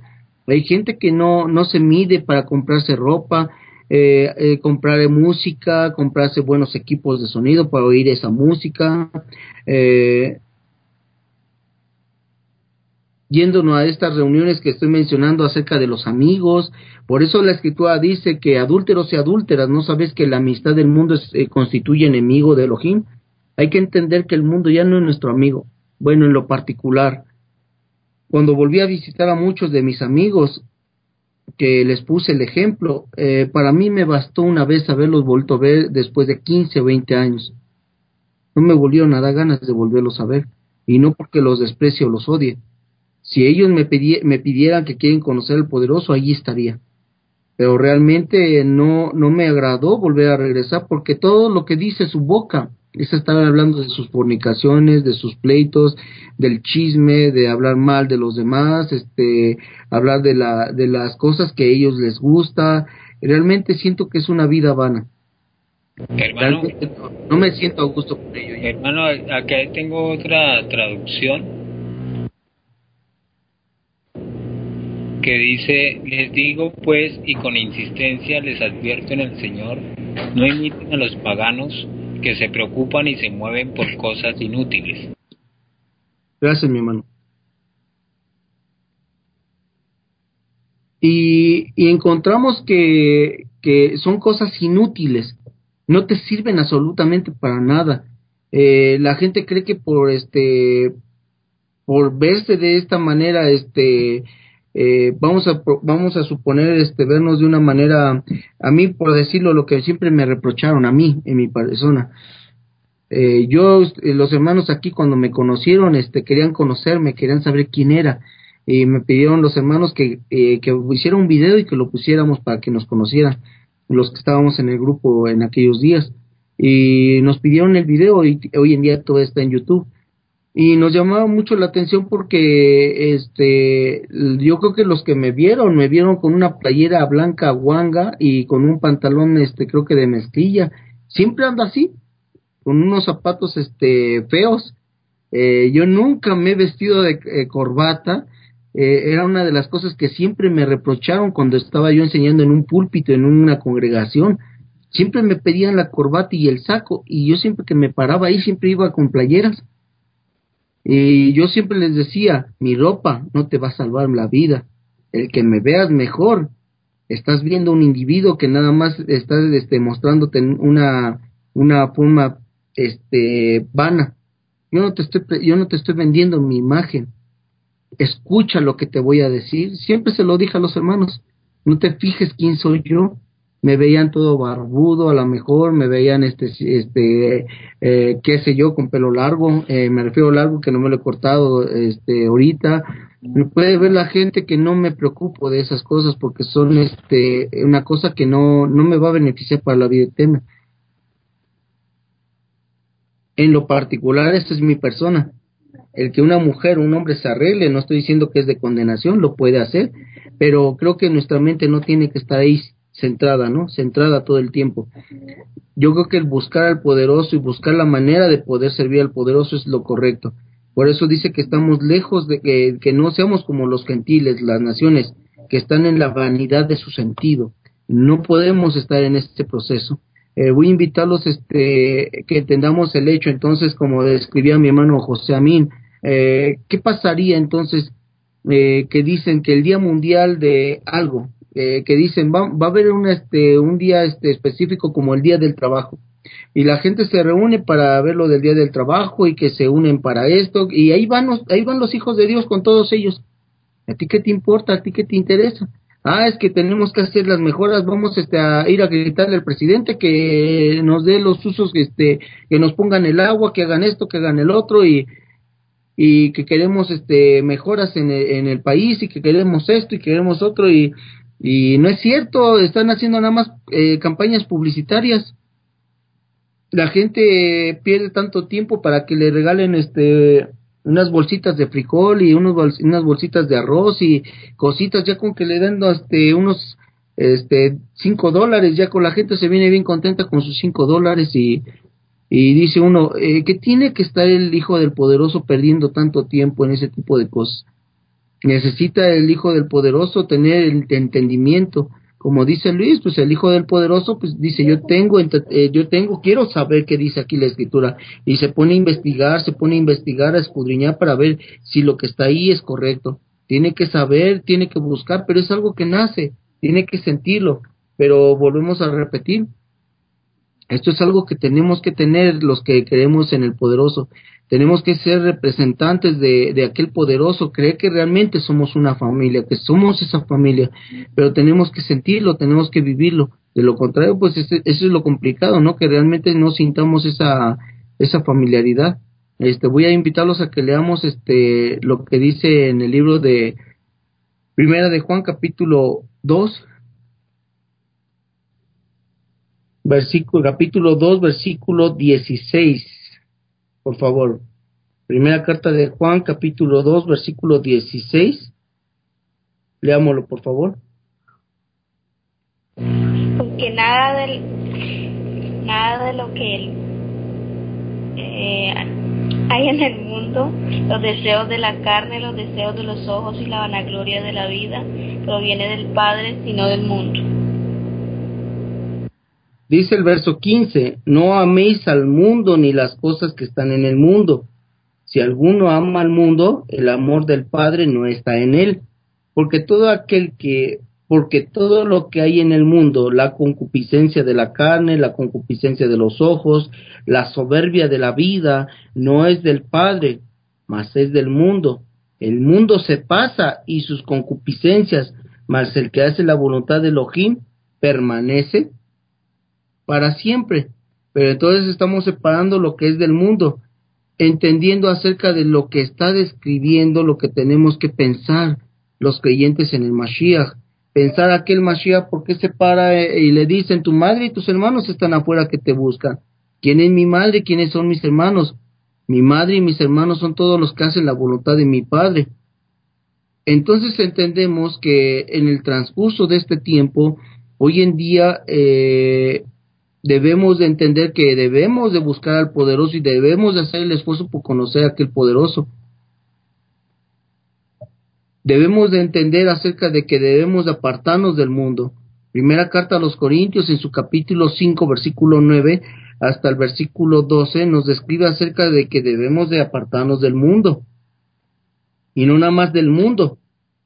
Hay gente que no, no se mide para comprarse ropa, eh, eh, comprar música, comprarse buenos equipos de sonido para oír esa música, eh, yéndonos a estas reuniones que estoy mencionando acerca de los amigos. Por eso la escritura dice que adúlteros y adúlteras, ¿no sabes que la amistad del mundo es, eh, constituye enemigo de Elohim? Hay que entender que el mundo ya no es nuestro amigo. Bueno, en lo particular, cuando volví a visitar a muchos de mis amigos, que les puse el ejemplo, eh, para mí me bastó una vez haberlos vuelto a ver después de 15 o 20 años. No me volvieron a dar ganas de volverlos a ver, y no porque los desprecie o los odie, si ellos me, pidi me pidieran que quieren conocer al poderoso, allí estaría. Pero realmente no, no me agradó volver a regresar porque todo lo que dice su boca es estar hablando de sus fornicaciones, de sus pleitos, del chisme, de hablar mal de los demás, este, hablar de la, de las cosas que a ellos les gusta. Realmente siento que es una vida vana. Hermano, no, no me siento a gusto con ello. ya. hermano, acá tengo otra traducción que dice, les digo pues y con insistencia les advierto en el Señor, no imiten a los paganos que se preocupan y se mueven por cosas inútiles. Gracias, mi hermano. Y, y encontramos que, que son cosas inútiles, no te sirven absolutamente para nada. Eh, la gente cree que por este por verse de esta manera este eh, vamos a vamos a suponer este vernos de una manera a mí por decirlo lo que siempre me reprocharon a mí en mi persona. Eh, yo eh, los hermanos aquí cuando me conocieron este querían conocerme querían saber quién era. Y me pidieron los hermanos que eh, que hiciera un video y que lo pusiéramos para que nos conocieran los que estábamos en el grupo en aquellos días. Y nos pidieron el video y hoy en día todo está en YouTube y nos llamaba mucho la atención porque este yo creo que los que me vieron me vieron con una playera blanca guanga y con un pantalón este creo que de mezclilla. Siempre ando así con unos zapatos este feos. Eh, yo nunca me he vestido de eh, corbata. Eh, era una de las cosas que siempre me reprocharon cuando estaba yo enseñando en un púlpito en una congregación. Siempre me pedían la corbata y el saco y yo siempre que me paraba ahí siempre iba con playeras y yo siempre les decía, mi ropa no te va a salvar la vida. El que me veas mejor, estás viendo un individuo que nada más está este, mostrándote una, una forma este, vana. Yo no, te estoy, yo no te estoy vendiendo mi imagen. Escucha lo que te voy a decir. Siempre se lo dije a los hermanos. No te fijes quién soy yo. Me veían todo barbudo, a lo mejor me veían este, este, eh, qué sé yo, con pelo largo, eh, me refiero largo que no me lo he cortado este ahorita. Puede ver la gente que no me preocupo de esas cosas porque son este una cosa que no no me va a beneficiar para la vida eterna. En lo particular, esta es mi persona. El que una mujer un hombre se arregle, no estoy diciendo que es de condenación, lo puede hacer, pero creo que nuestra mente no tiene que estar ahí centrada, ¿no? Centrada todo el tiempo. Yo creo que el buscar al poderoso y buscar la manera de poder servir al poderoso es lo correcto. Por eso dice que estamos lejos de que, que no seamos como los gentiles, las naciones, que están en la vanidad de su sentido. No podemos estar en este proceso. Eh, voy a invitarlos este, que entendamos el hecho, entonces, como describía mi hermano José Amin, eh, ¿qué pasaría entonces eh, que dicen que el Día Mundial de algo, eh, que dicen va, va a haber un, este, un día este, específico como el Día del Trabajo? y la gente se reúne para ver lo del día del trabajo y que se unen para esto y ahí van los, ahí van los hijos de Dios con todos ellos. ¿A ti qué te importa? ¿A ti qué te interesa? Ah, es que tenemos que hacer las mejoras, vamos este, a ir a gritarle al presidente que nos dé los usos, este, que nos pongan el agua, que hagan esto, que hagan el otro y, y que queremos este, mejoras en el, en el país y que queremos esto y queremos otro y, y no es cierto, están haciendo nada más eh, campañas publicitarias. La gente pierde tanto tiempo para que le regalen este unas bolsitas de frijol y unos bols- unas bolsitas de arroz y cositas ya con que le den este unos este cinco dólares ya con la gente se viene bien contenta con sus cinco dólares y y dice uno eh, que tiene que estar el hijo del poderoso perdiendo tanto tiempo en ese tipo de cosas necesita el hijo del poderoso tener el entendimiento. Como dice Luis, pues el hijo del poderoso, pues dice, yo tengo, eh, yo tengo, quiero saber qué dice aquí la escritura, y se pone a investigar, se pone a investigar, a escudriñar para ver si lo que está ahí es correcto. Tiene que saber, tiene que buscar, pero es algo que nace, tiene que sentirlo, pero volvemos a repetir, esto es algo que tenemos que tener los que creemos en el poderoso. Tenemos que ser representantes de, aquel poderoso, creer que realmente somos una familia, que somos esa familia, pero tenemos que sentirlo, tenemos que vivirlo. De lo contrario, pues eso es lo complicado, ¿no? Que realmente no sintamos esa, esa familiaridad. Este, voy a invitarlos a que leamos este, lo que dice en el libro de Primera de Juan, capítulo 2, versículo, capítulo 2, versículo 16, por favor. Primera carta de Juan, capítulo 2, versículo 16. Leámoslo, por favor. Porque nada del, nada de lo que eh, hay en el mundo, los deseos de la carne, los deseos de los ojos y la vanagloria de la vida, proviene del Padre, sino del mundo. Dice el verso 15, no améis al mundo ni las cosas que están en el mundo. Si alguno ama al mundo, el amor del Padre no está en él, porque todo aquel que porque todo lo que hay en el mundo, la concupiscencia de la carne, la concupiscencia de los ojos, la soberbia de la vida, no es del Padre, mas es del mundo. El mundo se pasa y sus concupiscencias, mas el que hace la voluntad de Elohim permanece para siempre. Pero entonces estamos separando lo que es del mundo, entendiendo acerca de lo que está describiendo, lo que tenemos que pensar los creyentes en el Mashiach pensar aquel Mashiach, ¿por qué se para eh, y le dicen, tu madre y tus hermanos están afuera que te buscan? ¿Quién es mi madre? ¿Quiénes son mis hermanos? Mi madre y mis hermanos son todos los que hacen la voluntad de mi Padre. Entonces entendemos que en el transcurso de este tiempo, hoy en día eh, debemos de entender que debemos de buscar al poderoso y debemos de hacer el esfuerzo por conocer a aquel poderoso debemos de entender acerca de que debemos de apartarnos del mundo. Primera carta a los Corintios en su capítulo 5 versículo 9 hasta el versículo 12 nos describe acerca de que debemos de apartarnos del mundo. Y no nada más del mundo,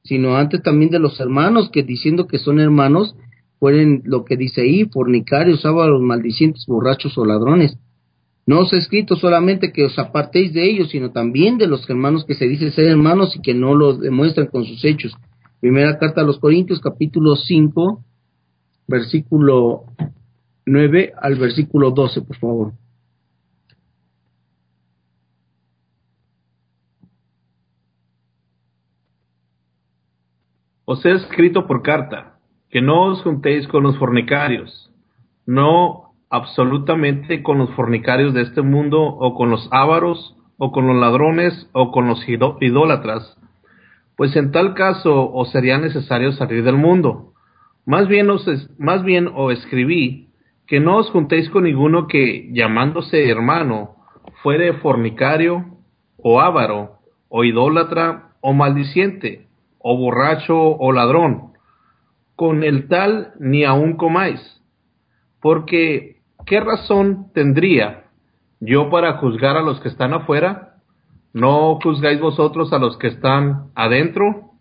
sino antes también de los hermanos que diciendo que son hermanos fueren lo que dice ahí, fornicarios, sábados, maldicientes, borrachos o ladrones. No os he escrito solamente que os apartéis de ellos, sino también de los hermanos que se dicen ser hermanos y que no los demuestran con sus hechos. Primera carta a los Corintios, capítulo 5, versículo 9 al versículo 12, por favor. Os he escrito por carta, que no os juntéis con los fornicarios, no absolutamente con los fornicarios de este mundo, o con los ávaros, o con los ladrones, o con los idólatras, pues en tal caso os sería necesario salir del mundo. Más bien os, más bien os escribí que no os juntéis con ninguno que, llamándose hermano, fuere fornicario, o ávaro, o idólatra, o maldiciente, o borracho, o ladrón. Con el tal ni aun comáis, porque ¿qué razón tendría yo para juzgar a los que están afuera? ¿No juzgáis vosotros a los que están adentro?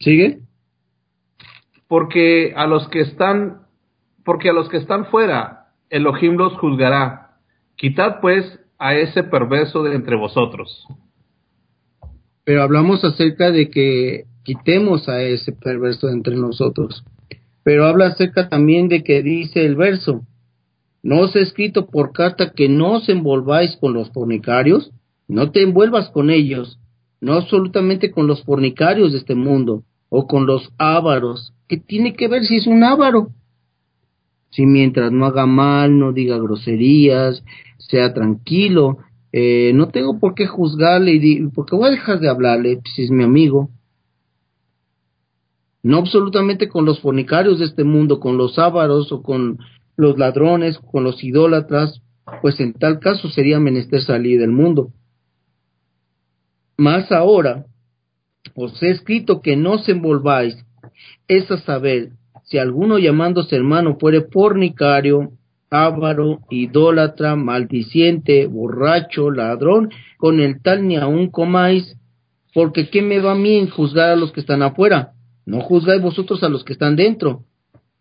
¿Sigue? Porque a los que están, porque a los que están fuera, Elohim los juzgará. Quitad pues a ese perverso de entre vosotros. Pero hablamos acerca de que quitemos a ese perverso entre nosotros pero habla acerca también de que dice el verso, no os he escrito por carta que no os envolváis con los fornicarios, no te envuelvas con ellos, no absolutamente con los fornicarios de este mundo, o con los ávaros, que tiene que ver si es un ávaro. Si mientras no haga mal, no diga groserías, sea tranquilo, eh, no tengo por qué juzgarle y porque voy a dejar de hablarle si es mi amigo no absolutamente con los fornicarios de este mundo, con los ávaros o con los ladrones, con los idólatras, pues en tal caso sería menester salir del mundo. Más ahora, os he escrito que no os envolváis, es a saber, si alguno llamándose hermano fuere fornicario, ávaro, idólatra, maldiciente, borracho, ladrón, con el tal ni aun comáis, porque ¿qué me va a mí en juzgar a los que están afuera? No juzgáis vosotros a los que están dentro,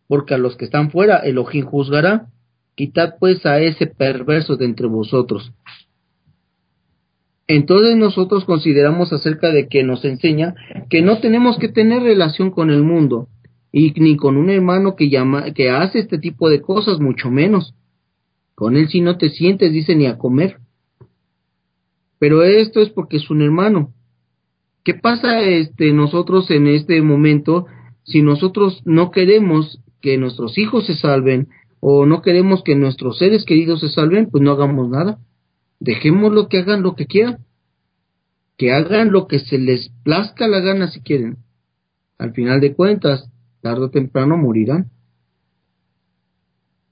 porque a los que están fuera Elohim juzgará. Quitad pues a ese perverso de entre vosotros. Entonces nosotros consideramos acerca de que nos enseña que no tenemos que tener relación con el mundo y ni con un hermano que llama que hace este tipo de cosas mucho menos. Con él si no te sientes dice ni a comer. Pero esto es porque es un hermano. ¿Qué pasa este, nosotros en este momento Si nosotros no queremos que nuestros hijos se salven o no queremos que nuestros seres queridos se salven, pues no hagamos nada. Dejémoslo que hagan lo que quieran. Que hagan lo que se les plazca la gana si quieren. Al final de cuentas, tarde o temprano morirán.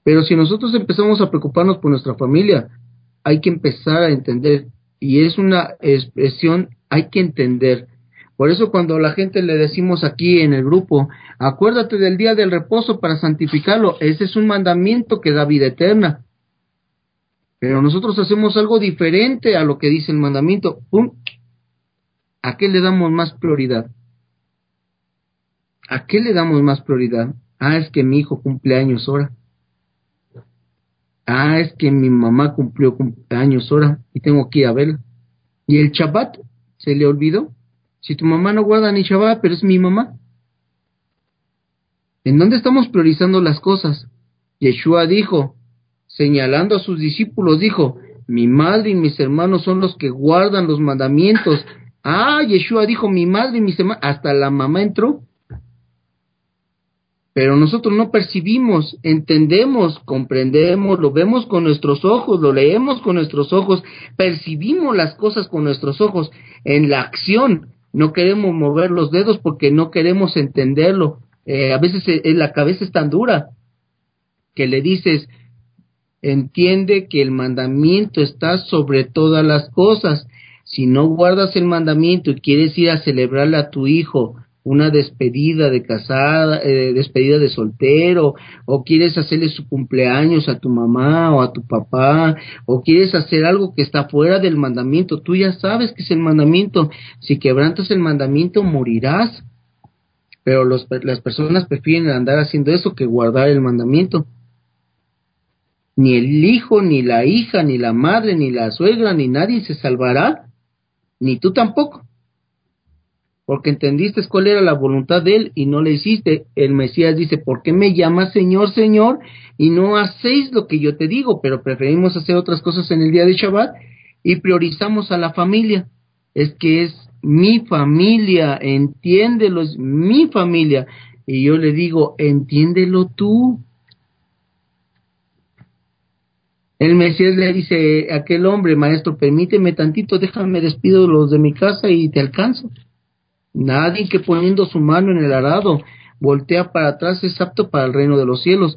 Pero si nosotros empezamos a preocuparnos por nuestra familia, hay que empezar a entender, y es una expresión, hay que entender. Por eso cuando la gente le decimos aquí en el grupo, acuérdate del día del reposo para santificarlo, ese es un mandamiento que da vida eterna. Pero nosotros hacemos algo diferente a lo que dice el mandamiento. ¿A qué le damos más prioridad? ¿A qué le damos más prioridad? Ah, es que mi hijo cumple años ahora. Ah, es que mi mamá cumplió años ahora y tengo que ir a verla. ¿Y el Shabbat? ¿Se le olvidó? Si tu mamá no guarda ni Shabbat, pero es mi mamá. ¿En dónde estamos priorizando las cosas? Yeshua dijo, señalando a sus discípulos, dijo, mi madre y mis hermanos son los que guardan los mandamientos. Ah, Yeshua dijo, mi madre y mis hermanos, hasta la mamá entró pero nosotros no percibimos, entendemos, comprendemos, lo vemos con nuestros ojos, lo leemos con nuestros ojos, percibimos las cosas con nuestros ojos en la acción. No queremos mover los dedos porque no queremos entenderlo. Eh, a veces eh, la cabeza es tan dura que le dices, entiende que el mandamiento está sobre todas las cosas. Si no guardas el mandamiento y quieres ir a celebrarle a tu hijo, una despedida de casada, eh, despedida de soltero, o quieres hacerle su cumpleaños a tu mamá o a tu papá, o quieres hacer algo que está fuera del mandamiento, tú ya sabes que es el mandamiento, si quebrantas el mandamiento morirás, pero los, las personas prefieren andar haciendo eso que guardar el mandamiento. Ni el hijo, ni la hija, ni la madre, ni la suegra, ni nadie se salvará, ni tú tampoco porque entendiste cuál era la voluntad de él y no le hiciste. El Mesías dice, ¿por qué me llamas Señor, Señor? Y no hacéis lo que yo te digo, pero preferimos hacer otras cosas en el día de Shabbat y priorizamos a la familia. Es que es mi familia, entiéndelo, es mi familia. Y yo le digo, entiéndelo tú. El Mesías le dice a aquel hombre, maestro, permíteme tantito, déjame despido los de mi casa y te alcanzo. Nadie que poniendo su mano en el arado voltea para atrás es apto para el reino de los cielos.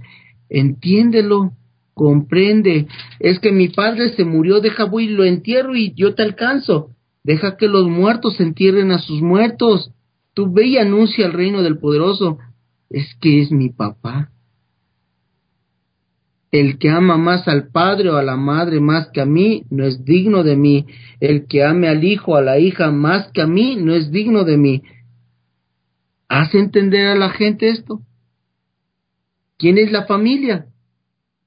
Entiéndelo, comprende. Es que mi padre se murió, deja voy y lo entierro y yo te alcanzo. Deja que los muertos entierren a sus muertos. Tú ve y anuncia el reino del poderoso. Es que es mi papá. El que ama más al padre o a la madre más que a mí no es digno de mí. El que ame al hijo o a la hija más que a mí no es digno de mí. ¿Hace entender a la gente esto? ¿Quién es la familia?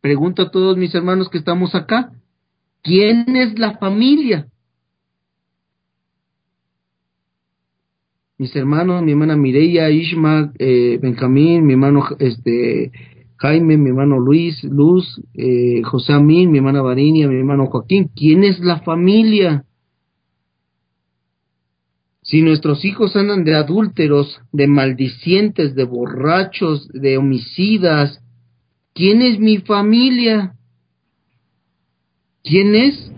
Pregunto a todos mis hermanos que estamos acá. ¿Quién es la familia? Mis hermanos, mi hermana Mireya, Ishma, eh, Benjamín, mi hermano este, Jaime, mi hermano Luis, Luz, eh, José Amín, mi hermana Varinia, mi hermano Joaquín. ¿Quién es la familia? Si nuestros hijos andan de adúlteros, de maldicientes, de borrachos, de homicidas, ¿quién es mi familia? ¿Quién es?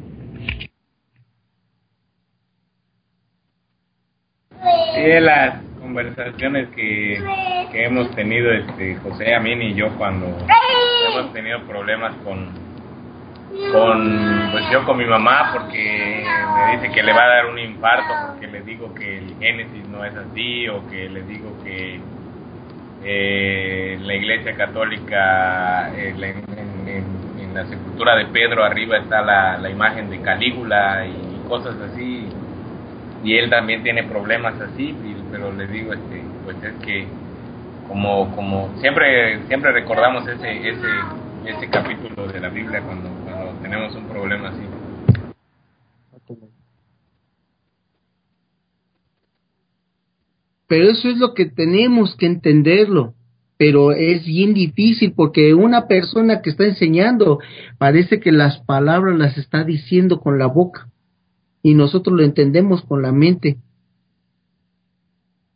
Sí, las conversaciones que, que hemos tenido este José, Amin y yo cuando hemos tenido problemas con con pues yo con mi mamá porque me dice que le va a dar un infarto porque le digo que el Génesis no es así o que le digo que eh, la Iglesia Católica eh, en, en, la sepultura de Pedro arriba está la, la imagen de Calígula y cosas así. Y él también tiene problemas así pero le digo este pues es que como como siempre siempre recordamos ese ese ese capítulo de la Biblia cuando cuando tenemos un problema así. Pero eso es lo que tenemos que entenderlo pero es bien difícil porque una persona que está enseñando parece que las palabras las está diciendo con la boca y nosotros lo entendemos con la mente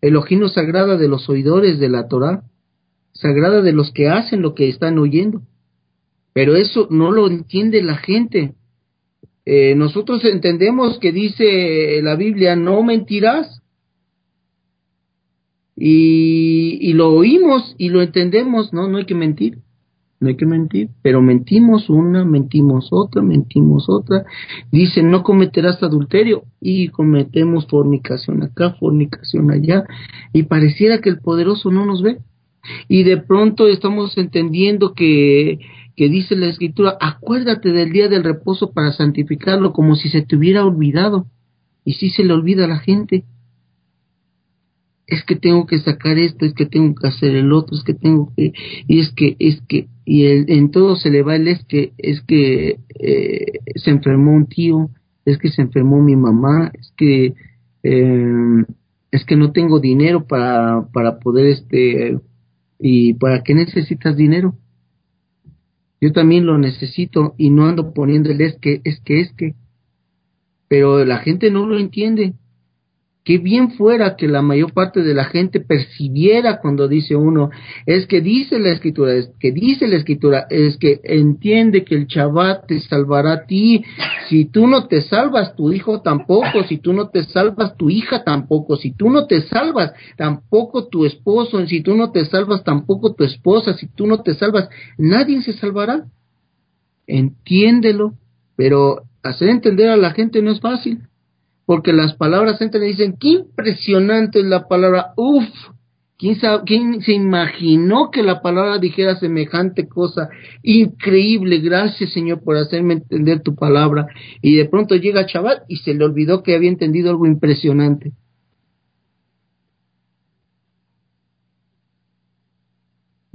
Elohim no sagrada de los oidores de la Torah, sagrada de los que hacen lo que están oyendo. Pero eso no lo entiende la gente. Eh, nosotros entendemos que dice la Biblia, no mentirás. Y, y lo oímos y lo entendemos, no, no hay que mentir no hay que mentir, pero mentimos una, mentimos otra, mentimos otra. Dice, no cometerás adulterio y cometemos fornicación acá, fornicación allá, y pareciera que el poderoso no nos ve. Y de pronto estamos entendiendo que, que dice la escritura, acuérdate del día del reposo para santificarlo como si se te hubiera olvidado. Y si se le olvida a la gente es que tengo que sacar esto, es que tengo que hacer el otro, es que tengo que, y es que, es que, y el, en todo se le va el es que, es que eh, se enfermó un tío, es que se enfermó mi mamá, es que, eh, es que no tengo dinero para, para poder este, y para qué necesitas dinero. Yo también lo necesito y no ando poniendo el es que, es que, es que, pero la gente no lo entiende Qué bien fuera que la mayor parte de la gente percibiera cuando dice uno, es que dice la escritura, es que dice la escritura, es que entiende que el Shabbat te salvará a ti. Si tú no te salvas, tu hijo tampoco. Si tú no te salvas, tu hija tampoco. Si tú no te salvas, tampoco tu esposo. Si tú no te salvas, tampoco tu esposa. Si tú no te salvas, nadie se salvará. Entiéndelo. Pero hacer entender a la gente no es fácil porque las palabras entran y dicen, qué impresionante es la palabra, uff, ¿quién, ¿quién se imaginó que la palabra dijera semejante cosa? Increíble, gracias Señor por hacerme entender tu palabra. Y de pronto llega Chaval y se le olvidó que había entendido algo impresionante.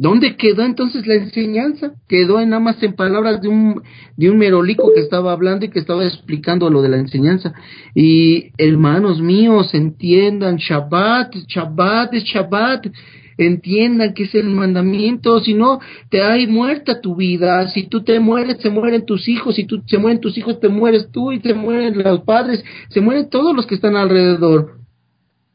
¿Dónde quedó entonces la enseñanza? Quedó en nada más en palabras de un, de un merolico que estaba hablando y que estaba explicando lo de la enseñanza. Y hermanos míos, entiendan, Shabbat, Shabbat Shabbat, entiendan que es el mandamiento, si no, te hay muerta tu vida, si tú te mueres, se mueren tus hijos, si tú se mueren tus hijos, te mueres tú y se mueren los padres, se mueren todos los que están alrededor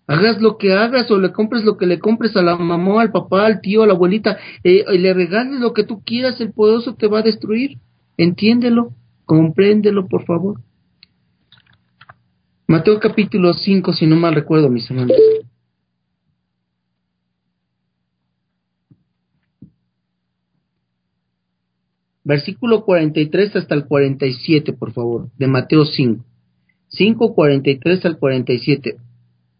hagas lo que hagas o le compres lo que le compres a la mamá, al papá, al tío, a la abuelita, eh, y le regales lo que tú quieras, el poderoso te va a destruir. Entiéndelo, compréndelo, por favor. Mateo capítulo 5, si no mal recuerdo, mis hermanos. Versículo 43 hasta el 47, por favor, de Mateo 5. 5, 43 al 47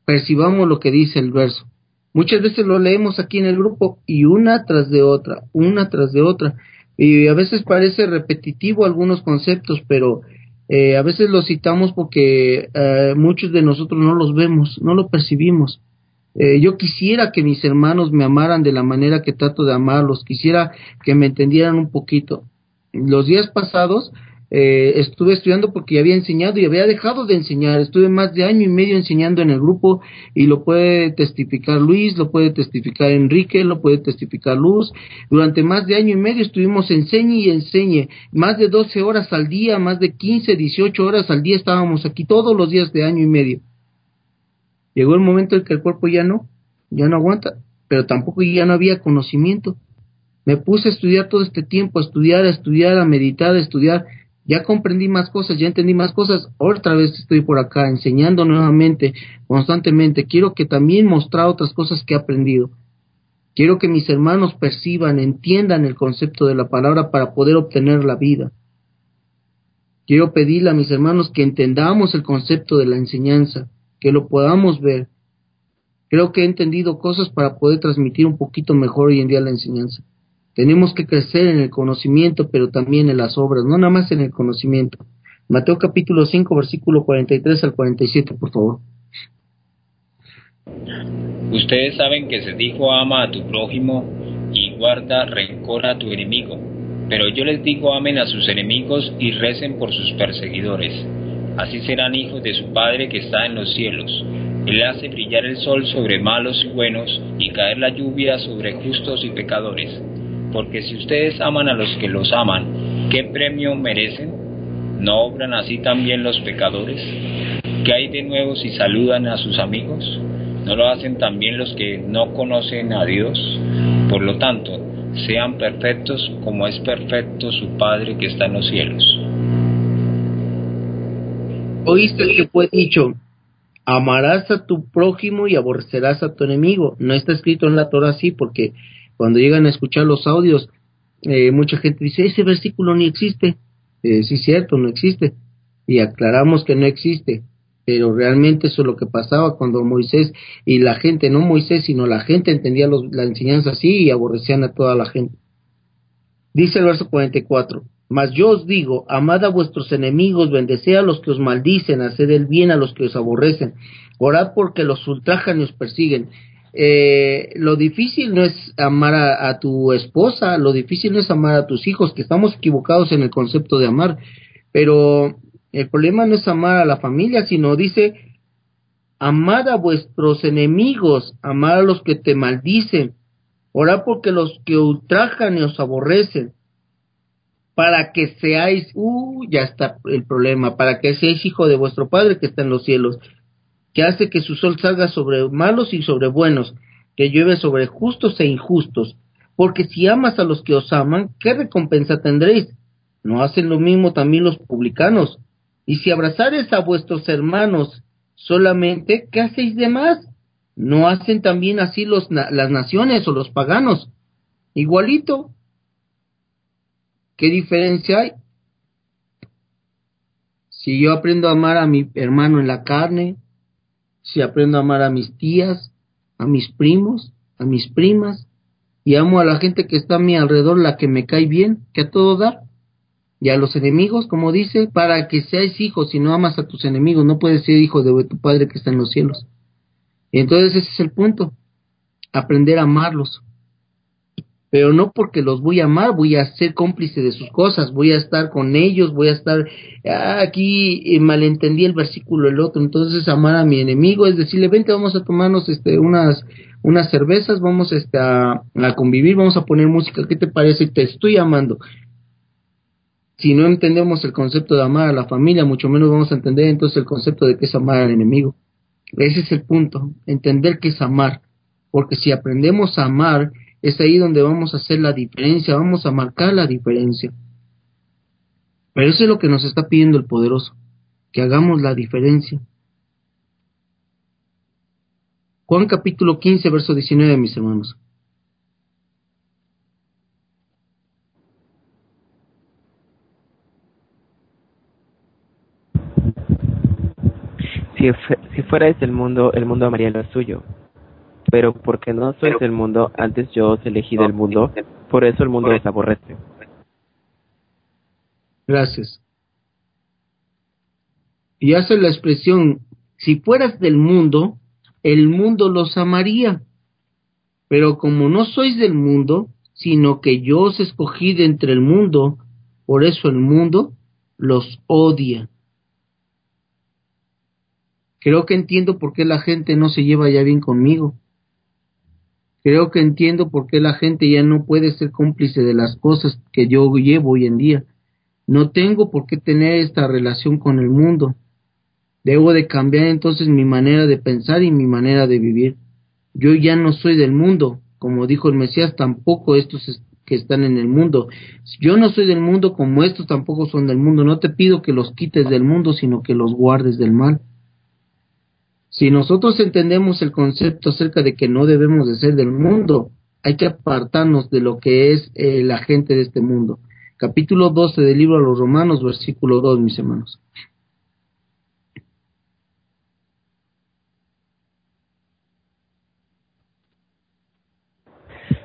percibamos lo que dice el verso. Muchas veces lo leemos aquí en el grupo y una tras de otra, una tras de otra. Y a veces parece repetitivo algunos conceptos, pero eh, a veces los citamos porque eh, muchos de nosotros no los vemos, no lo percibimos. Eh, yo quisiera que mis hermanos me amaran de la manera que trato de amarlos, quisiera que me entendieran un poquito. Los días pasados eh, estuve estudiando porque ya había enseñado y había dejado de enseñar. Estuve más de año y medio enseñando en el grupo y lo puede testificar Luis, lo puede testificar Enrique, lo puede testificar Luz. Durante más de año y medio estuvimos enseñe y enseñe. Más de 12 horas al día, más de 15, 18 horas al día estábamos aquí todos los días de año y medio. Llegó el momento en que el cuerpo ya no, ya no aguanta, pero tampoco ya no había conocimiento. Me puse a estudiar todo este tiempo, a estudiar, a estudiar, a meditar, a estudiar ya comprendí más cosas, ya entendí más cosas, otra vez estoy por acá enseñando nuevamente, constantemente. Quiero que también mostrar otras cosas que he aprendido. Quiero que mis hermanos perciban, entiendan el concepto de la palabra para poder obtener la vida. Quiero pedirle a mis hermanos que entendamos el concepto de la enseñanza, que lo podamos ver. Creo que he entendido cosas para poder transmitir un poquito mejor hoy en día la enseñanza. Tenemos que crecer en el conocimiento, pero también en las obras, no nada más en el conocimiento. Mateo capítulo 5, versículo 43 al 47, por favor. Ustedes saben que se dijo ama a tu prójimo y guarda rencor a tu enemigo. Pero yo les digo amen a sus enemigos y recen por sus perseguidores. Así serán hijos de su Padre que está en los cielos. Él hace brillar el sol sobre malos y buenos y caer la lluvia sobre justos y pecadores porque si ustedes aman a los que los aman, ¿qué premio merecen? ¿No obran así también los pecadores? ¿Qué hay de nuevo si saludan a sus amigos? ¿No lo hacen también los que no conocen a Dios? Por lo tanto, sean perfectos como es perfecto su Padre que está en los cielos. Oíste que fue dicho, amarás a tu prójimo y aborrecerás a tu enemigo. No está escrito en la Torah así porque cuando llegan a escuchar los audios, eh, mucha gente dice, ese versículo ni existe. Eh, sí, cierto, no existe. Y aclaramos que no existe. Pero realmente eso es lo que pasaba cuando Moisés y la gente, no Moisés, sino la gente entendía la enseñanza así y aborrecían a toda la gente. Dice el verso 44, mas yo os digo, amad a vuestros enemigos, bendeced a los que os maldicen, haced el bien a los que os aborrecen, orad porque los ultrajan y os persiguen. Eh, lo difícil no es amar a, tu esposa, lo difícil no es amar a tus hijos, que estamos equivocados en el concepto de amar, pero el problema no es amar a la familia, sino dice, amad a vuestros enemigos, amad a los que te maldicen, orad porque los que ultrajan y os aborrecen, para que seáis, uh, ya está el problema, para que seáis hijo de vuestro Padre que está en los cielos, que hace que su sol salga sobre malos y sobre buenos, que llueve sobre justos e injustos, porque si amas a los que os aman, ¿qué recompensa tendréis? ¿No hacen lo mismo también los publicanos? Y si abrazares a vuestros hermanos solamente, ¿qué hacéis de más? ¿No hacen también así las naciones o los paganos? Igualito. ¿Qué diferencia hay? Si yo aprendo a amar a mi hermano en la carne, si aprendo a amar a mis tías, a mis primos, a mis primas, y amo a la gente que está a mi alrededor, la que me cae bien, que a todo dar, y a los enemigos, como dice, para que seáis hijos, si no amas a tus enemigos, no puedes ser hijo de tu Padre que está en los cielos. Entonces ese es el punto, aprender a amarlos. Pero no porque los voy a amar, voy a ser cómplice de sus cosas, voy a estar con ellos, voy a estar ah, aquí eh, malentendí el versículo el otro, entonces amar a mi enemigo es decirle, vente, vamos a tomarnos este unas unas cervezas, vamos este, a, a convivir, vamos a poner música, ¿qué te parece? Te estoy amando si no entendemos el concepto de amar a la familia, mucho menos vamos a entender entonces el concepto de qué es amar al enemigo. Ese es el punto, entender qué es amar, porque si aprendemos a amar, es ahí donde vamos a hacer la diferencia, vamos a marcar la diferencia. Pero eso es lo que nos está pidiendo el poderoso, que hagamos la diferencia. Juan capítulo 15, verso 19, mis hermanos. Si, si fuerais del mundo, el mundo amaría lo suyo. Pero porque no sois del mundo, antes yo os elegí del mundo, por eso el mundo os aborrece. Gracias. Y hace la expresión, si fueras del mundo, el mundo los amaría. Pero como no sois del mundo, sino que yo os escogí de entre el mundo, por eso el mundo los odia. Creo que entiendo por qué la gente no se lleva ya bien conmigo. Creo que entiendo por qué la gente ya no puede ser cómplice de las cosas que yo llevo hoy en día. No tengo por qué tener esta relación con el mundo. Debo de cambiar entonces mi manera de pensar y mi manera de vivir. Yo ya no soy del mundo, como dijo el Mesías, tampoco estos que están en el mundo. Yo no soy del mundo como estos tampoco son del mundo. No te pido que los quites del mundo, sino que los guardes del mal. Si nosotros entendemos el concepto acerca de que no debemos de ser del mundo, hay que apartarnos de lo que es eh, la gente de este mundo. Capítulo 12 del libro a los Romanos, versículo 2, mis hermanos.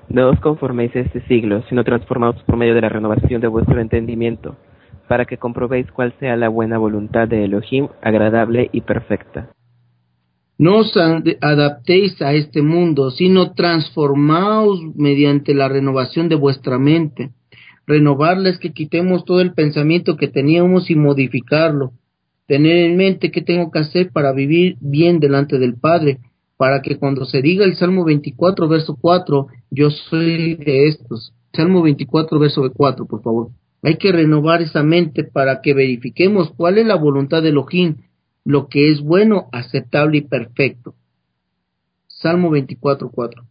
No os conforméis a este siglo, sino transformaos por medio de la renovación de vuestro entendimiento, para que comprobéis cuál sea la buena voluntad de Elohim, agradable y perfecta. No os adaptéis a este mundo, sino transformaos mediante la renovación de vuestra mente. Renovarles que quitemos todo el pensamiento que teníamos y modificarlo. Tener en mente qué tengo que hacer para vivir bien delante del Padre, para que cuando se diga el Salmo 24, verso 4, yo soy de estos. Salmo 24, verso 4, por favor. Hay que renovar esa mente para que verifiquemos cuál es la voluntad de Elohim lo que es bueno, aceptable y perfecto. Salmo 24.4.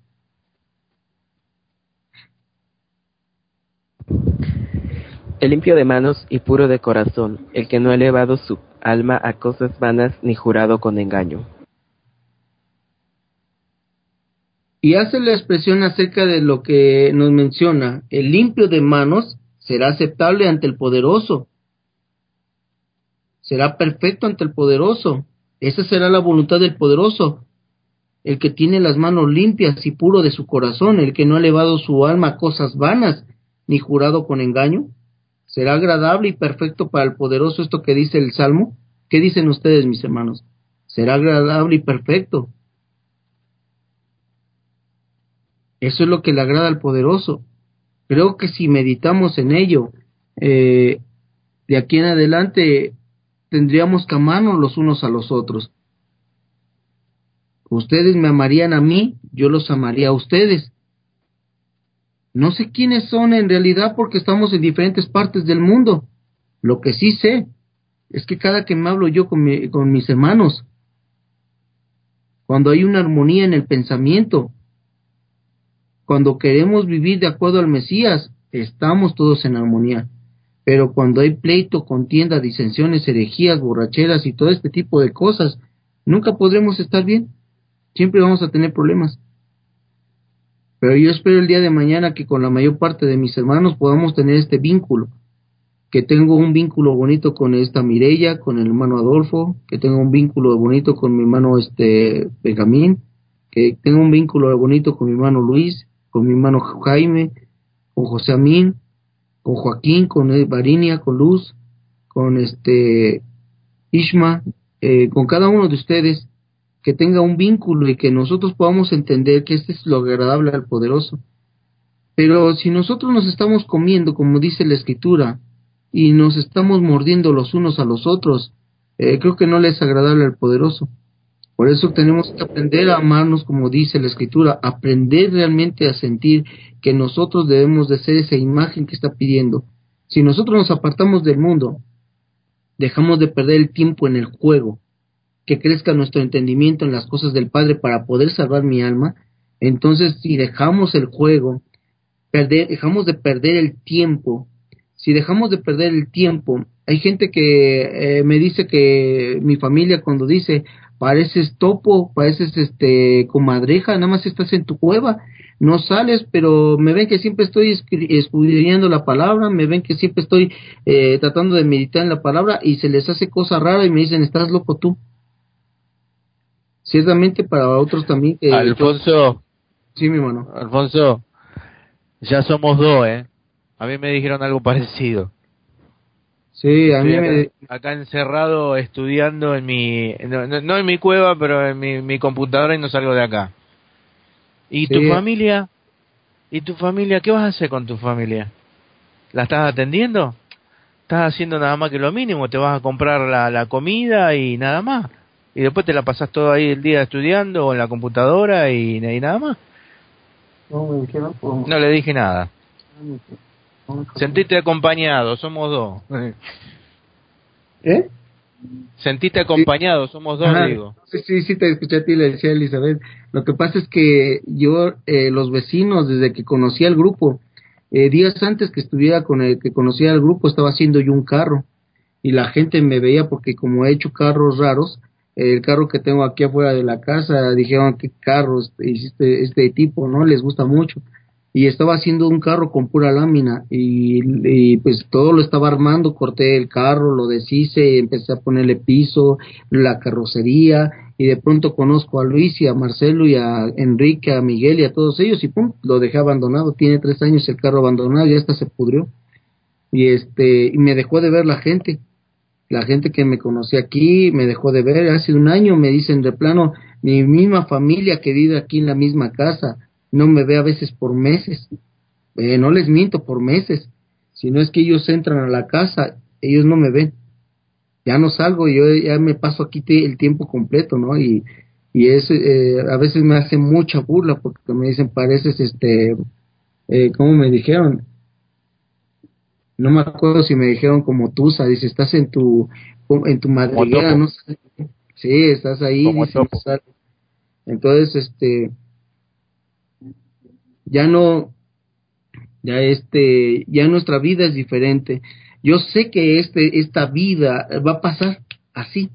El limpio de manos y puro de corazón, el que no ha elevado su alma a cosas vanas ni jurado con engaño. Y hace la expresión acerca de lo que nos menciona, el limpio de manos será aceptable ante el poderoso, será perfecto ante el poderoso, esa será la voluntad del poderoso, el que tiene las manos limpias y puro de su corazón, el que no ha elevado su alma a cosas vanas, ni jurado con engaño, será agradable y perfecto para el poderoso esto que dice el Salmo. ¿Qué dicen ustedes, mis hermanos? Será agradable y perfecto. Eso es lo que le agrada al poderoso. Creo que si meditamos en ello, eh, de aquí en adelante tendríamos que amarnos los unos a los otros. Ustedes me amarían a mí, yo los amaría a ustedes. No sé quiénes son en realidad porque estamos en diferentes partes del mundo. Lo que sí sé es que cada que me hablo yo con, con mis hermanos, cuando hay una armonía en el pensamiento, cuando queremos vivir de acuerdo al Mesías, estamos todos en armonía. Pero cuando hay pleito, contienda, disensiones, herejías, borracheras y todo este tipo de cosas, nunca podremos estar bien. Siempre vamos a tener problemas. Pero yo espero el día de mañana que con la mayor parte de mis hermanos podamos tener este vínculo. Que tengo un vínculo bonito con esta Mirella, con el hermano Adolfo, que tengo un vínculo bonito con mi hermano este Benjamín, que tengo un vínculo bonito con mi hermano Luis, con mi hermano Jaime, con José Amín, con Joaquín, con Varinia, con Luz, con este Ishma, eh, con cada uno de ustedes, que tenga un vínculo y que nosotros podamos entender que este es lo agradable al poderoso. Pero si nosotros nos estamos comiendo, como dice la escritura, y nos estamos mordiendo los unos a los otros, eh, creo que no le es agradable al poderoso. Por eso tenemos que aprender a amarnos, como dice la escritura, aprender realmente a sentir que nosotros debemos de ser esa imagen que está pidiendo. Si nosotros nos apartamos del mundo, dejamos de perder el tiempo en el juego, que crezca nuestro entendimiento en las cosas del Padre para poder salvar mi alma, entonces si dejamos el juego, perder, dejamos de perder el tiempo, si dejamos de perder el tiempo, hay gente que eh, me dice que mi familia cuando dice, pareces topo, pareces este comadreja, nada más estás en tu cueva, no sales, pero me ven que siempre estoy escudriñando la palabra, me ven que siempre estoy eh, tratando de meditar en la palabra y se les hace cosa rara y me dicen, estás loco tú. Ciertamente para otros también que... Alfonso. Sí, mi hermano. Alfonso, ya somos dos, ¿eh? A mí me dijeron algo parecido. Sí, a mí acá, me... acá encerrado estudiando en mi, no, no en mi cueva, pero en mi, mi, computadora y no salgo de acá. ¿Y tu familia? ¿Y tu familia? ¿Qué vas a hacer con tu familia? ¿La estás atendiendo? Estás haciendo nada más que lo mínimo, te vas a comprar la, la comida y nada más. Y después te la pasas todo ahí el día estudiando o en la computadora y, y nada más. No, no le dije nada. Sentiste acompañado, somos dos. ¿Eh? Sentiste acompañado, somos dos, Ajá. digo. Sí, sí, sí, te escuché a ti, le decía Elizabeth. Lo que pasa es que yo, eh, los vecinos, desde que conocí al grupo, eh, días antes que estuviera con el que conocía al grupo, estaba haciendo yo un carro. Y la gente me veía porque como he hecho carros raros, el carro que tengo aquí afuera de la casa, dijeron, ¿qué carros hiciste este tipo? ¿No? Les gusta mucho y estaba haciendo un carro con pura lámina y, pues todo lo estaba armando, corté el carro, lo deshice, empecé a ponerle piso, la carrocería y de pronto conozco a Luis y a Marcelo y a Enrique, a Miguel y a todos ellos y pum, lo dejé abandonado, tiene tres años el carro abandonado y hasta se pudrió. Y este y me dejó de ver la gente, la gente que me conocía aquí me dejó de ver, hace un año me dicen de plano, mi misma familia que vive aquí en la misma casa, no me ve a veces por meses. Eh, no les miento por meses. Si no es que ellos entran a la casa, ellos no me ven. Ya no salgo, yo ya me paso aquí el tiempo completo, ¿no? Y, y es, eh, a veces me hace mucha burla porque me dicen, pareces, este, eh, ¿cómo me dijeron? No me acuerdo si me dijeron como Tusa, dice, estás en tu, en tu madriguera, no sé. Sí, estás ahí, dice, Entonces, este, ya no, ya este, ya nuestra vida es diferente. Yo sé que este, esta vida va a pasar así.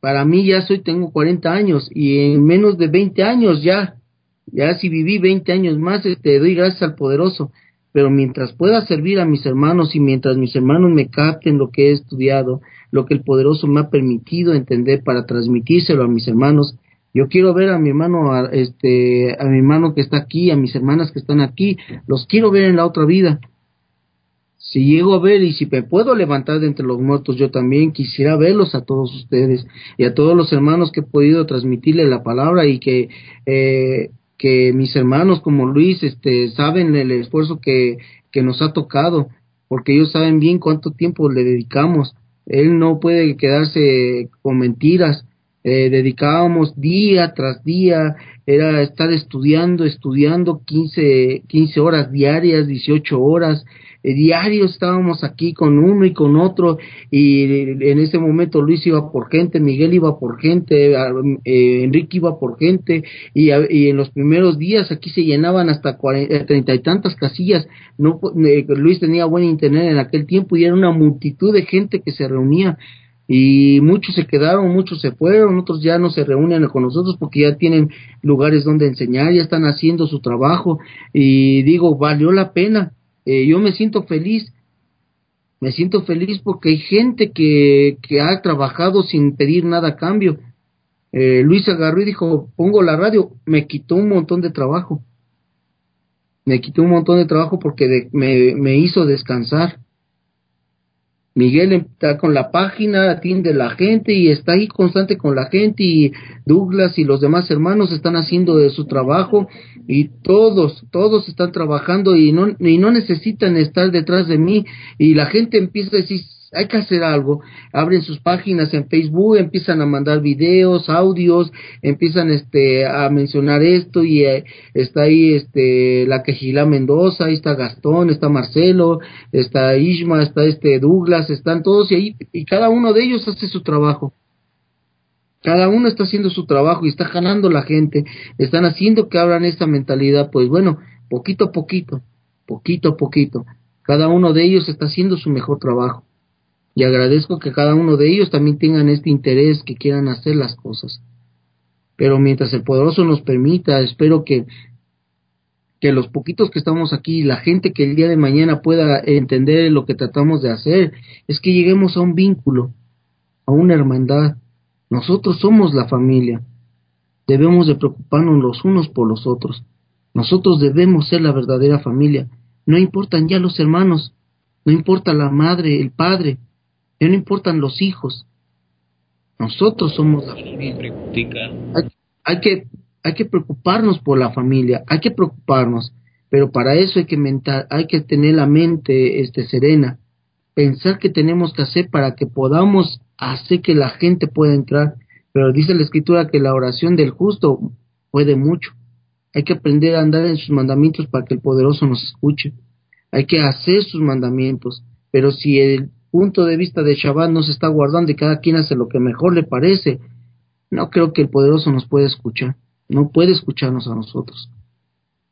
Para mí ya soy, tengo 40 años y en menos de 20 años ya, ya si viví 20 años más, este, doy gracias al poderoso. Pero mientras pueda servir a mis hermanos y mientras mis hermanos me capten lo que he estudiado, lo que el poderoso me ha permitido entender para transmitírselo a mis hermanos, yo quiero ver a mi hermano, a, este, a mi hermano que está aquí, a mis hermanas que están aquí, los quiero ver en la otra vida. Si llego a ver y si me puedo levantar de entre los muertos, yo también quisiera verlos a todos ustedes y a todos los hermanos que he podido transmitirle la palabra y que eh, que mis hermanos como Luis este saben el esfuerzo que, que nos ha tocado porque ellos saben bien cuánto tiempo le dedicamos. Él no puede quedarse con mentiras eh, dedicábamos día tras día, era estar estudiando, estudiando 15, 15 horas diarias, 18 horas, eh, diarios estábamos aquí con uno y con otro, y en ese momento Luis iba por gente, Miguel iba por gente, eh, Enrique iba por gente, y, y, en los primeros días aquí se llenaban hasta eh, treinta y tantas casillas, no, Luis tenía buen internet en aquel tiempo y era una multitud de gente que se reunía, y muchos se quedaron, muchos se fueron, otros ya no se reúnen con nosotros porque ya tienen lugares donde enseñar, ya están haciendo su trabajo. Y digo, valió la pena, eh, yo me siento feliz, me siento feliz porque hay gente que, que ha trabajado sin pedir nada a cambio. Eh, Luis agarró y dijo, pongo la radio, me quitó un montón de trabajo, me quitó un montón de trabajo porque me, me hizo descansar Miguel está con la página, atiende la gente y está ahí constante con la gente y Douglas y los demás hermanos están haciendo de su trabajo y todos, todos están trabajando y no, y no necesitan estar detrás de mí. Y la gente empieza a decir, hay que hacer algo. Abren sus páginas en Facebook, empiezan a mandar videos, audios, empiezan este a mencionar esto y eh, está ahí este la Quejila Mendoza, ahí está Gastón, está Marcelo, está Isma, está este Douglas, están todos y ahí y cada uno de ellos hace su trabajo. Cada uno está haciendo su trabajo y está ganando la gente, están haciendo que abran esta mentalidad, pues bueno, poquito a poquito, poquito a poquito, cada uno de ellos está haciendo su mejor trabajo y agradezco que cada uno de ellos también tengan este interés, que quieran hacer las cosas. Pero mientras el poderoso nos permita, espero que, que los poquitos que estamos aquí, la gente que el día de mañana pueda entender lo que tratamos de hacer, es que lleguemos a un vínculo, a una hermandad. Nosotros somos la familia. Debemos de preocuparnos los unos por los otros. Nosotros debemos ser la verdadera familia. No importan ya los hermanos, no importa la madre, el padre, ya no importan los hijos. Nosotros somos la familia. Hay, que, hay que preocuparnos por la familia, hay que preocuparnos, pero para eso hay que mental, hay que tener la mente este serena, pensar que tenemos que hacer para que podamos hacer que la gente pueda entrar. Pero dice la escritura que la oración del justo puede mucho. Hay que aprender a andar en sus mandamientos para que el poderoso nos escuche. Hay que hacer sus mandamientos. Pero si el punto de vista de Shabbat no se está guardando y cada quien hace lo que mejor le parece, no creo que el poderoso nos pueda escuchar, no puede escucharnos a nosotros.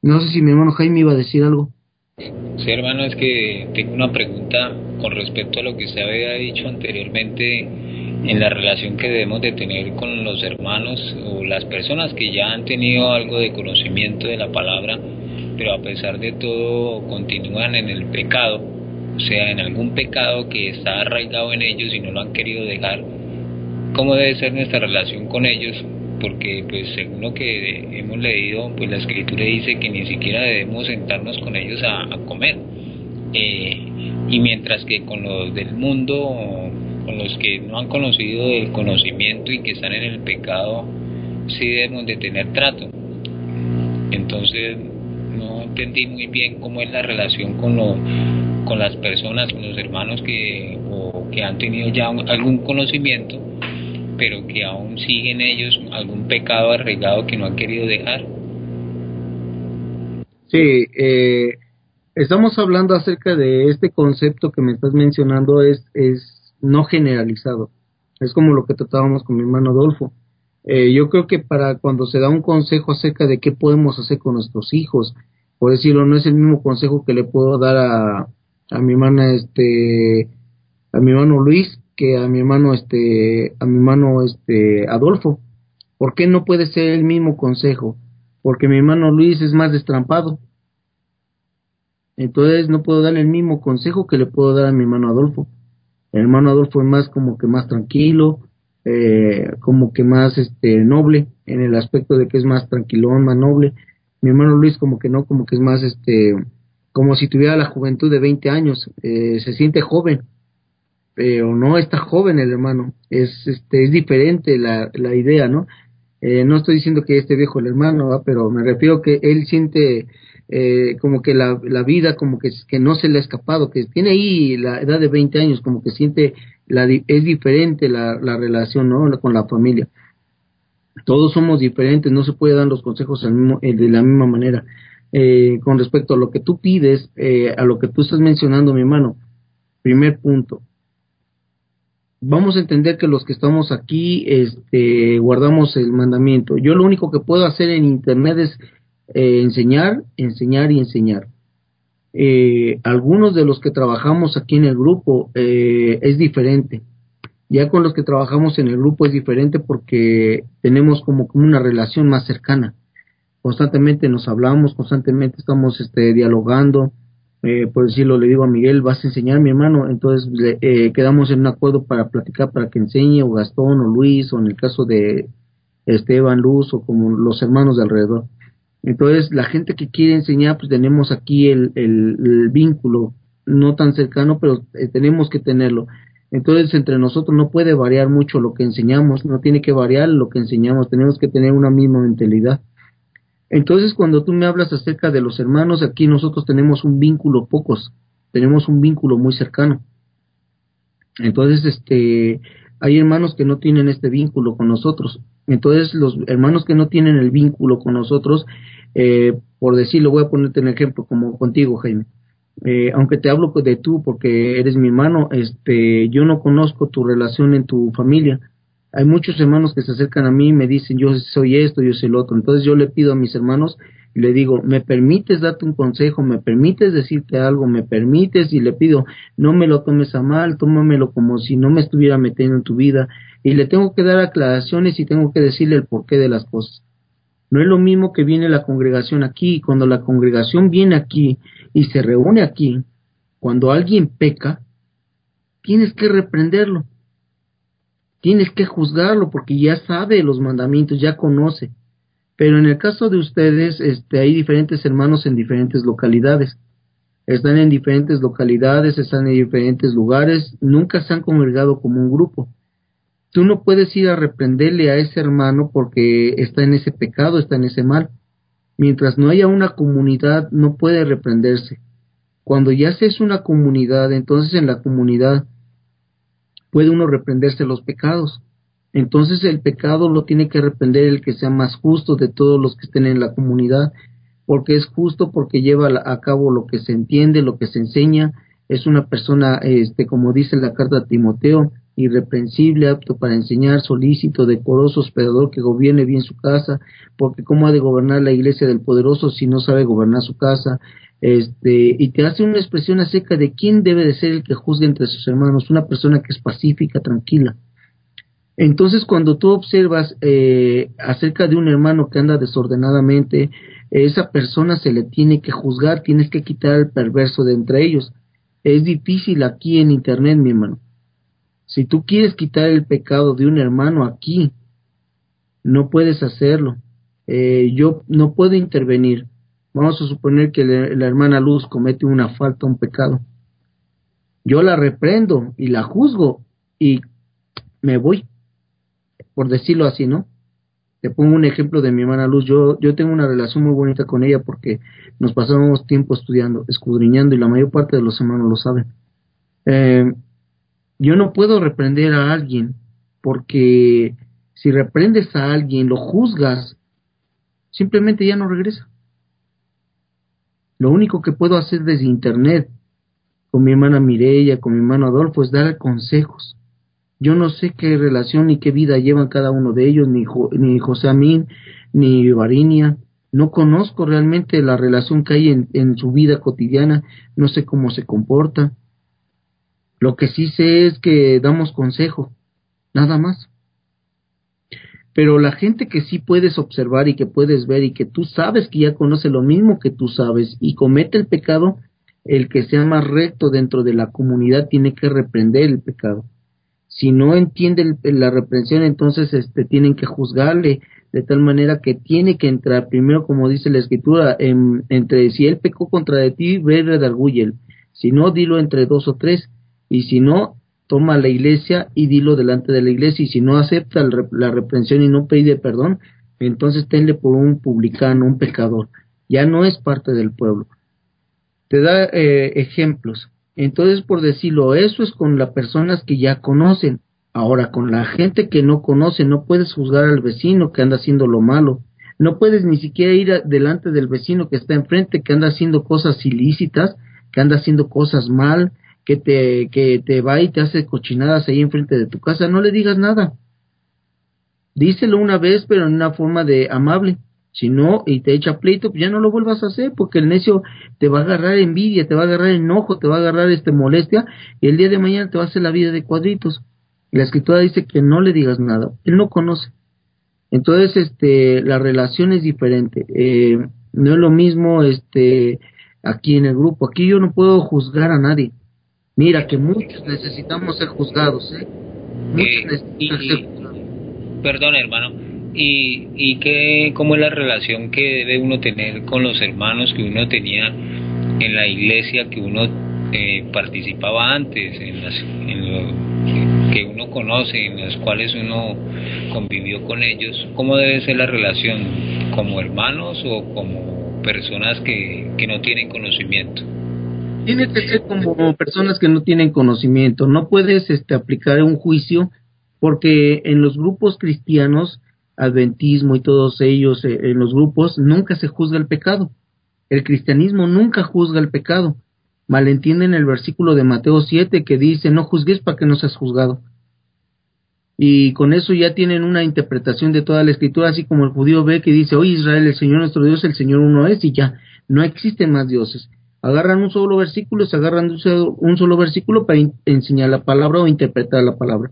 No sé si mi hermano Jaime iba a decir algo. Sí, hermano, es que tengo una pregunta con respecto a lo que usted había dicho anteriormente en la relación que debemos de tener con los hermanos o las personas que ya han tenido algo de conocimiento de la palabra, pero a pesar de todo continúan en el pecado sea, en algún pecado que está arraigado en ellos y no lo han querido dejar, ¿cómo debe ser nuestra relación con ellos? Porque, pues, según lo que hemos leído, pues la escritura dice que ni siquiera debemos sentarnos con ellos a, comer. Eh, y mientras que con los del mundo, con los que no han conocido el conocimiento y que están en el pecado, sí debemos de tener trato. Entonces, no entendí muy bien cómo es la relación con los con las personas, con los hermanos que, o que han tenido ya algún conocimiento, pero que aún siguen ellos algún pecado arraigado que no han querido dejar. Sí, eh, estamos hablando acerca de este concepto que me estás mencionando, es, es no generalizado. Es como lo que tratábamos con mi hermano Adolfo. Eh, yo creo que para cuando se da un consejo acerca de qué podemos hacer con nuestros hijos, por decirlo, no es el mismo consejo que le puedo dar a, a mi hermana, este, a mi hermano Luis, que a mi hermano, este, a mi hermano, este, Adolfo. ¿Por qué no puede ser el mismo consejo? Porque mi hermano Luis es más destrampado. Entonces no puedo darle el mismo consejo que le puedo dar a mi hermano Adolfo. El hermano Adolfo es más como que más tranquilo, eh, como que más este noble en el aspecto de que es más tranquilón, más noble. Mi hermano Luis como que no, como que es más este como si tuviera la juventud de 20 años, eh, se siente joven, pero no está joven el hermano, es este es diferente la, la idea, ¿no? Eh, no estoy diciendo que esté viejo el hermano, pero me refiero que él siente eh, como que la, la vida como que, que no se le ha escapado, que tiene ahí la edad de 20 años, como que siente la, es diferente la, la relación ¿no? con la familia. Todos somos diferentes, no se puede dar los consejos mismo, eh, de la misma manera. Eh, con respecto a lo que tú pides, eh, a lo que tú estás mencionando, mi hermano, primer punto, vamos a entender que los que estamos aquí este, guardamos el mandamiento. Yo lo único que puedo hacer en Internet es eh, enseñar, enseñar y enseñar. Eh, algunos de los que trabajamos aquí en el grupo eh, es diferente. Ya con los que trabajamos en el grupo es diferente porque tenemos como, una relación más cercana. Constantemente nos hablamos, constantemente estamos este, dialogando. Eh, por decirlo, le digo a Miguel, vas a enseñar mi hermano, entonces eh, quedamos en un acuerdo para platicar, para que enseñe, o Gastón, o Luis, o en el caso de Esteban, Luz, o como los hermanos de alrededor. Entonces, la gente que quiere enseñar, pues tenemos aquí el, el, vínculo, no tan cercano, pero eh, tenemos que tenerlo. Entonces, entre nosotros no puede variar mucho lo que enseñamos, no tiene que variar lo que enseñamos, tenemos que tener una misma mentalidad. Entonces, cuando tú me hablas acerca de los hermanos, aquí nosotros tenemos un vínculo pocos, tenemos un vínculo muy cercano. Entonces, este, hay hermanos que no tienen este vínculo con nosotros. Entonces, los hermanos que no tienen el vínculo con nosotros, eh, por decirlo, voy a ponerte un ejemplo como contigo, Jaime. Eh, aunque te hablo de tú porque eres mi hermano, este, yo no conozco tu relación en tu familia. Hay muchos hermanos que se acercan a mí y me dicen, yo soy esto, yo soy el otro. Entonces yo le pido a mis hermanos y le digo, ¿me permites darte un consejo? ¿Me permites decirte algo? ¿Me permites? Y le pido, no me lo tomes a mal, tómamelo como si no me estuviera metiendo en tu vida. Y le tengo que dar aclaraciones y tengo que decirle el porqué de las cosas. No es lo mismo que viene la congregación aquí. Cuando la congregación viene aquí y se reúne aquí, cuando alguien peca, tienes que reprenderlo. Tienes que juzgarlo porque ya sabe los mandamientos, ya conoce. Pero en el caso de ustedes, este, hay diferentes hermanos en diferentes localidades. Están en diferentes localidades, están en diferentes lugares, nunca se han congregado como un grupo. Tú no puedes ir a reprenderle a ese hermano porque está en ese pecado, está en ese mal. Mientras no haya una comunidad, no puede reprenderse. Cuando ya se es una comunidad, entonces en la comunidad puede uno reprenderse los pecados. Entonces el pecado lo tiene que reprender el que sea más justo de todos los que estén en la comunidad, porque es justo porque lleva a cabo lo que se entiende, lo que se enseña, es una persona, este, como dice la carta a Timoteo, irreprensible, apto para enseñar, solícito, decoroso, hospedador, que gobierne bien su casa, porque cómo ha de gobernar la iglesia del poderoso si no sabe gobernar su casa, este, y te hace una expresión acerca de quién debe de ser el que juzgue entre sus hermanos, una persona que es pacífica, tranquila, entonces, cuando tú observas eh, acerca de un hermano que anda desordenadamente, esa persona se le tiene que juzgar, tienes que quitar el perverso de entre ellos. Es difícil aquí en Internet, mi hermano. Si tú quieres quitar el pecado de un hermano aquí, no puedes hacerlo. Eh, yo no puedo intervenir. Vamos a suponer que la hermana Luz comete una falta, un pecado. Yo la reprendo y la juzgo y me voy por decirlo así, ¿no? Te pongo un ejemplo de mi hermana Luz. Yo, yo tengo una relación muy bonita con ella porque nos pasamos tiempo estudiando, escudriñando y la mayor parte de los hermanos lo saben. Eh, yo no puedo reprender a alguien porque si reprendes a alguien, lo juzgas, simplemente ya no regresa. Lo único que puedo hacer desde internet con mi hermana Mireya, con mi hermano Adolfo, es dar consejos Yo no sé qué relación ni qué vida llevan cada uno de ellos, ni, ni José Amín, ni Varinia. No conozco realmente la relación que hay en, en su vida cotidiana, no sé cómo se comporta. Lo que sí sé es que damos consejo, nada más. Pero la gente que sí puedes observar y que puedes ver y que tú sabes que ya conoce lo mismo que tú sabes y comete el pecado, el que sea más recto dentro de la comunidad tiene que reprender el pecado. Si no entiende la reprensión, entonces este, tienen que juzgarle de tal manera que tiene que entrar primero, como dice la escritura, entre si él pecó contra de ti, ve redargúyelo. Si no, dilo entre dos o tres. Y si no, toma la iglesia y dilo delante de la iglesia. Y si no acepta la reprensión y no pide perdón, entonces tenle por un publicano, un pecador. Ya no es parte del pueblo te da eh, ejemplos. Entonces, por decirlo, eso es con las personas que ya conocen. Ahora, con la gente que no conoce, no puedes juzgar al vecino que anda haciendo lo malo. No puedes ni siquiera ir delante del vecino que está enfrente, que anda haciendo cosas ilícitas, que anda haciendo cosas mal, que te, que te va y te hace cochinadas ahí enfrente de tu casa. No le digas nada. Díselo una vez, pero en una forma de amable. Si no, y te echa pleito, pues ya no lo vuelvas a hacer, porque el necio te va a agarrar envidia, te va a agarrar enojo, te va a agarrar este molestia, y el día de mañana te va a hacer la vida de cuadritos. La escritura dice que no le digas nada, él no conoce. Entonces, este, la relación es diferente. Eh, no es lo mismo, este, aquí en el grupo. Aquí yo no puedo juzgar a nadie. Mira que muchos necesitamos ser juzgados, ¿eh? Muchos eh, Perdón, hermano y, y qué, cómo es la relación que debe uno tener con los hermanos que uno tenía en la iglesia que uno eh, participaba antes, en las en que uno conoce, en las cuales uno convivió con ellos, ¿cómo debe ser la relación? ¿Como hermanos o como personas que, que no tienen conocimiento? Tiene que ser como personas que no tienen conocimiento. No puedes este, aplicar un juicio porque en los grupos cristianos adventismo y todos ellos eh, en los grupos, nunca se juzga el pecado. El cristianismo nunca juzga el pecado. Malentienden el versículo de Mateo 7 que dice, no juzgues para que no seas juzgado. Y con eso ya tienen una interpretación de toda la escritura, así como el judío ve que dice, oye Israel, el Señor nuestro Dios, el Señor uno es, y ya, no existen más dioses. Agarran un solo versículo, se agarran un solo versículo para enseñar la palabra o interpretar la palabra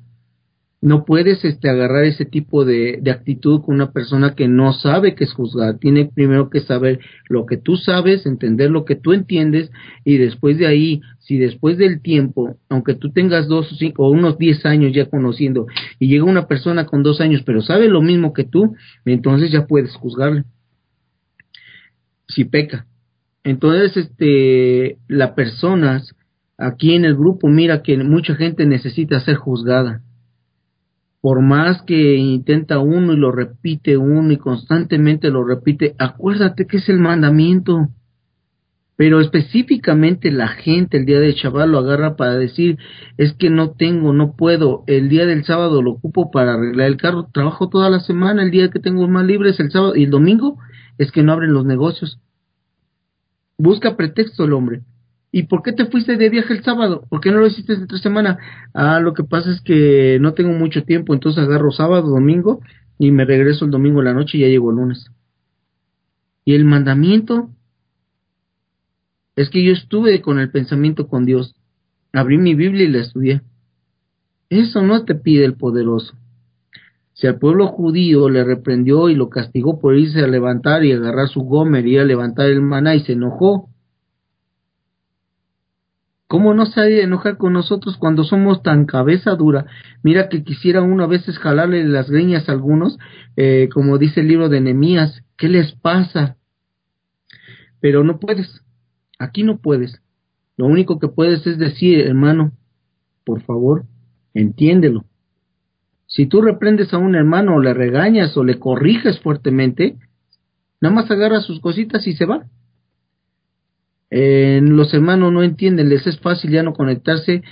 no puedes este, agarrar ese tipo de, actitud con una persona que no sabe qué es juzgar. Tiene primero que saber lo que tú sabes, entender lo que tú entiendes y después de ahí, si después del tiempo, aunque tú tengas dos o cinco o unos diez años ya conociendo y llega una persona con dos años pero sabe lo mismo que tú, entonces ya puedes juzgarle. Si peca. Entonces, este, las personas aquí en el grupo, mira que mucha gente necesita ser juzgada por más que intenta uno y lo repite uno y constantemente lo repite, acuérdate que es el mandamiento. Pero específicamente la gente el día de chaval lo agarra para decir, es que no tengo, no puedo, el día del sábado lo ocupo para arreglar el carro, trabajo toda la semana, el día que tengo más libre es el sábado y el domingo es que no abren los negocios. Busca pretexto el hombre. ¿Y por qué te fuiste de viaje el sábado? ¿Por qué no lo hiciste entre semana? Ah, lo que pasa es que no tengo mucho tiempo, entonces agarro sábado, domingo y me regreso el domingo en la noche y ya llego el lunes. Y el mandamiento es que yo estuve con el pensamiento con Dios. Abrí mi Biblia y la estudié. Eso no te pide el poderoso. Si al pueblo judío le reprendió y lo castigó por irse a levantar y agarrar su gomer y a levantar el maná y se enojó, ¿Cómo no se ha de enojar con nosotros cuando somos tan cabeza dura? Mira que quisiera uno a veces jalarle las greñas a algunos, eh, como dice el libro de Nehemías. ¿Qué les pasa? Pero no puedes. Aquí no puedes. Lo único que puedes es decir, hermano, por favor, entiéndelo. Si tú reprendes a un hermano o le regañas o le corriges fuertemente, nada más agarra sus cositas y se va los hermanos no entienden, les es fácil ya no conectarse,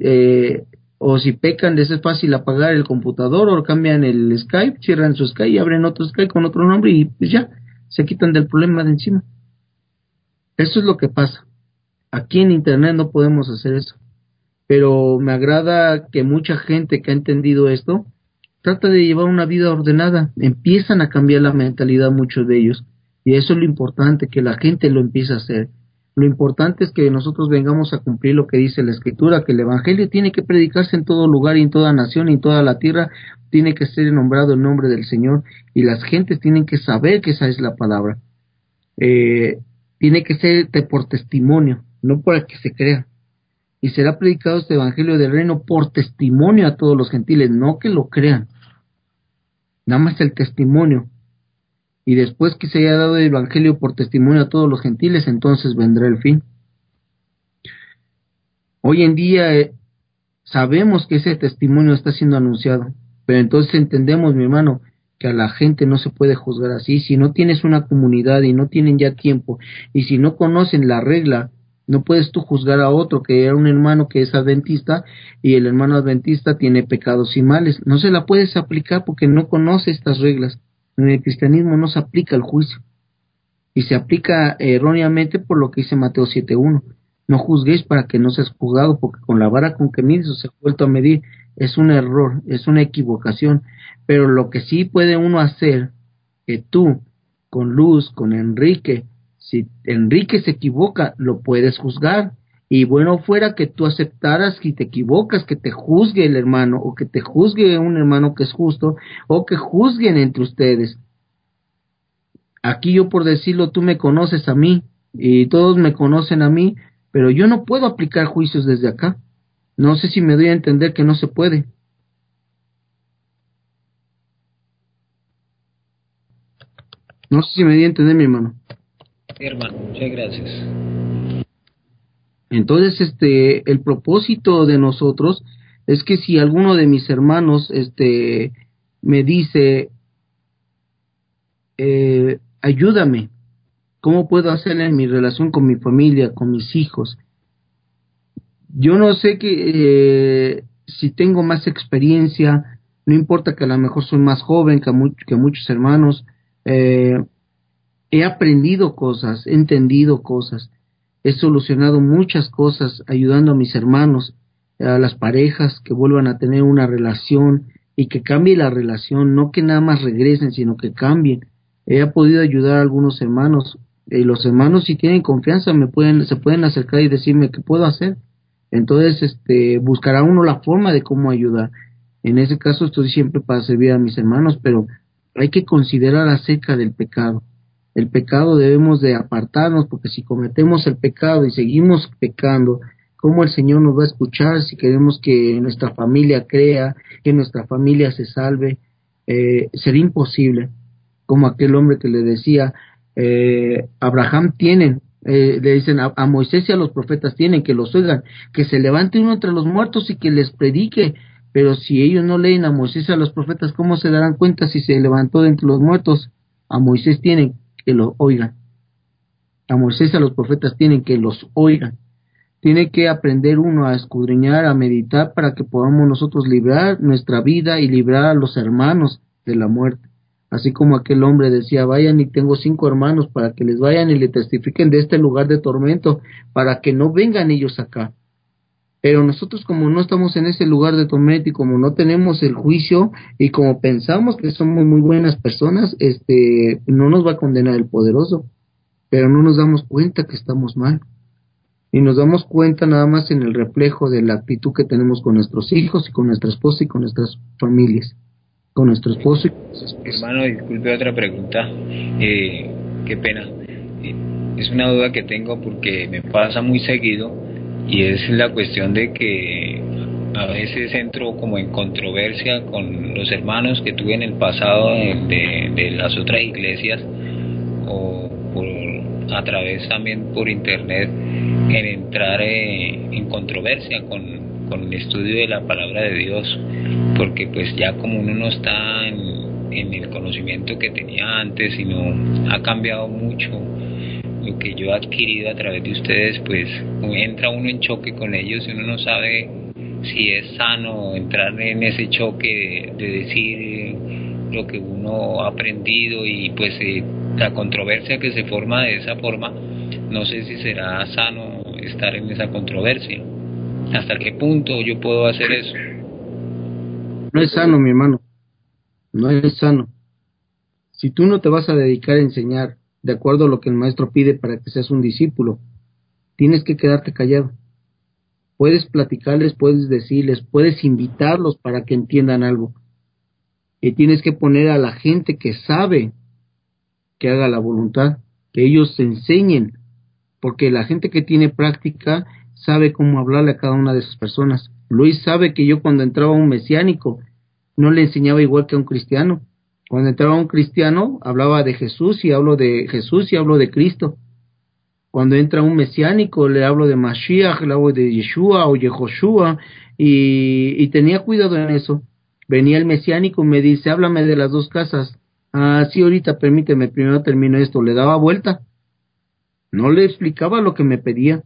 eh, o si pecan, les es fácil apagar el computador o cambian el Skype, cierran su Skype y abren otro Skype con otro nombre y pues ya, se quitan del problema de encima. Eso es lo que pasa. Aquí en Internet no podemos hacer eso. Pero me agrada que mucha gente que ha entendido esto trata de llevar una vida ordenada, empiezan a cambiar la mentalidad muchos de ellos y eso es lo importante, que la gente lo empiece a hacer. Lo importante es que nosotros vengamos a cumplir lo que dice la Escritura, que el Evangelio tiene que predicarse en todo lugar y en toda nación y en toda la tierra, tiene que ser nombrado el nombre del Señor y las gentes tienen que saber que esa es la palabra. Eh, tiene que ser por testimonio, no para que se crea. Y será predicado este Evangelio del Reino por testimonio a todos los gentiles, no que lo crean. Nada más el testimonio. Y después que se haya dado el Evangelio por testimonio a todos los gentiles, entonces vendrá el fin. Hoy en día eh, sabemos que ese testimonio está siendo anunciado, pero entonces entendemos, mi hermano, que a la gente no se puede juzgar así. Si no tienes una comunidad y no tienen ya tiempo, y si no conocen la regla, no puedes tú juzgar a otro que era un hermano que es adventista y el hermano adventista tiene pecados y males. No se la puedes aplicar porque no conoce estas reglas. En el cristianismo no se aplica el juicio y se aplica erróneamente por lo que dice Mateo 7.1. No juzguéis para que no seas juzgado, porque con la vara con que mides se ha vuelto a medir. Es un error, es una equivocación. Pero lo que sí puede uno hacer, que tú, con Luz, con Enrique, si Enrique se equivoca, lo puedes juzgar. Y bueno fuera que tú aceptaras que te equivocas, que te juzgue el hermano, o que te juzgue un hermano que es justo, o que juzguen entre ustedes. Aquí yo por decirlo, tú me conoces a mí, y todos me conocen a mí, pero yo no puedo aplicar juicios desde acá. No sé si me doy a entender que no se puede. No sé si me doy a entender, mi hermano. Hermano, muchas gracias. Entonces, este, el propósito de nosotros es que si alguno de mis hermanos, este, me dice, eh, ayúdame, ¿cómo puedo hacer en mi relación con mi familia, con mis hijos? Yo no sé que eh, si tengo más experiencia, no importa que a lo mejor soy más joven que, que muchos hermanos, eh, he aprendido cosas, he entendido cosas he solucionado muchas cosas ayudando a mis hermanos, a las parejas que vuelvan a tener una relación y que cambie la relación, no que nada más regresen, sino que cambien. He podido ayudar a algunos hermanos y los hermanos si tienen confianza me pueden se pueden acercar y decirme qué puedo hacer. Entonces, este buscará uno la forma de cómo ayudar. En ese caso estoy siempre para servir a mis hermanos, pero hay que considerar acerca del pecado el pecado debemos de apartarnos porque si cometemos el pecado y seguimos pecando, ¿cómo el Señor nos va a escuchar si queremos que nuestra familia crea, que nuestra familia se salve? Eh, sería imposible. Como aquel hombre que le decía, eh, Abraham tienen, eh, le dicen a, a, Moisés y a los profetas tienen que los oigan, que se levante uno entre los muertos y que les predique. Pero si ellos no leen a Moisés y a los profetas, ¿cómo se darán cuenta si se levantó de entre los muertos? A Moisés tienen que lo oigan. A Moisés y a los profetas tienen que los oigan. Tiene que aprender uno a escudriñar, a meditar para que podamos nosotros librar nuestra vida y librar a los hermanos de la muerte. Así como aquel hombre decía, vayan y tengo cinco hermanos para que les vayan y le testifiquen de este lugar de tormento, para que no vengan ellos acá. Pero nosotros como no estamos en ese lugar de tormento y como no tenemos el juicio y como pensamos que somos muy buenas personas, este, no nos va a condenar el poderoso. Pero no nos damos cuenta que estamos mal. Y nos damos cuenta nada más en el reflejo de la actitud que tenemos con nuestros hijos y con nuestra esposa y con nuestras familias. Con nuestro esposo y con Hermano, disculpe otra pregunta. Eh, qué pena. Eh, es una duda que tengo porque me pasa muy seguido y es la cuestión de que a veces entro como en controversia con los hermanos que tuve en el pasado de, las otras iglesias o por, a través también por internet en entrar eh, en controversia con, con, el estudio de la palabra de Dios porque pues ya como uno no está en el conocimiento que tenía antes sino ha cambiado mucho lo que yo he adquirido a través de ustedes, pues entra uno en choque con ellos y uno no sabe si es sano entrar en ese choque de, decir lo que uno ha aprendido y pues eh, la controversia que se forma de esa forma, no sé si será sano estar en esa controversia. ¿Hasta qué punto yo puedo hacer eso? No es sano, mi hermano. No es sano. Si tú no te vas a dedicar a enseñar de acuerdo a lo que el maestro pide para que seas un discípulo, tienes que quedarte callado. Puedes platicarles, puedes decirles, puedes invitarlos para que entiendan algo. Y tienes que poner a la gente que sabe que haga la voluntad, que ellos se enseñen, porque la gente que tiene práctica sabe cómo hablarle a cada una de esas personas. Luis sabe que yo cuando entraba a un mesiánico no le enseñaba igual que a un cristiano. Cuando entraba un cristiano hablaba de Jesús y hablo de Jesús y hablo de Cristo. Cuando entra un mesiánico le hablo de Mashiach, le hablo de Yeshua o Yehoshua y, y tenía cuidado en eso. Venía el mesiánico y me dice, háblame de las dos casas. Ah, sí, ahorita permíteme, primero termino esto. Le daba vuelta. No le explicaba lo que me pedía.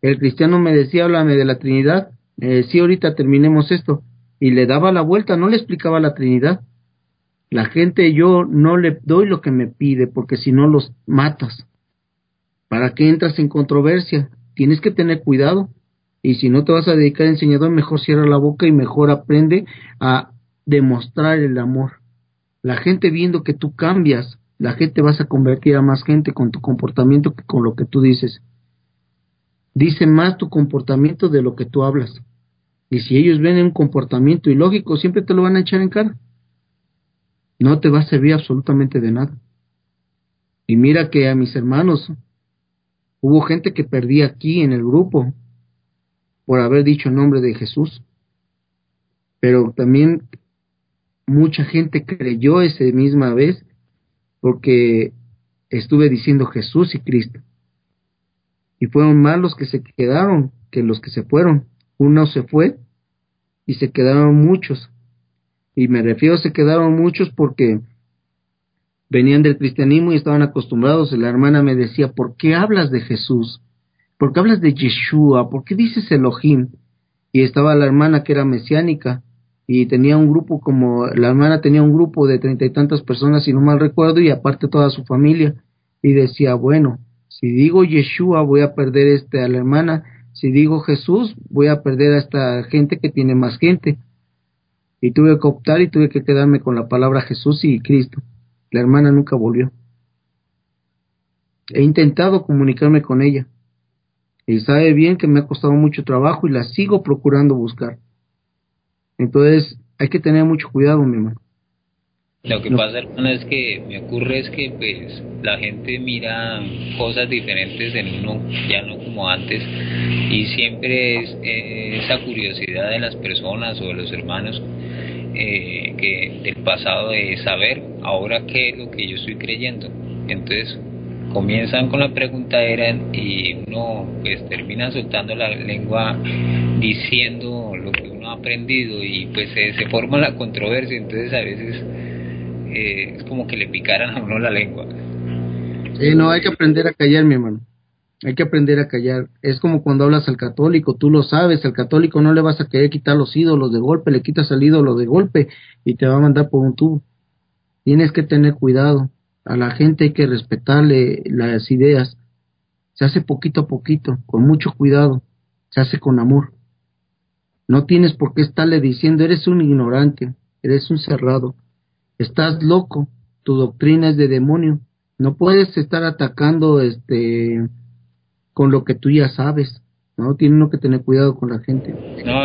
El cristiano me decía, háblame de la Trinidad. Eh, sí, ahorita terminemos esto. Y le daba la vuelta, no le explicaba la Trinidad. La gente, yo no le doy lo que me pide, porque si no los matas. ¿Para qué entras en controversia? Tienes que tener cuidado. Y si no te vas a dedicar a enseñador, mejor cierra la boca y mejor aprende a demostrar el amor. La gente viendo que tú cambias, la gente vas a convertir a más gente con tu comportamiento que con lo que tú dices. Dice más tu comportamiento de lo que tú hablas. Y si ellos ven un comportamiento ilógico, siempre te lo van a echar en cara. No te va a servir absolutamente de nada. Y mira que a mis hermanos hubo gente que perdí aquí en el grupo por haber dicho el nombre de Jesús. Pero también mucha gente creyó esa misma vez porque estuve diciendo Jesús y Cristo. Y fueron más los que se quedaron que los que se fueron. Uno se fue y se quedaron muchos. Y me refiero se quedaron muchos porque venían del cristianismo y estaban acostumbrados. La hermana me decía, ¿por qué hablas de Jesús? ¿por qué hablas de Yeshua? ¿Por qué dices Elohim? Y estaba la hermana que era mesiánica y tenía un grupo como, la hermana tenía un grupo de treinta y tantas personas, si no mal recuerdo, y aparte toda su familia. Y decía, bueno, si digo Yeshua voy a perder este a la hermana, si digo Jesús voy a perder a esta gente que tiene más gente. Y tuve que optar y tuve que quedarme con la palabra Jesús y Cristo. La hermana nunca volvió. He intentado comunicarme con ella, y sabe bien que me ha costado mucho trabajo y la sigo procurando buscar. Entonces hay que tener mucho cuidado, mi hermano. Lo que pasa, hermano, es que me ocurre es que pues la gente mira cosas diferentes en uno, ya no como antes, y siempre es esa curiosidad de las personas o de los hermanos eh, que del pasado de saber ahora qué es lo que yo estoy creyendo. Entonces comienzan con la pregunta eran y uno pues termina soltando la lengua diciendo lo que uno ha aprendido y pues se, forma la controversia entonces a veces eh, es como que le picaran a uno la lengua. Sí no hay que aprender a callar mi hermano. Hay que aprender a callar. Es como cuando hablas al católico tú lo sabes. Al católico no le vas a querer quitar los ídolos de golpe le quitas el ídolo de golpe y te va a mandar por un tubo. Tienes que tener cuidado. A la gente hay que respetarle las ideas. Se hace poquito a poquito, con mucho cuidado, se hace con amor. No tienes por qué estarle diciendo, eres un ignorante, eres un cerrado, estás loco, tu doctrina es de demonio. No puedes estar atacando este con lo que tú ya sabes. No, tiene uno que tener cuidado con la gente. No,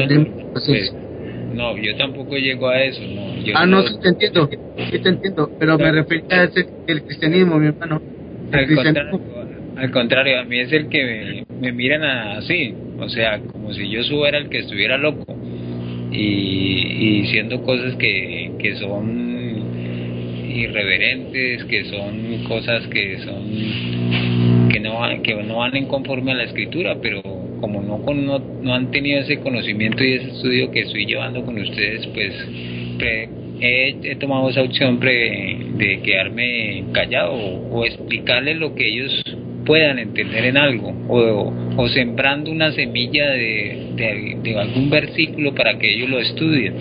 no, yo tampoco llego a eso. No. ah, no, sí te entiendo, sí te entiendo, pero me refería a ese, el cristianismo, mi hermano. Al contrario, a mí es el que me, miran así, o sea, como si yo fuera el que estuviera loco y, diciendo cosas que, que son irreverentes, que son cosas que son que no que no van en conforme a la escritura, pero como no, no, no han tenido ese conocimiento y ese estudio que estoy llevando con ustedes, pues he, tomado esa opción de quedarme callado o, explicarles lo que ellos puedan entender en algo o, o sembrando una semilla de, de, algún versículo para que ellos lo estudien.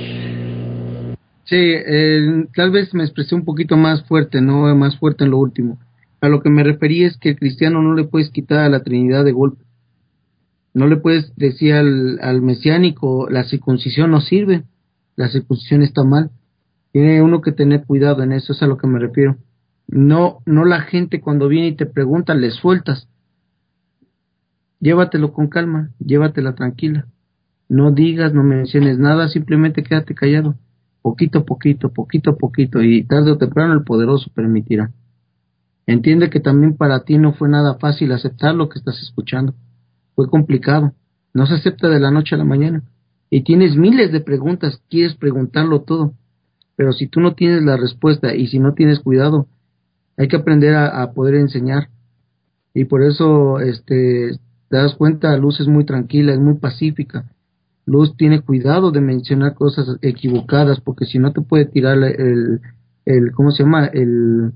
Sí, eh, tal vez me expresé un poquito más fuerte, no más fuerte en lo último. A lo que me referí es que el cristiano no le puedes quitar a la Trinidad de golpe No le puedes decir al, al mesiánico, la circuncisión no sirve, la circuncisión está mal. Tiene uno que tener cuidado en eso, es a lo que me refiero. No, no la gente cuando viene y te pregunta, le sueltas. Llévatelo con calma, llévatela tranquila. No digas, no menciones nada, simplemente quédate callado. Poquito a poquito, poquito a poquito, y tarde o temprano el poderoso permitirá. Entiende que también para ti no fue nada fácil aceptar lo que estás escuchando. Fue complicado. No se acepta de la noche a la mañana. Y tienes miles de preguntas, quieres preguntarlo todo. Pero si tú no tienes la respuesta y si no tienes cuidado, hay que aprender a, poder enseñar. Y por eso, este, te das cuenta, Luz es muy tranquila, es muy pacífica. Luz tiene cuidado de mencionar cosas equivocadas, porque si no te puede tirar el, el ¿cómo se llama? El,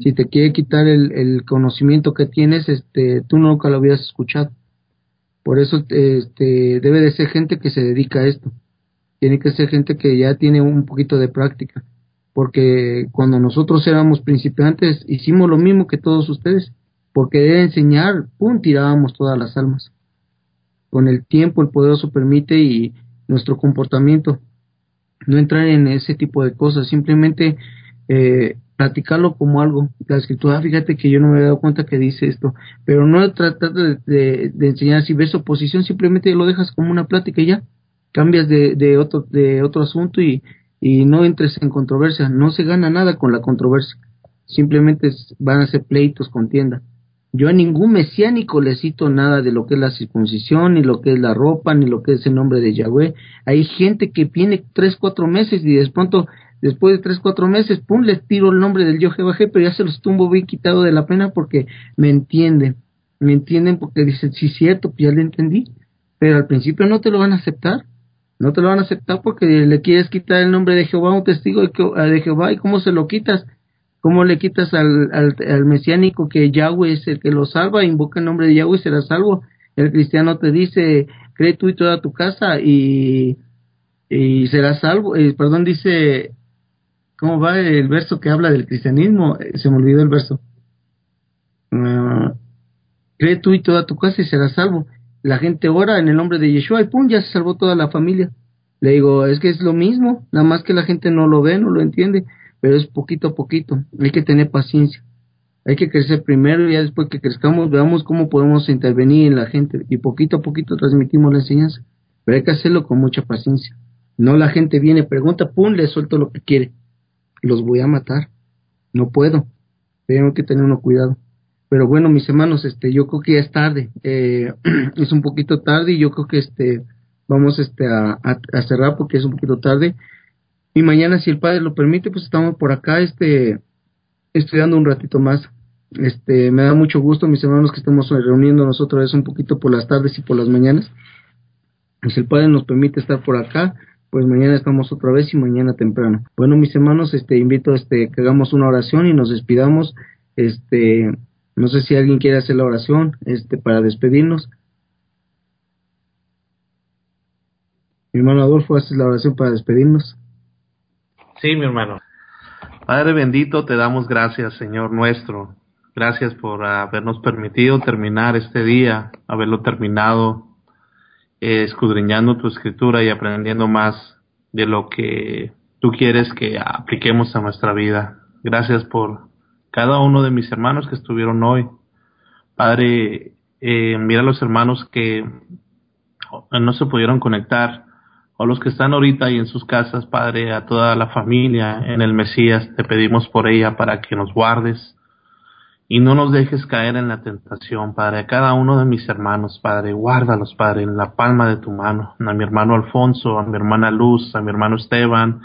si te quiere quitar el, conocimiento que tienes, este, tú nunca lo habías escuchado. Por eso este, debe de ser gente que se dedica a esto. Tiene que ser gente que ya tiene un poquito de práctica. Porque cuando nosotros éramos principiantes, hicimos lo mismo que todos ustedes. Porque de enseñar, pum, tirábamos todas las almas. Con el tiempo el poderoso permite y nuestro comportamiento no entrar en ese tipo de cosas, simplemente eh, platicarlo como algo. La escritura, fíjate que yo no me he dado cuenta que dice esto, pero no tratar de, enseñar si ves oposición, simplemente lo dejas como una plática y ya, cambias de, de, otro, de otro asunto y, y no entres en controversia, no se gana nada con la controversia, simplemente van a ser pleitos, contienda. Yo a ningún mesiánico le cito nada de lo que es la circuncisión, ni lo que es la ropa, ni lo que es el nombre de Yahweh. Hay gente que viene tres, cuatro meses y de pronto después de tres, cuatro meses, pum, les tiro el nombre del yo Jehová, pero ya se los tumbo bien quitado de la pena porque me entienden, me entienden porque dicen, sí, cierto, pues ya le entendí, pero al principio no te lo van a aceptar, no te lo van a aceptar porque le quieres quitar el nombre de Jehová, un testigo de Jehová, y cómo se lo quitas, cómo le quitas al, al, mesiánico que Yahweh es el que lo salva, invoca el nombre de Yahweh y será salvo, el cristiano te dice, cree tú y toda tu casa y, y serás salvo, eh, perdón, dice ¿Cómo va el verso que habla del cristianismo? Eh, se me olvidó el verso. Ah, cree tú y toda tu casa y serás salvo. La gente ora en el nombre de Yeshua y pum, ya se salvó toda la familia. Le digo, es que es lo mismo, nada más que la gente no lo ve, no lo entiende, pero es poquito a poquito. Hay que tener paciencia. Hay que crecer primero y ya después que crezcamos veamos cómo podemos intervenir en la gente y poquito a poquito transmitimos la enseñanza. Pero hay que hacerlo con mucha paciencia. No la gente viene, pregunta, pum, le suelto lo que quiere los voy a matar. No puedo. Tengo que tener uno cuidado. Pero bueno, mis hermanos, este, yo creo que ya es tarde. Eh, es un poquito tarde y yo creo que este, vamos este, a, cerrar porque es un poquito tarde. Y mañana, si el Padre lo permite, pues estamos por acá, este, estudiando un ratito más. Este, me da mucho gusto, mis hermanos, que estemos reuniendo nosotros es un poquito por las tardes y por las mañanas. Si el Padre nos permite estar por acá, pues mañana estamos otra vez y mañana temprano. Bueno, mis hermanos, este invito este que hagamos una oración y nos despidamos. Este, no sé si alguien quiere hacer la oración este para despedirnos. Mi hermano Adolfo, ¿haces la oración para despedirnos? Sí, mi hermano. Padre bendito, te damos gracias, Señor nuestro. Gracias por habernos permitido terminar este día, haberlo terminado escudriñando tu escritura y aprendiendo más de lo que tú quieres que apliquemos a nuestra vida. Gracias por cada uno de mis hermanos que estuvieron hoy. Padre, eh, mira a los hermanos que no se pudieron conectar, o los que están ahorita ahí en sus casas, Padre, a toda la familia en el Mesías, te pedimos por ella para que nos guardes, y no nos dejes caer en la tentación, Padre. A cada uno de mis hermanos, Padre, guárdalos, Padre, en la palma de tu mano. A mi hermano Alfonso, a mi hermana Luz, a mi hermano Esteban,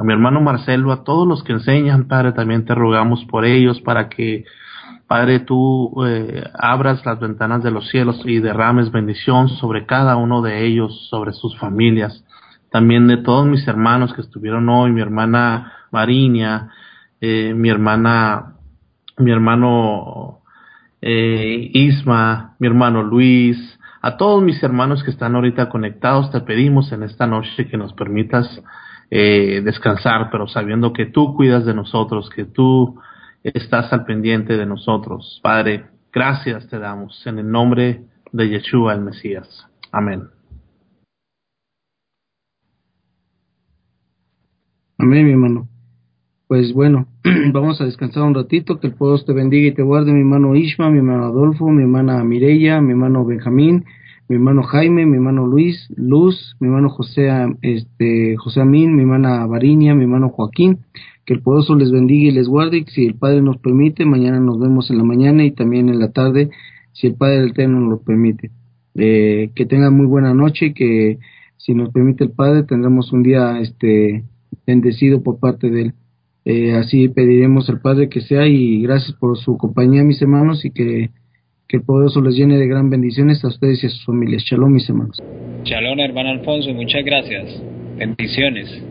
a mi hermano Marcelo, a todos los que enseñan, Padre, también te rogamos por ellos para que, Padre, tú eh, abras las ventanas de los cielos y derrames bendición sobre cada uno de ellos, sobre sus familias. También de todos mis hermanos que estuvieron hoy, mi hermana Marinia, eh, mi hermana mi hermano eh, Isma, mi hermano Luis, a todos mis hermanos que están ahorita conectados, te pedimos en esta noche que nos permitas eh, descansar, pero sabiendo que tú cuidas de nosotros, que tú estás al pendiente de nosotros. Padre, gracias te damos en el nombre de Yeshua el Mesías. Amén. Amén, mi hermano. Pues bueno, vamos a descansar un ratito, que el pueblo te bendiga y te guarde, mi hermano Ishma, mi hermano Adolfo, mi hermana Mireya, mi hermano Benjamín, mi hermano Jaime, mi hermano Luis, Luz, mi hermano José, este, José Amín, mi hermana Varinia, mi hermano Joaquín, que el poderoso les bendiga y les guarde, y si el Padre nos permite, mañana nos vemos en la mañana y también en la tarde, si el Padre del Eterno nos lo permite. Eh, que tengan muy buena noche y que si nos permite el Padre tendremos un día este bendecido por parte de él. Eh, así pediremos al Padre que sea y gracias por su compañía, mis hermanos, y que que el poderoso les llene de gran bendiciones a ustedes y a sus familias. Shalom, mis hermanos. Shalom, hermano Alfonso, muchas gracias. Bendiciones.